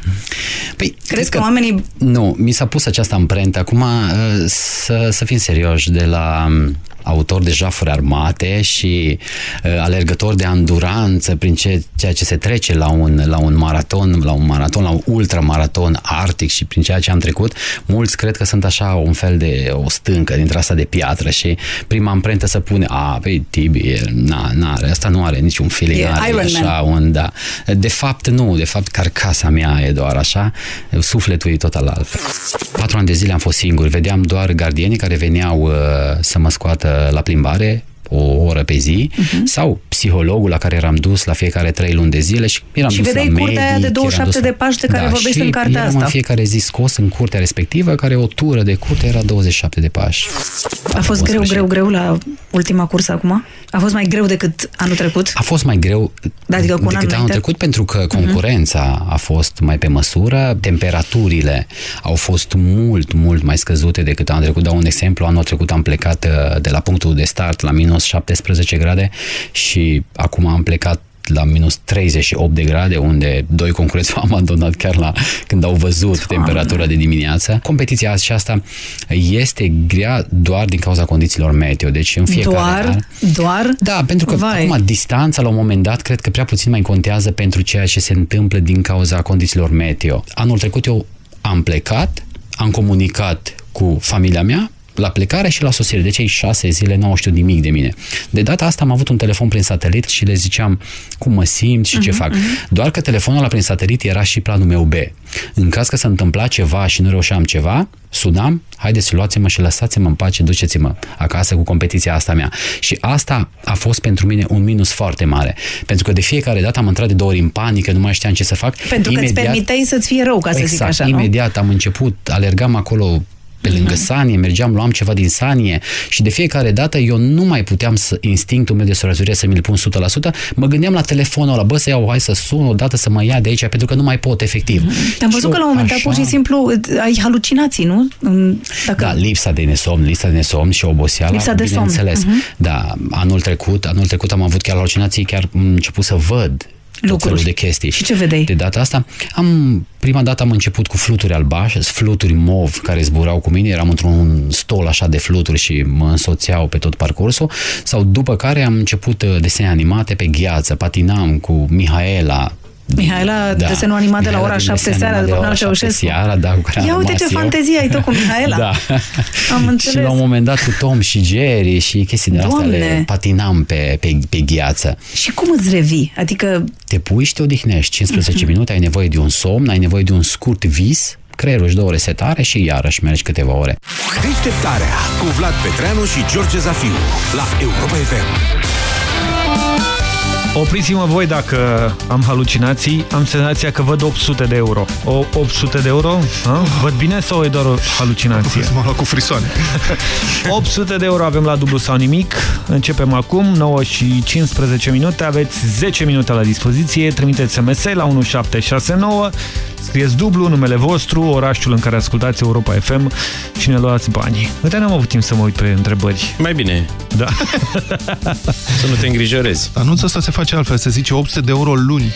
Păi, Crezi că, oamenii... Nu, mi s-a pus această amprentă. Acum, uh, să, să fim serioși, de la um, autor de jafuri armate și uh, alergător de anduranță prin ce, ceea ce se trece la un, la un maraton, la un maraton, la un ultramaraton arctic și prin ceea ce am trecut, mulți cred că sunt așa un fel de o stâncă dintre asta de piatră și prima amprentă să pune, a, pe Tibi, e- na, na, asta nu are niciun feeling, E are Iron Man. așa un, da. De fapt, nu, de fapt, carcasa mea e doar așa, sufletul e total altfel. Patru ani de zile am fost singur, vedeam doar gardienii care veneau uh, să mă scoată la plimbare, o oră pe zi, Mhm. sau psihologul la care eram dus la fiecare trei luni de zile și eram Și dus vedeai la curtea aia medic, de eram 27 dus la- de pași de care da, vorbești și în cartea eram asta. în fiecare zi scos în curtea respectivă, care o tură de curte era 27 de pași. A fost greu, greu, greu la ultima cursă acum? A fost mai greu decât anul trecut? A fost mai greu Da, adică cu un an decât anul înainte? trecut pentru că concurența a fost mai pe măsură, temperaturile au fost mult, mult mai scăzute decât anul trecut. Dau un exemplu, anul trecut am plecat uh, de la punctul de start la minus 17 grade și acum am plecat la minus 38 de grade, unde doi concurenți au abandonat chiar la când au văzut temperatura de dimineață. Competiția aceasta este grea doar din cauza condițiilor meteo, deci în fiecare Doar? an Doar? da, pentru că Vai. acum distanța la un moment dat cred că prea puțin mai contează pentru ceea ce se întâmplă din cauza condițiilor meteo. Anul trecut eu am plecat, am comunicat cu familia mea la plecare și la sosire. De cei șase zile nu au știut nimic de mine. De data asta am avut un telefon prin satelit și le ziceam cum mă simt și ce Mhm, fac. Doar că telefonul ăla prin satelit era și planul meu B. În caz că se întâmpla ceva și nu reușeam ceva, sunam, haideți luați-mă și lăsați-mă în pace, duceți-mă acasă cu competiția asta mea. Și asta a fost pentru mine un minus foarte mare. Pentru că de fiecare dată am intrat de două ori în panică, nu mai știam ce să fac. Pentru că îți permiteai să-ți fie rău, ca să exact, zic așa, nu? imediat am început, alergam acolo pe lângă sanie, mergeam, luam ceva din sanie și de fiecare dată eu nu mai puteam să instinctul meu de sărăzurie să mi-l pun 100%, mă gândeam la telefonul ăla, bă, să iau, hai să sun o dată să mă ia de aici, pentru că nu mai pot, efectiv. Am Și văzut că la un moment dat așa- pur și simplu ai halucinații, nu? În- Dacă... Da, lipsa de nesomn, lipsa de nesomn și oboseala, Lipsa de somn. bineînțeles. Mhm. Da, anul trecut, anul trecut am avut chiar halucinații, chiar am început să văd tot Lucruri. felul de chestii. Și ce vedeai? De data asta, am, prima dată am început cu fluturi albaștri, fluturi mov care zburau cu mine, eram într-un stol așa de fluturi și mă însoțeau pe tot parcursul, sau după care am început uh, desene animate pe gheață, patinam cu Mihaela, Mihaela, Da. desenul animat de la Mihaela ora din 7 desen seara animat de de la Bernard ora 7 Ceaușescu. seara, da, cu care am Ia uite rămas ce eu. fantezie ai tu cu Mihaela. Da. Am Și înțeles. la un moment dat cu Tom și Jerry și chestii de astea Doamne! le patinam pe, pe, pe gheață. Și cum îți revii? Adică Te pui și te odihnești. 15 Mhm. minute, ai nevoie de un somn, ai nevoie de un scurt vis, creierul își dă o resetare și iarăși mergi câteva ore. Deșteptarea cu Vlad Petreanu și George Zafiu la Europa FM. Opriți-mă voi dacă am halucinații, am senzația că văd 800 de euro. O, 800 de euro? Ha? Văd bine sau e doar o halucinație? M-am luat cu frisoane. 800 de euro avem la dublu sau nimic. Începem acum, 9 și 15 minute. Aveți 10 minute la dispoziție. Trimiteți SMS la 1769. Scrieți dublu, numele vostru, orașul în care ascultați Europa FM și ne luați banii. Uite, n-am avut timp să mă uit pe întrebări. Mai bine. Da. Să nu te îngrijorezi. Anunțul ăsta se face altfel, se zice 800 de euro luni.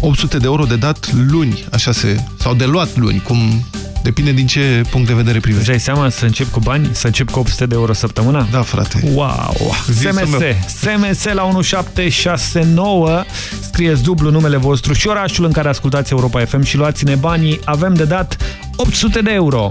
800 de euro de dat luni, așa se... sau de luat luni, cum depinde din ce punct de vedere privești. Îți dai seama să încep cu bani? Să încep cu 800 de euro săptămâna? Da, frate. Wow! Visul SMS, meu. SMS la 1769, scrieți dublu numele vostru și orașul în care ascultați Europa FM și luați-ne banii. Avem de dat 800 de euro.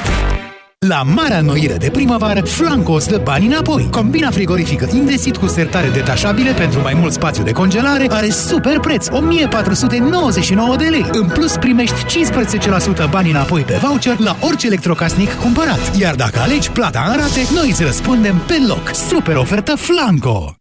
La marea noire de primăvară, Flanco îți dă bani înapoi. Combina frigorifică Indesit cu sertare detașabile pentru mai mult spațiu de congelare are super preț, 1499 de lei. În plus, primești 15% bani înapoi pe voucher la orice electrocasnic cumpărat. Iar dacă alegi plata în rate, noi îți răspundem pe loc. Super ofertă Flanco!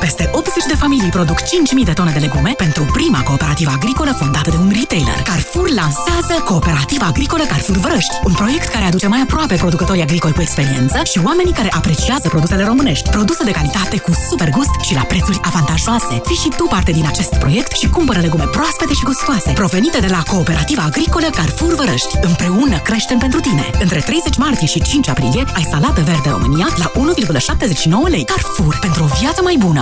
Peste 80 de familii produc 5.000 de tone de legume pentru prima cooperativă agricolă fondată de un retailer. Carrefour lansează Cooperativa Agricolă Carrefour Vărăști, un proiect care aduce mai aproape producătorii agricoli cu experiență și oamenii care apreciază produsele românești, produse de calitate cu super gust și la prețuri avantajoase. Fii și tu parte din acest proiect și cumpără legume proaspete și gustoase, provenite de la Cooperativa Agricolă Carrefour Vărăști. Împreună creștem pentru tine. Între 30 martie și 5 aprilie ai salată verde România la 1,79 lei. Carrefour, pentru o viață mai bună.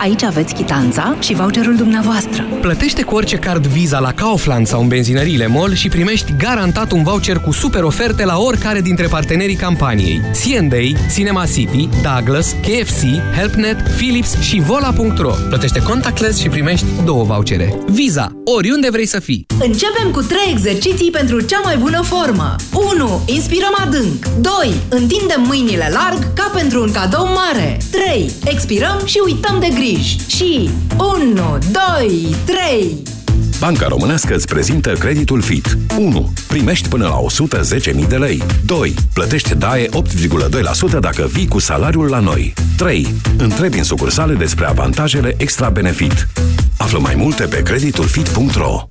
Aici aveți chitanța și voucherul dumneavoastră. Plătește cu orice card Visa la Kaufland sau în benzinăriile MOL și primești garantat un voucher cu super oferte la oricare dintre partenerii campaniei. C&A, Cinema City, Douglas, KFC, HelpNet, Philips și Vola.ro. Plătește contactless și primești două vouchere. Visa, oriunde vrei să fii. Începem cu 3 exerciții pentru cea mai bună formă. 1. Inspirăm adânc. 2. Întindem mâinile larg ca pentru un cadou mare. 3. Expirăm și uităm de griji. Și 1, 2, 3... Banca Românească îți prezintă creditul FIT. 1. Primești până la 110.000 de lei. 2. Plătești DAE 8,2% dacă vii cu salariul la noi. 3. Întrebi în sucursale despre avantajele extra benefit. Află mai multe pe creditulfit.ro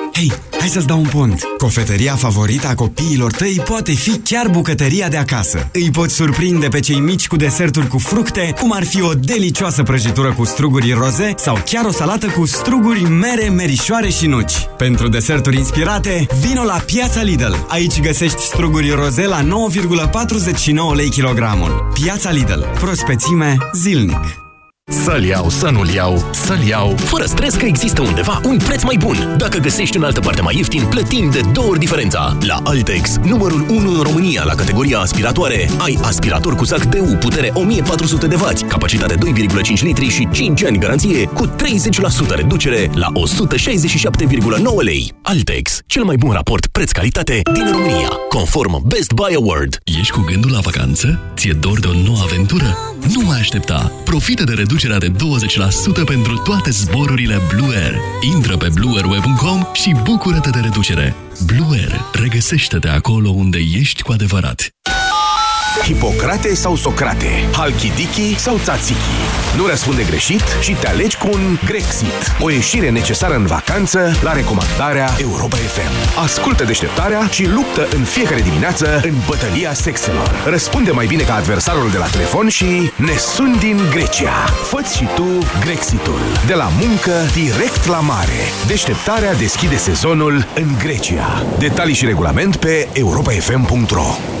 Hei, hai să-ți dau un pont! Cofetăria favorită a copiilor tăi poate fi chiar bucătăria de acasă. Îi poți surprinde pe cei mici cu deserturi cu fructe, cum ar fi o delicioasă prăjitură cu struguri roze sau chiar o salată cu struguri, mere, merișoare și nuci. Pentru deserturi inspirate, vino la Piața Lidl. Aici găsești struguri roze la 9,49 lei kilogramul. Piața Lidl. Prospețime zilnic. Să-l iau, să nu-l iau, să-l iau, fără stres că există undeva un preț mai bun. Dacă găsești în altă parte mai ieftin, plătim de două ori diferența. La Altex, numărul 1 în România la categoria aspiratoare, ai aspirator cu sac DU, putere 1400 de W, capacitate 2,5 litri și 5 ani garanție, cu 30% reducere la 167,9 lei. Altex, cel mai bun raport preț-calitate din România, conform Best Buy Award. Ești cu gândul la vacanță? Ție dor de o nouă aventură? Nu mai aștepta! Profită de reducerea de 20% pentru toate zborurile Blue Air. Intră pe blueairweb.com și bucură-te de reducere. Blue Air. Regăsește-te acolo unde ești cu adevărat. Hipocrate sau Socrate? Halkidiki sau Tzatziki? Nu răspunde greșit și te alegi cu un Grexit. O ieșire necesară în vacanță la recomandarea Europa FM. Ascultă deșteptarea și luptă în fiecare dimineață în bătălia sexelor. Răspunde mai bine ca adversarul de la telefon și ne sun din Grecia. Făți și tu Grexitul. De la muncă direct la mare. Deșteptarea deschide sezonul în Grecia. Detalii și regulament pe europafm.ro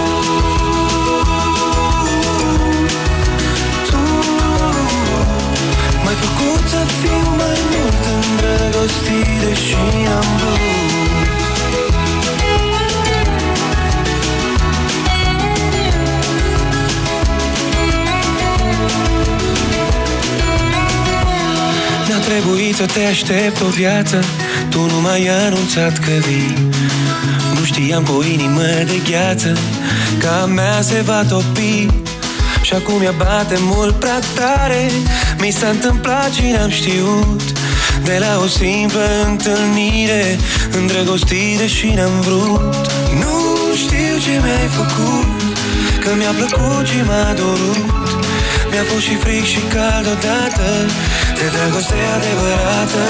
făcut să fiu mai mult îndrăgostit Deși am vrut. Mi-a trebuit să te aștept o viață Tu nu m-ai anunțat că vii. Nu știam cu o inimă de gheață Că a mea se va topi Și acum ea bate mult prea tare Mi s-a întâmplat și n-am știut. De la o simplă întâlnire Îndrăgostire și n-am vrut. Nu știu ce mi-ai făcut Că mi-a plăcut și m-a dorut Mi-a fost și fric și cald odată De dragoste adevărată.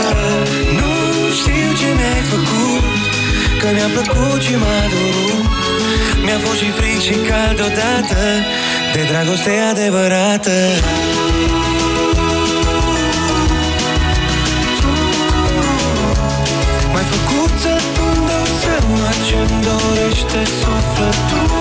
Nu știu ce mi-ai făcut Că mi-a plăcut și m-a dorut Mi-a fost și fric și cald odată De dragoste adevărată. M-ai făcut să-mi dau seama ce-mi dorește sufletul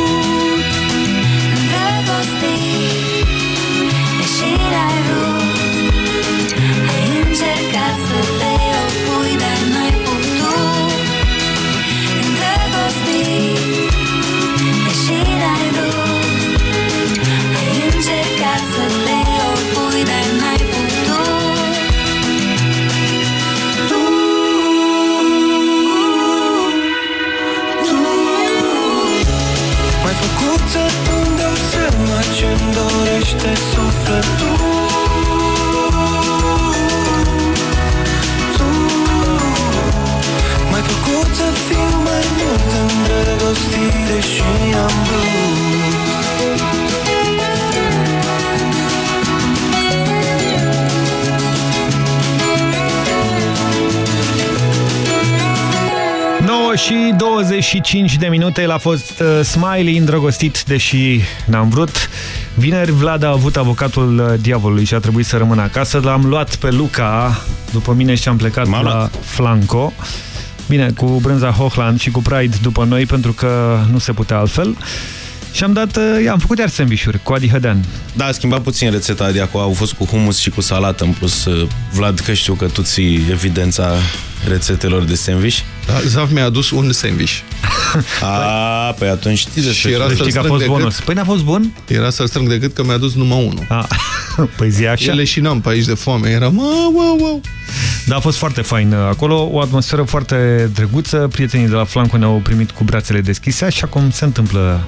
dorește sufletul Tu M-ai făcut să fiu mai mult îndrăgostit Deși am vrut Nouă și 25 de minute l-a fost uh, Smiley îndrăgostit, deși n-am vrut. Vineri Vlad a avut avocatul uh, diavolului și a trebuit să rămână acasă. L-am luat pe Luca după mine și am plecat la luat. Flanco. Bine, cu brânza Hochland și cu Pride după noi, pentru că nu se putea altfel. Și am dat, uh, am făcut iar sandvișuri cu Adi Hădean. Da, a schimbat puțin rețeta Adi, acolo au fost cu humus și cu salată în plus. uh, Vlad, că știu că tu ții evidența rețetelor de sandwich. Da, Zaf mi-a adus un sandwich. A, păi atunci știți despre Și ce era vorbești. să-l Știi că a strâng fost de bonus. cât? Păi n-a fost bun? Era să-l strâng de cât că mi-a adus numai unul. A, păi zi așa. Eu leșinam pe aici de foame. Era, wow, wow, wow. Da, a fost foarte fain acolo, o atmosferă foarte drăguță, prietenii de la Flanco ne-au primit cu brațele deschise, așa cum se întâmplă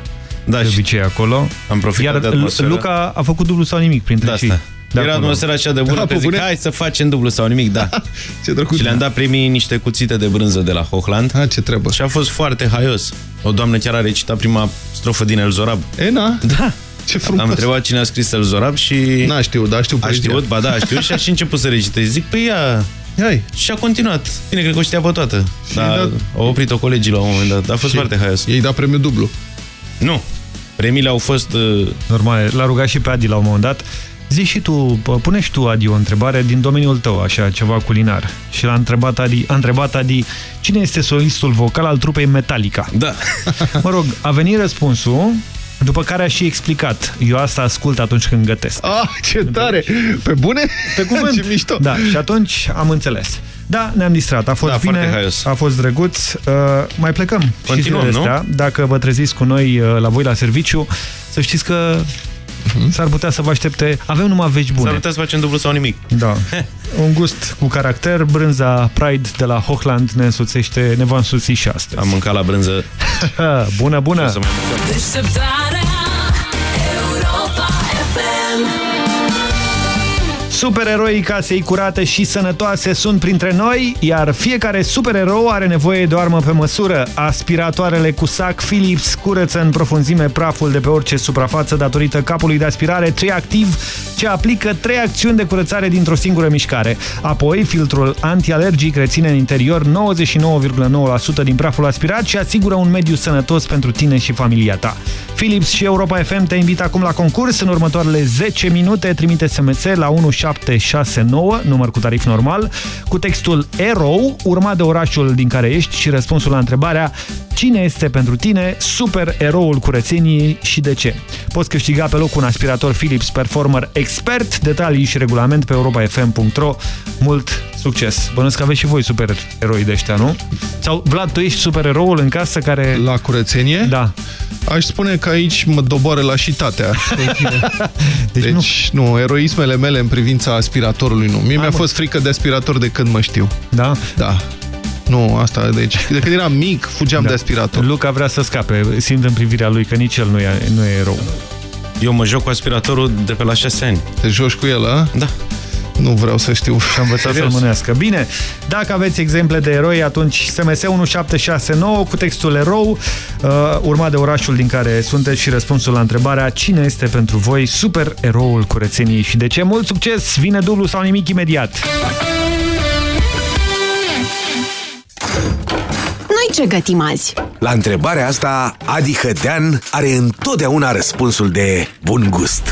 da, de obicei acolo. Am profitat Iar de atmosferă. Luca a făcut dublu sau nimic printre Da, cei. Asta. de Era acolo. atmosfera așa de bună, Da, că pe zic, bune? hai să facem dublu sau nimic, da. Ce drăguț. Și le-am dat primii niște cuțite de brânză de la Hochland. Ha, ce trebuie. Și a fost foarte haios. O doamnă chiar a recitat prima strofă din El Zorab. E, na? Da. Ce frumos. Am întrebat cine a scris El Zorab și... N-a știut, dar știu A poezia. știut, ba da, a știut și a și început să reciteze. Zic, păi ia... Hai. Și a continuat. Bine, cred că o știa pe toată. Și Dar da- au oprit-o colegii la un moment dat. A fost Și foarte haios. Ei da premiu dublu. Nu. Premiile au fost... Uh, Normal, l-a rugat și pe Adi la un moment dat. Zici și tu, pă, pune și tu, Adi, o întrebare din domeniul tău, așa, ceva culinar. Și l-a întrebat Adi, a întrebat Adi, cine este solistul vocal al trupei Metallica? Da. Mă rog, a venit răspunsul, după care a și explicat. Eu asta ascult atunci când gătesc. Ah, ce tare! Pe bune? Pe cuvânt. ce mișto. Da, și atunci am înțeles. Da, ne-am distrat. A fost Da, bine, foarte haios. a fost drăguț. Uh, mai plecăm. Continuăm, și zilele nu? astea. Dacă vă treziți cu noi uh, la voi la serviciu, să știți că s-ar putea să vă aștepte. Avem numai vești bune. S-ar putea să facem dublu sau nimic. Da. Un gust cu caracter, brânza Pride de la Hochland ne însuțește, ne va însuți și astăzi. Am mâncat la brânză. bună, bună! O să mai mâncăm. Supereroii casei curate și sănătoase sunt printre noi, iar fiecare supererou are nevoie de o armă pe măsură. Aspiratoarele cu sac Philips curăță în profunzime praful de pe orice suprafață datorită capului de aspirare triactiv ce aplică trei acțiuni de curățare dintr-o singură mișcare. Apoi, filtrul antialergic reține în interior 99,9% din praful aspirat și asigură un mediu sănătos pentru tine și familia ta. Philips și Europa FM te invită acum la concurs. În următoarele 10 minute trimite SMS la 1769, număr cu tarif normal, cu textul EROU, urmat de orașul din care ești și răspunsul la întrebarea Cine este pentru tine super eroul curățeniei și de ce? Poți câștiga pe loc un aspirator Philips Performer Expert, detalii și regulament pe europafm.ro. Mult succes! Bănuiesc că aveți și voi super eroi de ăștia, nu? Sau, Vlad, tu ești super eroul în casă care... La curățenie? Da. Aș spune că aici mă doboară lașitatea. Deci, deci nu. nu, eroismele mele în privința aspiratorului nu. Mie mi-a fost frică de aspirator de când mă știu. Da? Da. Nu, asta, deci, de când eram mic, fugeam Da. de aspirator. Luca vrea să scape, simt în privirea lui că nici el nu e, nu e erou. Eu mă joc cu aspiratorul de pe la 6 ani. Te joci cu el, a? Da. Nu vreau să știu. Și am învățat să-l Serios. mânească. Bine, dacă aveți exemple de eroi, atunci SMS 1769 cu textul erou, uh, urmat de orașul din care sunteți și răspunsul la întrebarea cine este pentru voi super eroul curățeniei și de ce. Mult succes! Vine dublu sau nimic imediat! Noi ce gătim azi? La întrebarea asta, Adi Hădean are întotdeauna răspunsul de bun gust.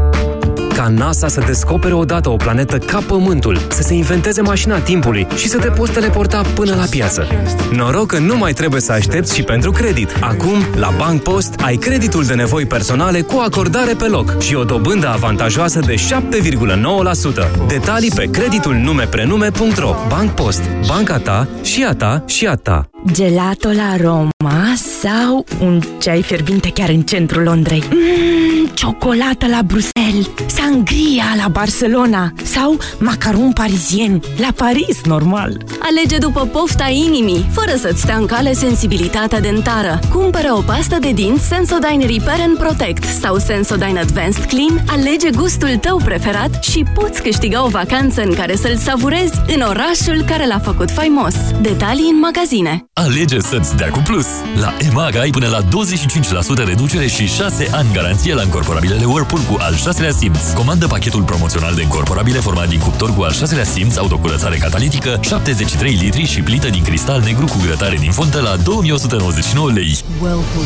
Ca NASA să descopere odată o planetă ca Pământul, să se inventeze mașina timpului și să te poți teleporta până la piață. Noroc că nu mai trebuie să aștepți și pentru credit. Acum, la Bank Post, ai creditul de nevoi personale cu acordare pe loc și o dobândă avantajoasă de 7,9%. Detalii pe creditul numeprenume.ro Bank Post. Banca ta și a ta și a ta. Gelato la Roma sau un ceai fierbinte chiar în centrul Londrei. Mm, ciocolată la Bruxelles, sangria la Barcelona sau macaron parisien la Paris, normal. Alege după pofta inimii, fără să-ți stea în cale sensibilitatea dentară. Cumpără o pastă de dinți Sensodyne Repair and Protect sau Sensodyne Advanced Clean, alege gustul tău preferat și poți câștiga o vacanță în care să-l savurezi în orașul care l-a făcut faimos. Detalii în magazine. Alege să-ți dea cu plus! La EMAG ai până la 25% reducere și 6 ani garanție la încorporabilele Whirlpool cu al 6-lea simț. Comandă pachetul promoțional de încorporabile format din cuptor cu al 6-lea simț, autocurățare catalitică, 73 litri și plită din cristal negru cu grătare din fontă la 2199 lei. Whirlpool.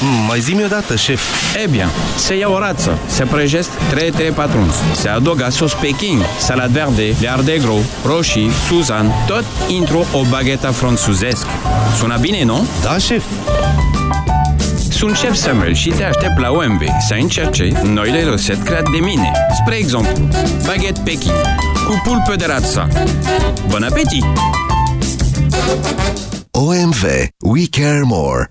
Mm, mai zi-mi odată, șef. Eh bien, se ia o rață, se prăjesc 3 3 patrons, se adăugă sos peking, salad verde, de gros, roșii, suzan, tot într-o o baghetă franțuzesc. Sună bine, nu? Da, șef. Sunt șef Samuel și te aștept la OMV să încerce noile rețete create de mine. Spre exemplu, baguette peking cu pulpe de rață. Bon appetit! OMV. We care more.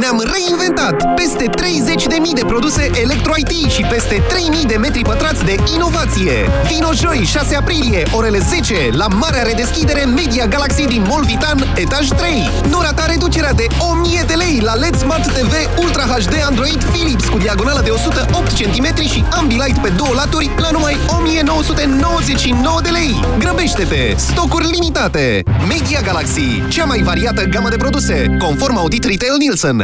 Ne-am reinventat! Peste 30.000 de produse Electro-IT și peste 3.000 de metri pătrați de inovație! Vino joi, 6 aprilie, orele 10, la marea redeschidere Media Galaxy din Mall Vitan, etaj 3. Nu rata reducerea de 1000 de lei la LED Smart TV Ultra HD Android Philips cu diagonală de 108 cm și Ambilight pe două laturi la numai 1999 de lei. Grăbește-te! Stocuri limitate! Media Galaxy, cea mai variată gamă de produse, conform audit Retail Nielsen.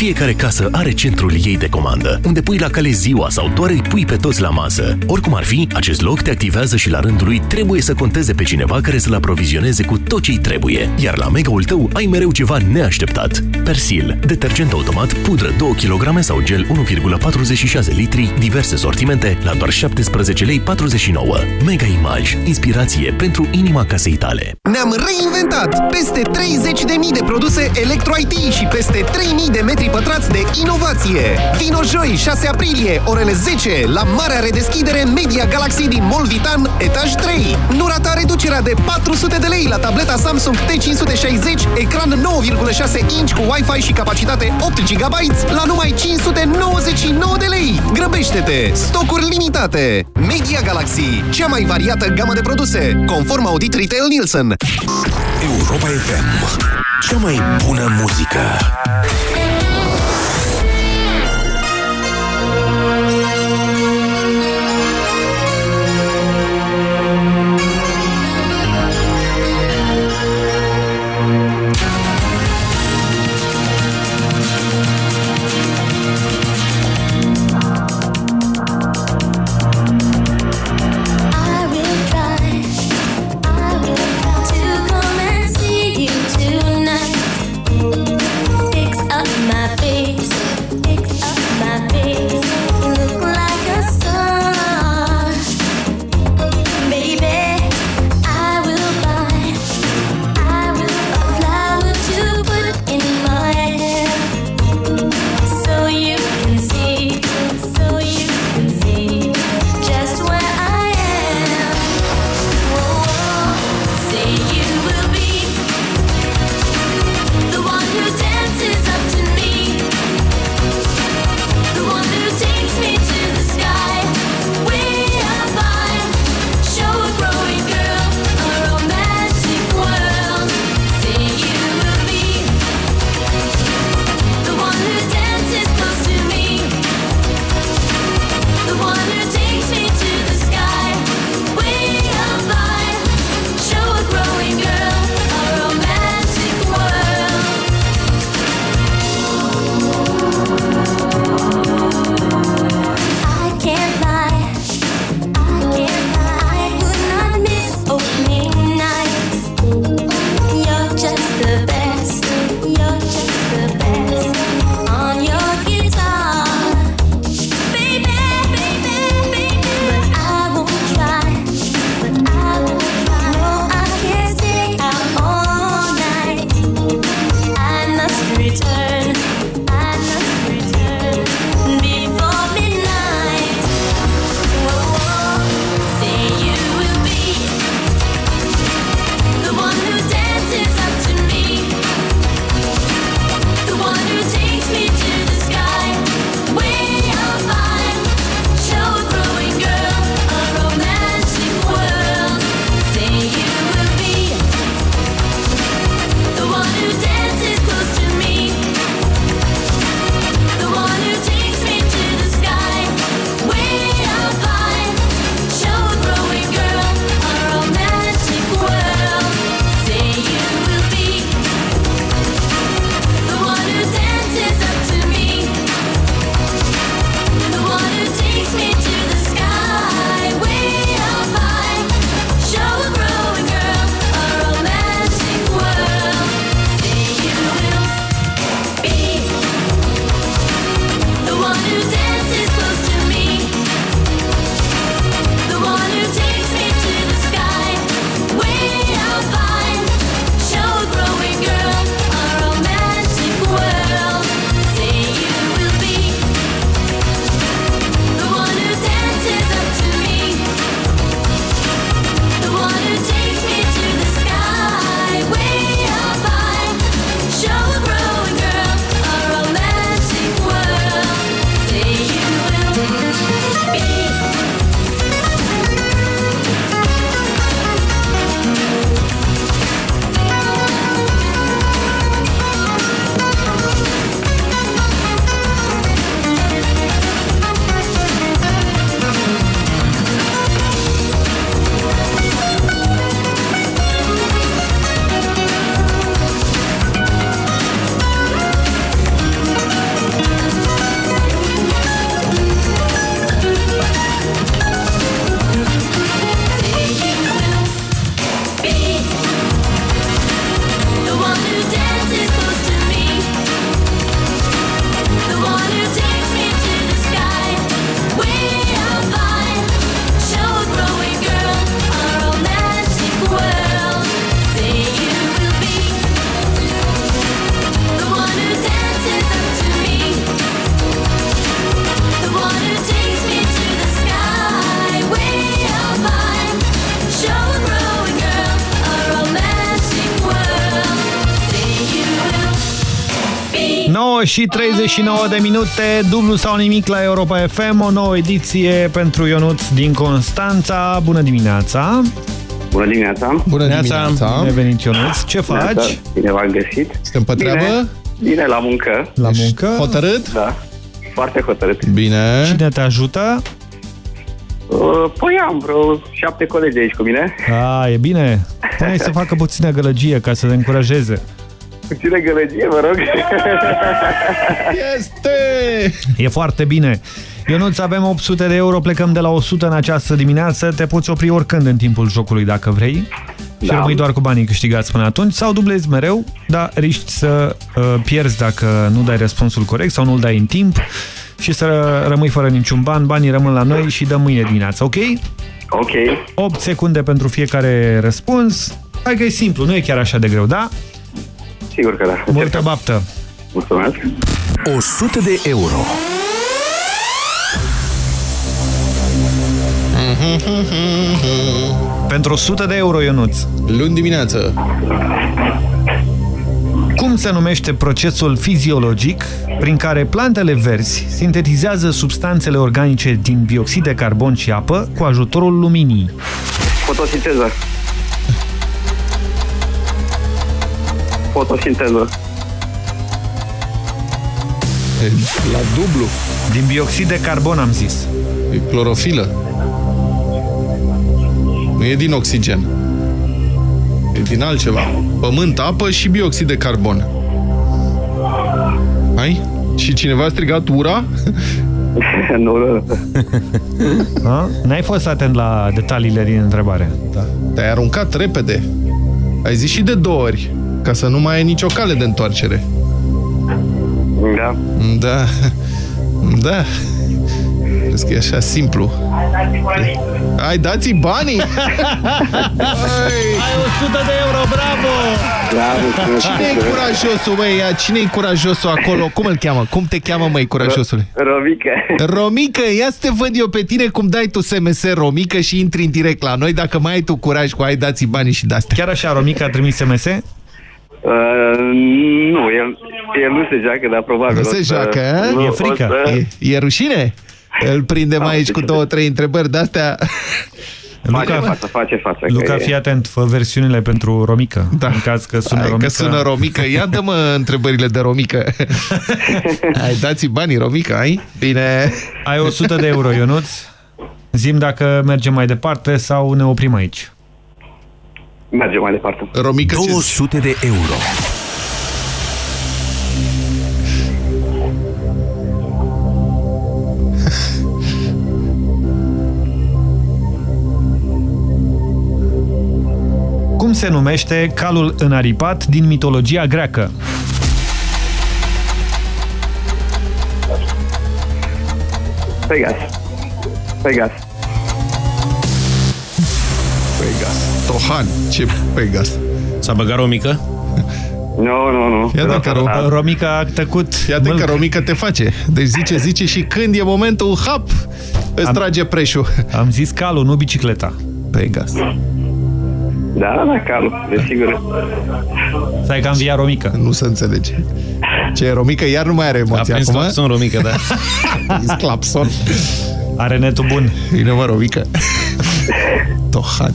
Fiecare casă are centrul ei de comandă, unde pui la cale ziua sau doar îi pui pe toți la masă. Oricum ar fi, acest loc te activează și la rândul lui trebuie să conteze pe cineva care să-l aprovizioneze cu tot ce-i trebuie. Iar la mega-ul tău ai mereu ceva neașteptat. Persil, detergent automat, pudră 2 kg sau gel 1,46 litri, diverse sortimente, la doar 17 lei 49. Mega Image, inspirație pentru inima casei tale. Ne-am reinventat! Peste 30.000 de produse Electro-IT și peste 3.000 de metri pătrați de inovație! Vino joi, 6 aprilie, orele 10, la marea redeschidere Media Galaxy din Mall Vitan, etaj 3. Nu rata reducerea de 400 de lei la tableta Samsung T560, ecran 9,6 inch cu Wi-Fi și capacitate 8 GB la numai 599 de lei. Grăbește-te! Stocuri limitate! Media Galaxy, cea mai variată gamă de produse, conform audit Retail Nielsen. Europa FM. Cea mai bună muzică. 9 și 39 de minute, dublu sau nimic la Europa FM, o nouă ediție pentru Ionuț din Constanța. Bună dimineața! Bună dimineața! Bună dimineața! Bine venit, Ionuț! Ce faci? Bine v-am găsit! Suntem pe treabă? Bine, bine la muncă. La muncă? Hotărât? Da, foarte hotărât. Bine. Cine te ajută? Uh, Păi am vreo șapte colegi aici cu mine. A, e bine. Pune să facă puțină gălăgie ca să te încurajeze. Puțină gălăgie, vă rog. Este! E foarte bine. Ionuț, avem 800 de euro, plecăm de la 100 în această dimineață. Te poți opri oricând în timpul jocului dacă vrei. Și Da. rămâi doar cu banii câștigați până atunci sau dublezi mereu, dar riști să uh, pierzi dacă nu dai răspunsul corect sau nu-l dai în timp și să rămâi fără niciun ban. Banii rămân la noi și dăm mâine dimineață, ok? Ok. 8 secunde pentru fiecare răspuns. Hai că e simplu, nu e chiar așa de greu, da? Sigur că da. Multă baftă! Mulțumesc! 100 de euro. Pentru 100 de euro, Ionuț. Luni dimineață. Cum se numește procesul fiziologic prin care plantele verzi sintetizează substanțele organice din bioxid de carbon și apă cu ajutorul luminii? Fotosinteză. Fotosinteză. E la dublu. Din bioxid de carbon, am zis. E clorofilă. Nu e din oxigen. E din altceva. Pământ, apă și bioxid de carbon. Hai? Și cineva a strigat ura? nu, nu. Ha? N-ai fost atent la detaliile din întrebare. Da. Te-ai aruncat repede. Ai zis și de două ori, ca să nu mai ai nicio cale de întoarcere. Da. Da. Da. Crezi că e așa simplu. Ai, dați-i banii! Ai 100 de euro, bravo! Cine-i curajosul, măi? Ia, Cine-i curajosul acolo? Cum îl cheamă? Cum te cheamă, măi, curajosule? Romică. Romică, ia să te văd eu pe tine cum dai tu SMS Romică și intri în direct la noi, dacă mai ai tu curaj cu ai dați banii și de-astea. Chiar așa, Romica a trimis SMS? Uh, nu, el, el nu se joacă, dar probabil Nu o se să- joacă, a? nu, E o frică. să- E, e rușine? Îl prindem aici cu două, trei întrebări de-astea. Face Luca, față, face față. că Luca, e- fii atent, fă versiunile pentru Romică. Da. În caz că sună Hai Romică. că sună Romică. Ia dă-mă întrebările de Romică. Hai, dați banii, Romică, ai? Bine. Ai 100 de euro, Ionuț. Zim dacă mergem mai departe sau ne oprim aici. Mergem mai departe. Romică, 200 de euro. Cum se numește calul înaripat din mitologia greacă? Pegas. Pegas. Pegas. Tohan. Ce Pegas? S-a băgat o mică? Nu, nu, nu. Ia dacă Ro Romica a tăcut. Iată că Romica te face. Deci zice, zice și când e momentul, hap, îți Am- trage preșul. Am zis calul, nu bicicleta. Pegas. Da, da, calul, desigur. Stai că am via Romică. Nu se înțelege. Ce, Romica iar nu mai are emoții A prins acum? clapson, Romică, da. Is clapson. Are netul bun. Bine, mă, Romica. Tohan.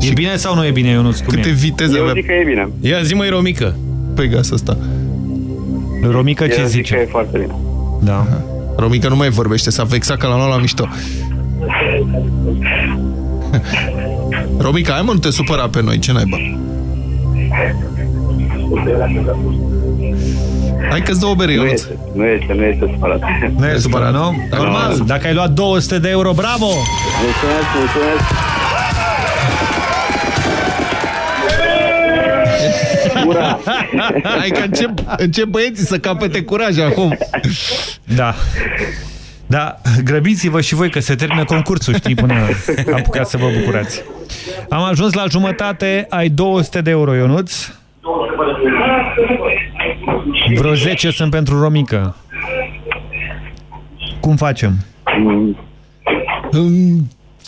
E bine sau nu e bine, Ionuț? Cum Câte e? viteze Eu avea zic că e bine. Ia zi mai Romică. Pegas ăsta. Romică ce Eu zic zice? că e foarte bine. Da. Romica nu mai vorbește, s-a vexat că l-a luat la mișto. Romica, hai mă, nu te supăra pe noi, ce naiba? Hai că-ți dă o bere, Nu Ionuț. este, nu este, nu este supărat. Nu e supărat, nu? Normal. Dacă ai luat 200 de euro, bravo! Mulțumesc, mulțumesc. Ura! Hai că încep, încep băieții să capete curaj acum. Da. Da, grăbiți-vă și voi că se termină concursul, știi, până apucați să vă bucurați. Am ajuns la jumătate, ai 200 de euro, Ionuț. Vreo 10 sunt pentru Romică. Cum facem?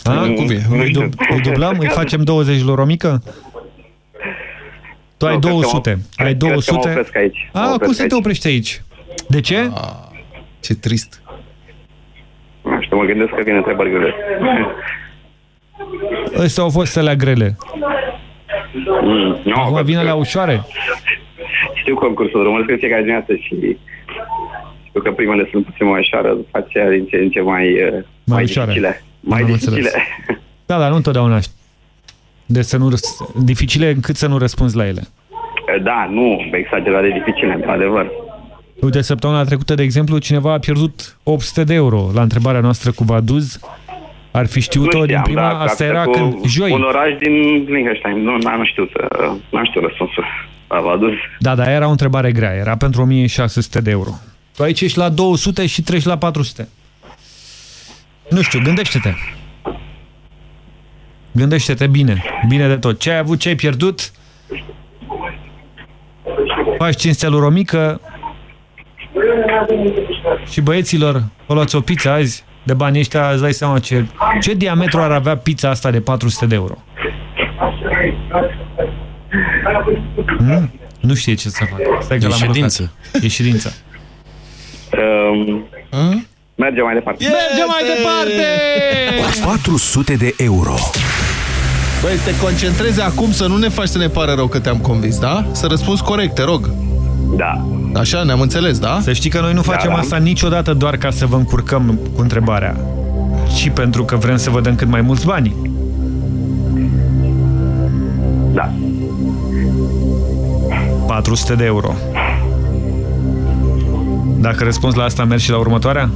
A? Cum e? Îi, dub îi dublăm? Îi facem 20 lui Romică? Tu ai Nu, cred că mă- 200. Ai cred- cred că mă 200. opresc aici. Mă A, opresc cum să te aici. oprești aici? De ce? Ce trist. Nu știu, mă gândesc că vin întrebări grele. Ăstea au fost alea grele. Mm, nu, Acum pentru vine că la ușoare. Știu concursul, urmăresc în fiecare dimineață și știu că primele sunt puțin mai ușoare, după aceea din ce în ce mai, uh, mai, Mai ușoare. dificile. Mai Am dificile. înțeles. Da, dar nu întotdeauna știu. De să nu răs... dificile încât să nu răspunzi la ele. Da, nu exagerat de dificile, într-adevăr. Uite, săptămâna trecută, de exemplu, cineva a pierdut 800 de euro la întrebarea noastră cu Vaduz. Ar fi știut-o Nu din știam, prima, da, asta că era cu când, joi. Un oraș din Liechtenstein. Nu, n-am știut, uh, n-am știut răspunsul. A adus. Da, dar era o întrebare grea, era pentru 1600 de euro. Tu aici ești la 200 și treci la 400. Nu știu, gândește-te. Gândește-te bine, bine de tot. Ce ai avut, ce ai pierdut? Faci cinstea lui Romică și băieților, o luați o pizza azi de bani ăștia, îți dai seama ce, ce diametru ar avea pizza asta de 400 de euro. Hmm? Nu știe ce să facă. Stai că E l-am ședință. blocat. E ședință. Um, mergem mai departe. Mergem mai departe! 400 de euro. Băi, te concentrezi acum să nu ne faci să ne pare rău că te-am convins, da? Să răspunzi corect, te rog. Da. Așa, ne-am înțeles, da? Să știi că noi nu facem Da, da. asta niciodată doar ca să vă încurcăm cu întrebarea, ci pentru că vrem să vă dăm cât mai mulți bani. 400 de euro. Dacă răspunzi la asta, mergi și la următoarea?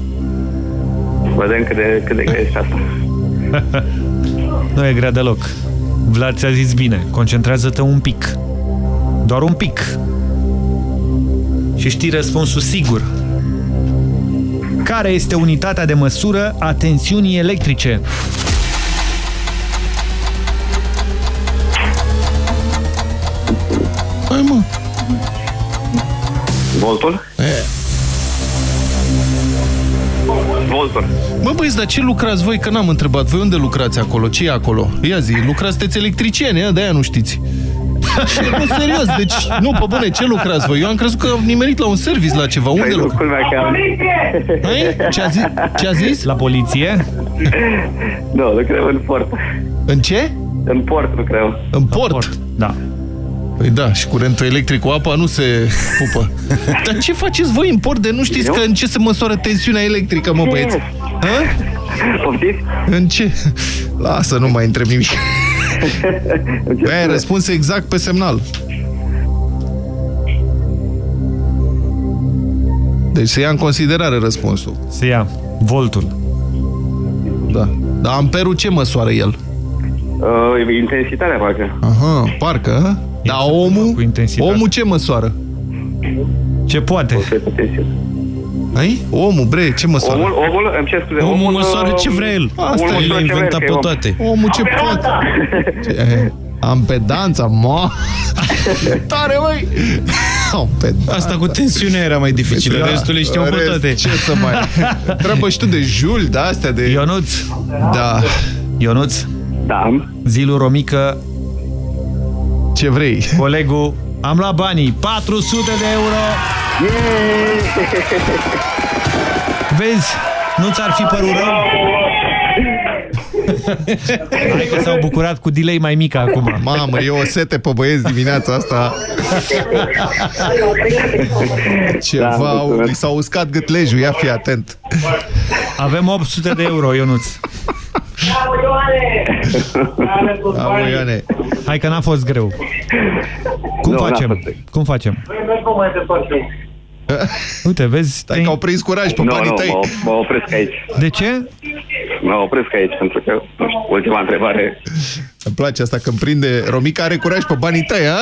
Vedem cât de, cât de grea este asta. Nu e grea deloc. Vlad ți-a zis bine, concentrează-te un pic. Doar un pic. Și știi răspunsul sigur. Care este unitatea de măsură a tensiunii electrice? Hai, mă. Voltul? Voltul. Mă băieți, dar ce lucrați voi? Că n-am întrebat. Voi unde lucrați acolo? ce e acolo? Ia zi, lucrați, sunteți electricieni, ea? de-aia nu știți. Și, nu, serios, deci, nu, pe bune, ce lucrați voi? Eu am crezut că am nimerit la un service, la ceva. Unde Păi, lucrați? culmea că... Hai? Ce a, zis? ce a zis? La poliție? Nu, lucrăm în port. În ce? În port lucrăm. În port? port. Da. Păi da, și curentul electric cu apa nu se pupă. Dar ce faceți voi în port de nu știți că în ce se măsoară tensiunea electrică, mă băieți? Ha? Poftiți? În ce? Lasă, nu mai întreb nimic. Băi, ai răspuns exact pe semnal. Deci se ia în considerare răspunsul. Se ia. Voltul. Da. Dar amperul ce măsoară el? Uh, intensitatea, parcă. Aha, parcă, a? Dar omul, Cu intensitate. omul ce măsoară? Ce poate? Ai? Omul, bre, ce măsoară? Omul, omul, îmi cer scuze, Omul omul, măsoară uh, ce vrea el. Asta omul e, măsoară l-a ce vrea inventat el, pe că e om. toate. Omul ce poate? Ce, ampedanța, mo. Tare, măi! Ampedanța. Asta cu tensiunea era mai dificilă, Da, restul le știam pe rest, toate. Ce să mai... Treabă și tu de jul, de astea, de... Ionuț. Da. Ionuț. Da. Zilu Romică. Ce vrei? Colegul. Am luat banii. 400 de euro. Vezi? Nu ți-ar fi părut rău? Hai că s-au bucurat cu delay mai mic acum. Mamă, e o sete pe băieți dimineața asta. Ceva, Da, da, li s-a uscat gâtlejul, ia fi atent. Avem 800 de euro, Ionuț. Da, mă, Ioane. Hai că n-a fost greu. Cum Nu, n-a facem? fost greu. Cum facem? Uite, vezi? Stai că au prins curaj pe Nu, banii nu, tăi. mă, mă opresc aici. De ce? Mă opresc aici, pentru că, nu știu, ultima întrebare. Îmi place asta când prinde Romica are curaj pe banii tăi, ha?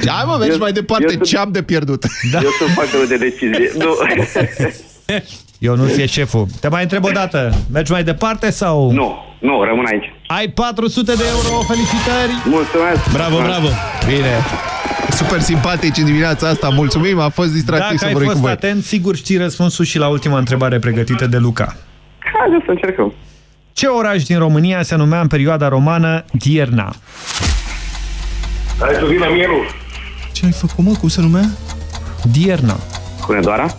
Și hai mă, mergi Eu- mai departe, eu sunt- ce am de pierdut? Da. Eu sunt factorul de decizie. Nu. Ionuț e șeful. Te mai întreb o dată. Mergi mai departe sau... nu, nu, rămân aici. Ai 400 de euro, felicitări! Mulțumesc! Bravo, bravo. Bine. Super simpatici în dimineața asta, mulțumim, a fost distractiv Dacă să ai vorbim cu fost voi. atent, sigur știi răspunsul și la ultima întrebare pregătită de Luca. Haideți să încercăm. Ce oraș din România se numea în perioada romană Dierna? Hai să vină mielul. Ce ai făcut, mă? Cum se numea? Dierna. Hunedoara?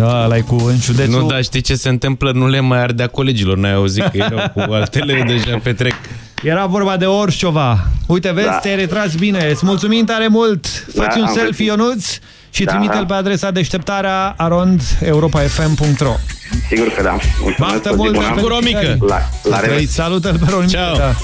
Da, ăla cu în județul... Nu, dar știi ce se întâmplă? Nu le mai ardea colegilor. N-ai auzit că erau cu altele deja petrec. Era vorba de Orșova. Uite, vezi, Da. te-ai retras bine. Îți mulțumim tare mult. Da, Faci un am selfie, găsit. Ionuț, și Da. trimite-l pe adresa deșteptarea arond europa.fm.ro Sigur că da. Mulțumesc, Baftă o zi mult bună. pe felicitări. La, la revedere. Salută-l pe Romică. Ciao. Da.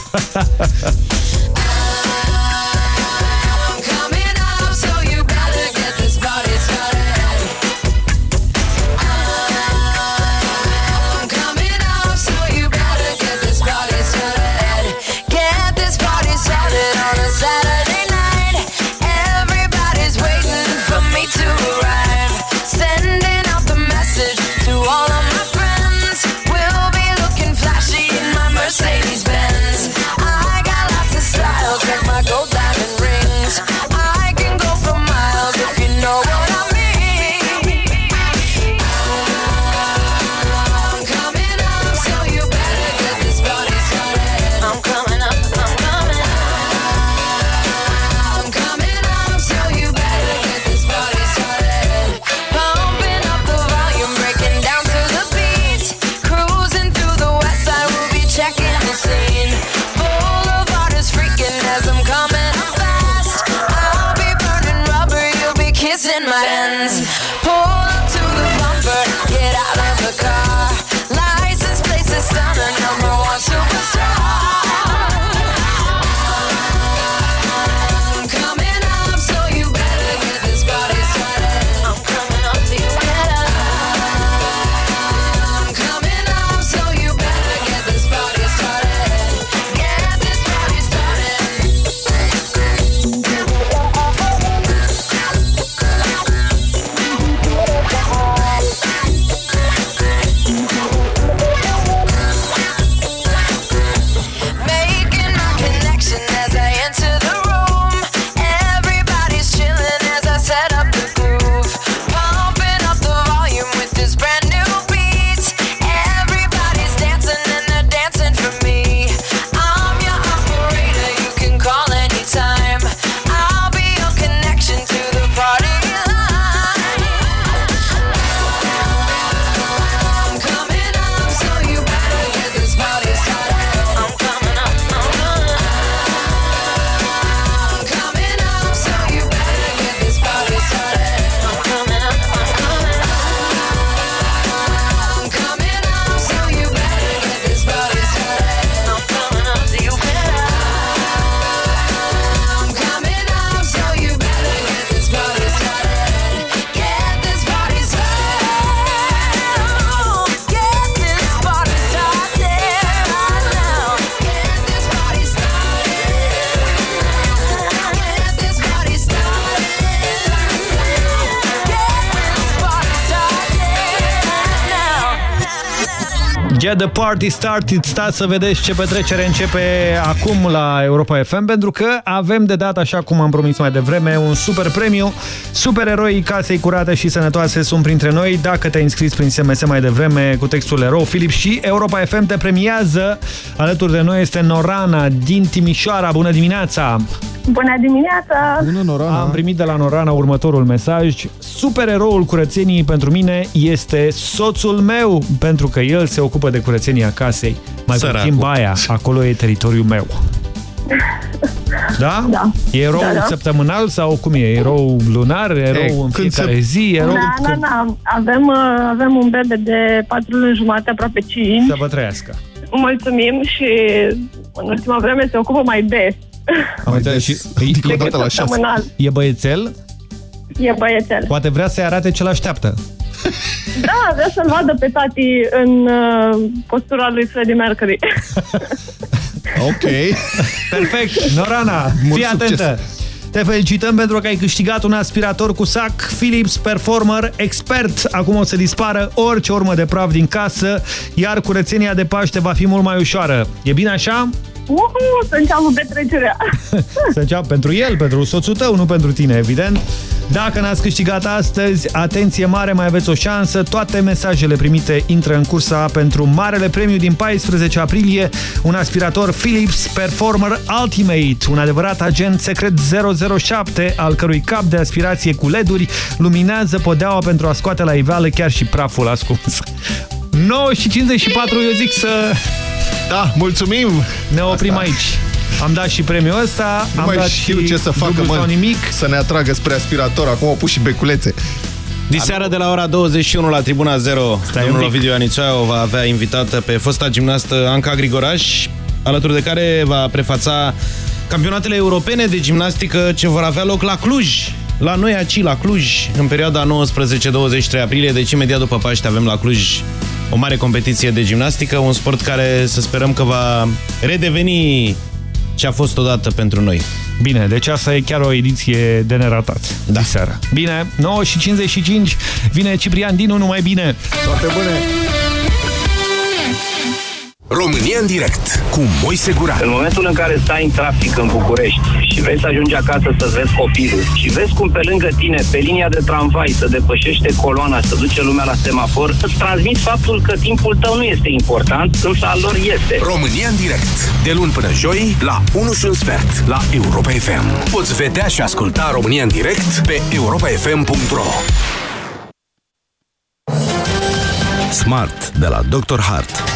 Get the party started, stați să vedeți ce petrecere începe acum la Europa FM, pentru că avem de dat, așa cum am promis mai devreme, un super premiu. Supereroii casei curate și sănătoase sunt printre noi. Dacă te-ai înscris prin SMS mai devreme cu textul erou, Filip și Europa FM te premiază. Alături de noi este Norana din Timișoara. Bună dimineața! Bună dimineața! Bună, Norana! Am primit de la Norana următorul mesaj. Supereroul curățeniei pentru mine este soțul meu, pentru că el se ocupă de curățenia casei. Mai Săracul. puțin baia, acolo e teritoriul meu. Da? Da. E erou Da, da. săptămânal sau cum e? Erou lunar? Erou E, în când fiecare se- zi? Erou... Da, da, da. Avem, uh, avem un bebe de 4 luni jumate, aproape 5. Să vă trăiască. Mulțumim și în ultima vreme se ocupă mai des. Am înțeles și... Adică o Decât dată la șase. săptămânal. E băiețel? E băiețel. Poate vrea să-i arate ce l-așteaptă. Da, vrea să-l vadă pe tati în uh, postura lui Freddie Mercury. Ok. Perfect! Norana, Mult fii succes. atentă! Te felicităm pentru că ai câștigat un aspirator cu sac Philips Performer Expert. Acum o să dispară orice urmă de praf din casă, iar curățenia de Paște va fi mult mai ușoară. E bine așa? Uhu, să înceapă petrecerea. Să înceapă pentru el, pentru soțul tău, nu pentru tine, evident. Dacă n-ați câștigat astăzi, atenție mare, mai aveți o șansă. Toate mesajele primite intră în cursa pentru Marele Premiu din 14 aprilie, un aspirator Philips Performer Ultimate, un adevărat agent secret 007, al cărui cap de aspirație cu LED-uri luminează podeaua pentru a scoate la iveală chiar și praful ascuns. 9 și 54, eu zic să... Da, mulțumim! Ne oprim Asta. aici. Am dat și premiul ăsta, Nu am mai dat știu și ce să facă, dublu mă, sau nimic. să ne atragă spre aspirator. Acum au pus și beculețe. Diseară de la ora 21 la Tribuna 0, Stai un domnul pic. Ovidiu Anițoiu va avea invitată pe fosta gimnastă Anca Grigoraș, alături de care va prefața campionatele europene de gimnastică ce vor avea loc la Cluj. La noi aici, la Cluj, în perioada 19-23 aprilie, deci imediat după Paște avem la Cluj o mare competiție de gimnastică, un sport care să sperăm că va redeveni ce a fost odată pentru noi. Bine, deci asta e chiar o ediție de neratat. Da. Seara. Bine, 9 și 55, vine Ciprian Dinu, numai bine. Toate bune! România în direct cu Moise Guran. În momentul în care stai în trafic în București și vrei să ajungi acasă să vezi copilul și vezi cum pe lângă tine, pe linia de tramvai, să depășește coloana, să duce lumea la semafor, îți transmit faptul că timpul tău nu este important, însă al lor este. România în direct. De luni până joi, la 1 și un sfert, la Europa FM. Poți vedea și asculta România în direct pe europafm.ro Smart de la Dr. Hart.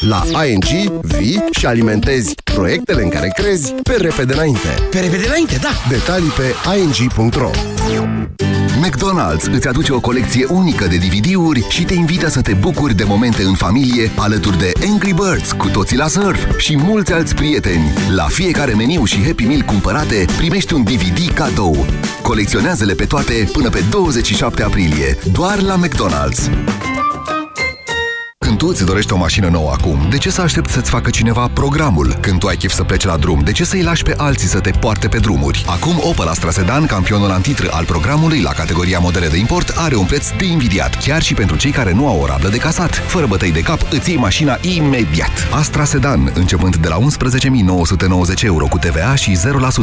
La ING vii și alimentezi proiectele în care crezi pe repede înainte. Pe repede înainte, da! Detalii pe ing.ro McDonald's îți aduce o colecție unică de DVD-uri și te invită să te bucuri de momente în familie alături de Angry Birds cu toții la surf și mulți alți prieteni. La fiecare meniu și Happy Meal cumpărate primești un DVD cadou. Colecționează-le pe toate până pe 27 aprilie, doar la McDonald's. Când tu îți dorești o mașină nouă acum, de ce să aștepți să-ți facă cineva programul? Când tu ai chef să pleci la drum, de ce să-i lași pe alții să te poarte pe drumuri? Acum Opel Astra Sedan, campionul antitră al programului la categoria modele de import, are un preț de invidiat, chiar și pentru cei care nu au o rablă de casat. Fără bătăi de cap, îți iei mașina imediat. Astra Sedan, începând de la 11.990 euro cu TVA și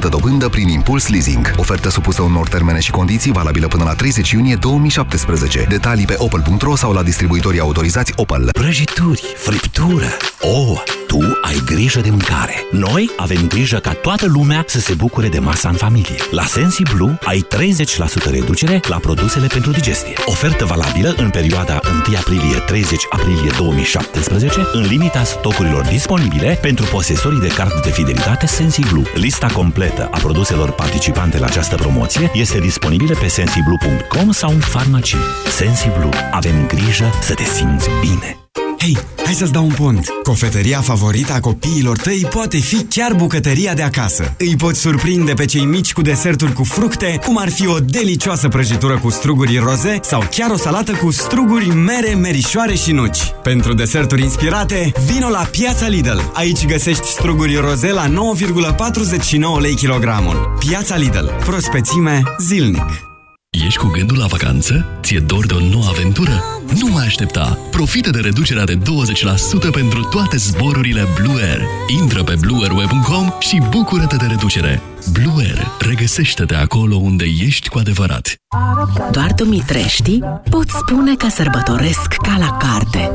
0% dobândă prin impuls leasing. Ofertă supusă unor termene și condiții valabilă până la 30 iunie 2017. Detalii pe opel.ro sau la distribuitorii autorizați Opel. Prăjituri, friptură. Oh, tu ai grijă de mâncare. Noi avem grijă ca toată lumea să se bucure de masa în familie. La Sensiblu ai 30% reducere la produsele pentru digestie. Ofertă valabilă în perioada 1 aprilie-30 aprilie 2017 în limita stocurilor disponibile pentru posesorii de card de fidelitate Sensiblu. Lista completă a produselor participante la această promoție este disponibilă pe sensiblu.com sau în farmacii. Sensiblu. Avem grijă să te simți bine. Hei, hai să-ți dau un pont. Cofetăria favorită a copiilor tăi poate fi chiar bucătăria de acasă. Îi poți surprinde pe cei mici cu deserturi cu fructe, cum ar fi o delicioasă prăjitură cu struguri roze sau chiar o salată cu struguri, mere, merișoare și nuci. Pentru deserturi inspirate, vino la Piața Lidl. Aici găsești struguri roze la 9,49 lei kilogramul. Piața Lidl. Prospețime zilnic. Ești cu gândul la vacanță? Ți-e dor de o nouă aventură? Nu mai aștepta! Profită de reducerea de 20% pentru toate zborurile Blue Air. Intră pe blueairweb.com și bucură-te de reducere. Blue Air. Regăsește-te acolo unde ești cu adevărat. Doar dumitreștii pot spune că sărbătoresc ca la carte.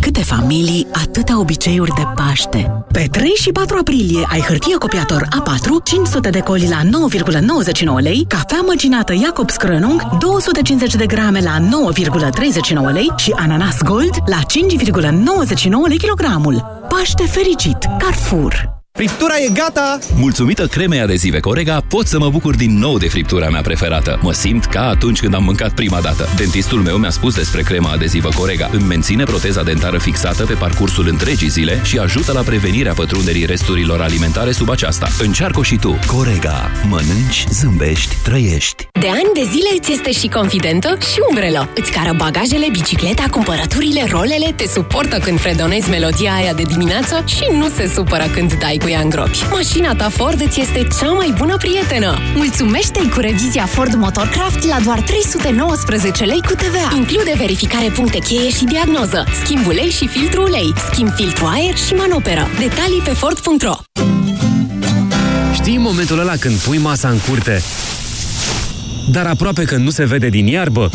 Câte familii, atâtea obiceiuri de Paște. Pe 3 și 4 aprilie ai hârtie copiator A4, 500 de coli la 9,99 lei, cafea măcinată Jacobs Krönung, 250 de grame la 9,39 lei și ananas Gold la 5,99 lei kilogramul. Paște fericit! Carrefour! Friptura e gata! Mulțumită cremei adezive Corega, pot să mă bucur din nou de friptura mea preferată. Mă simt ca atunci când am mâncat prima dată. Dentistul meu mi-a spus despre crema adezivă Corega. Îmi menține proteza dentară fixată pe parcursul întregii zile și ajută la prevenirea pătrunderii resturilor alimentare sub aceasta. Încearcă și tu. Corega. Mănânci, zâmbești, trăiești. De ani de zile îți este și confidentă și umbrelă. Îți cară bagajele, bicicleta, cumpărăturile, rolele, te suportă când fredonezi melodia aia de dimineață și nu se supără când dai cu ea în gropi. Mașina ta Ford îți este cea mai bună prietenă. Mulțumește-i cu revizia Ford Motorcraft la doar 319 lei cu TVA. Include verificare puncte cheie și diagnoză, schimb ulei și filtru ulei, schimb filtru aer și manoperă. Detalii pe Ford.ro Știi momentul ăla când pui masa în curte, dar aproape că nu se vede din iarbă?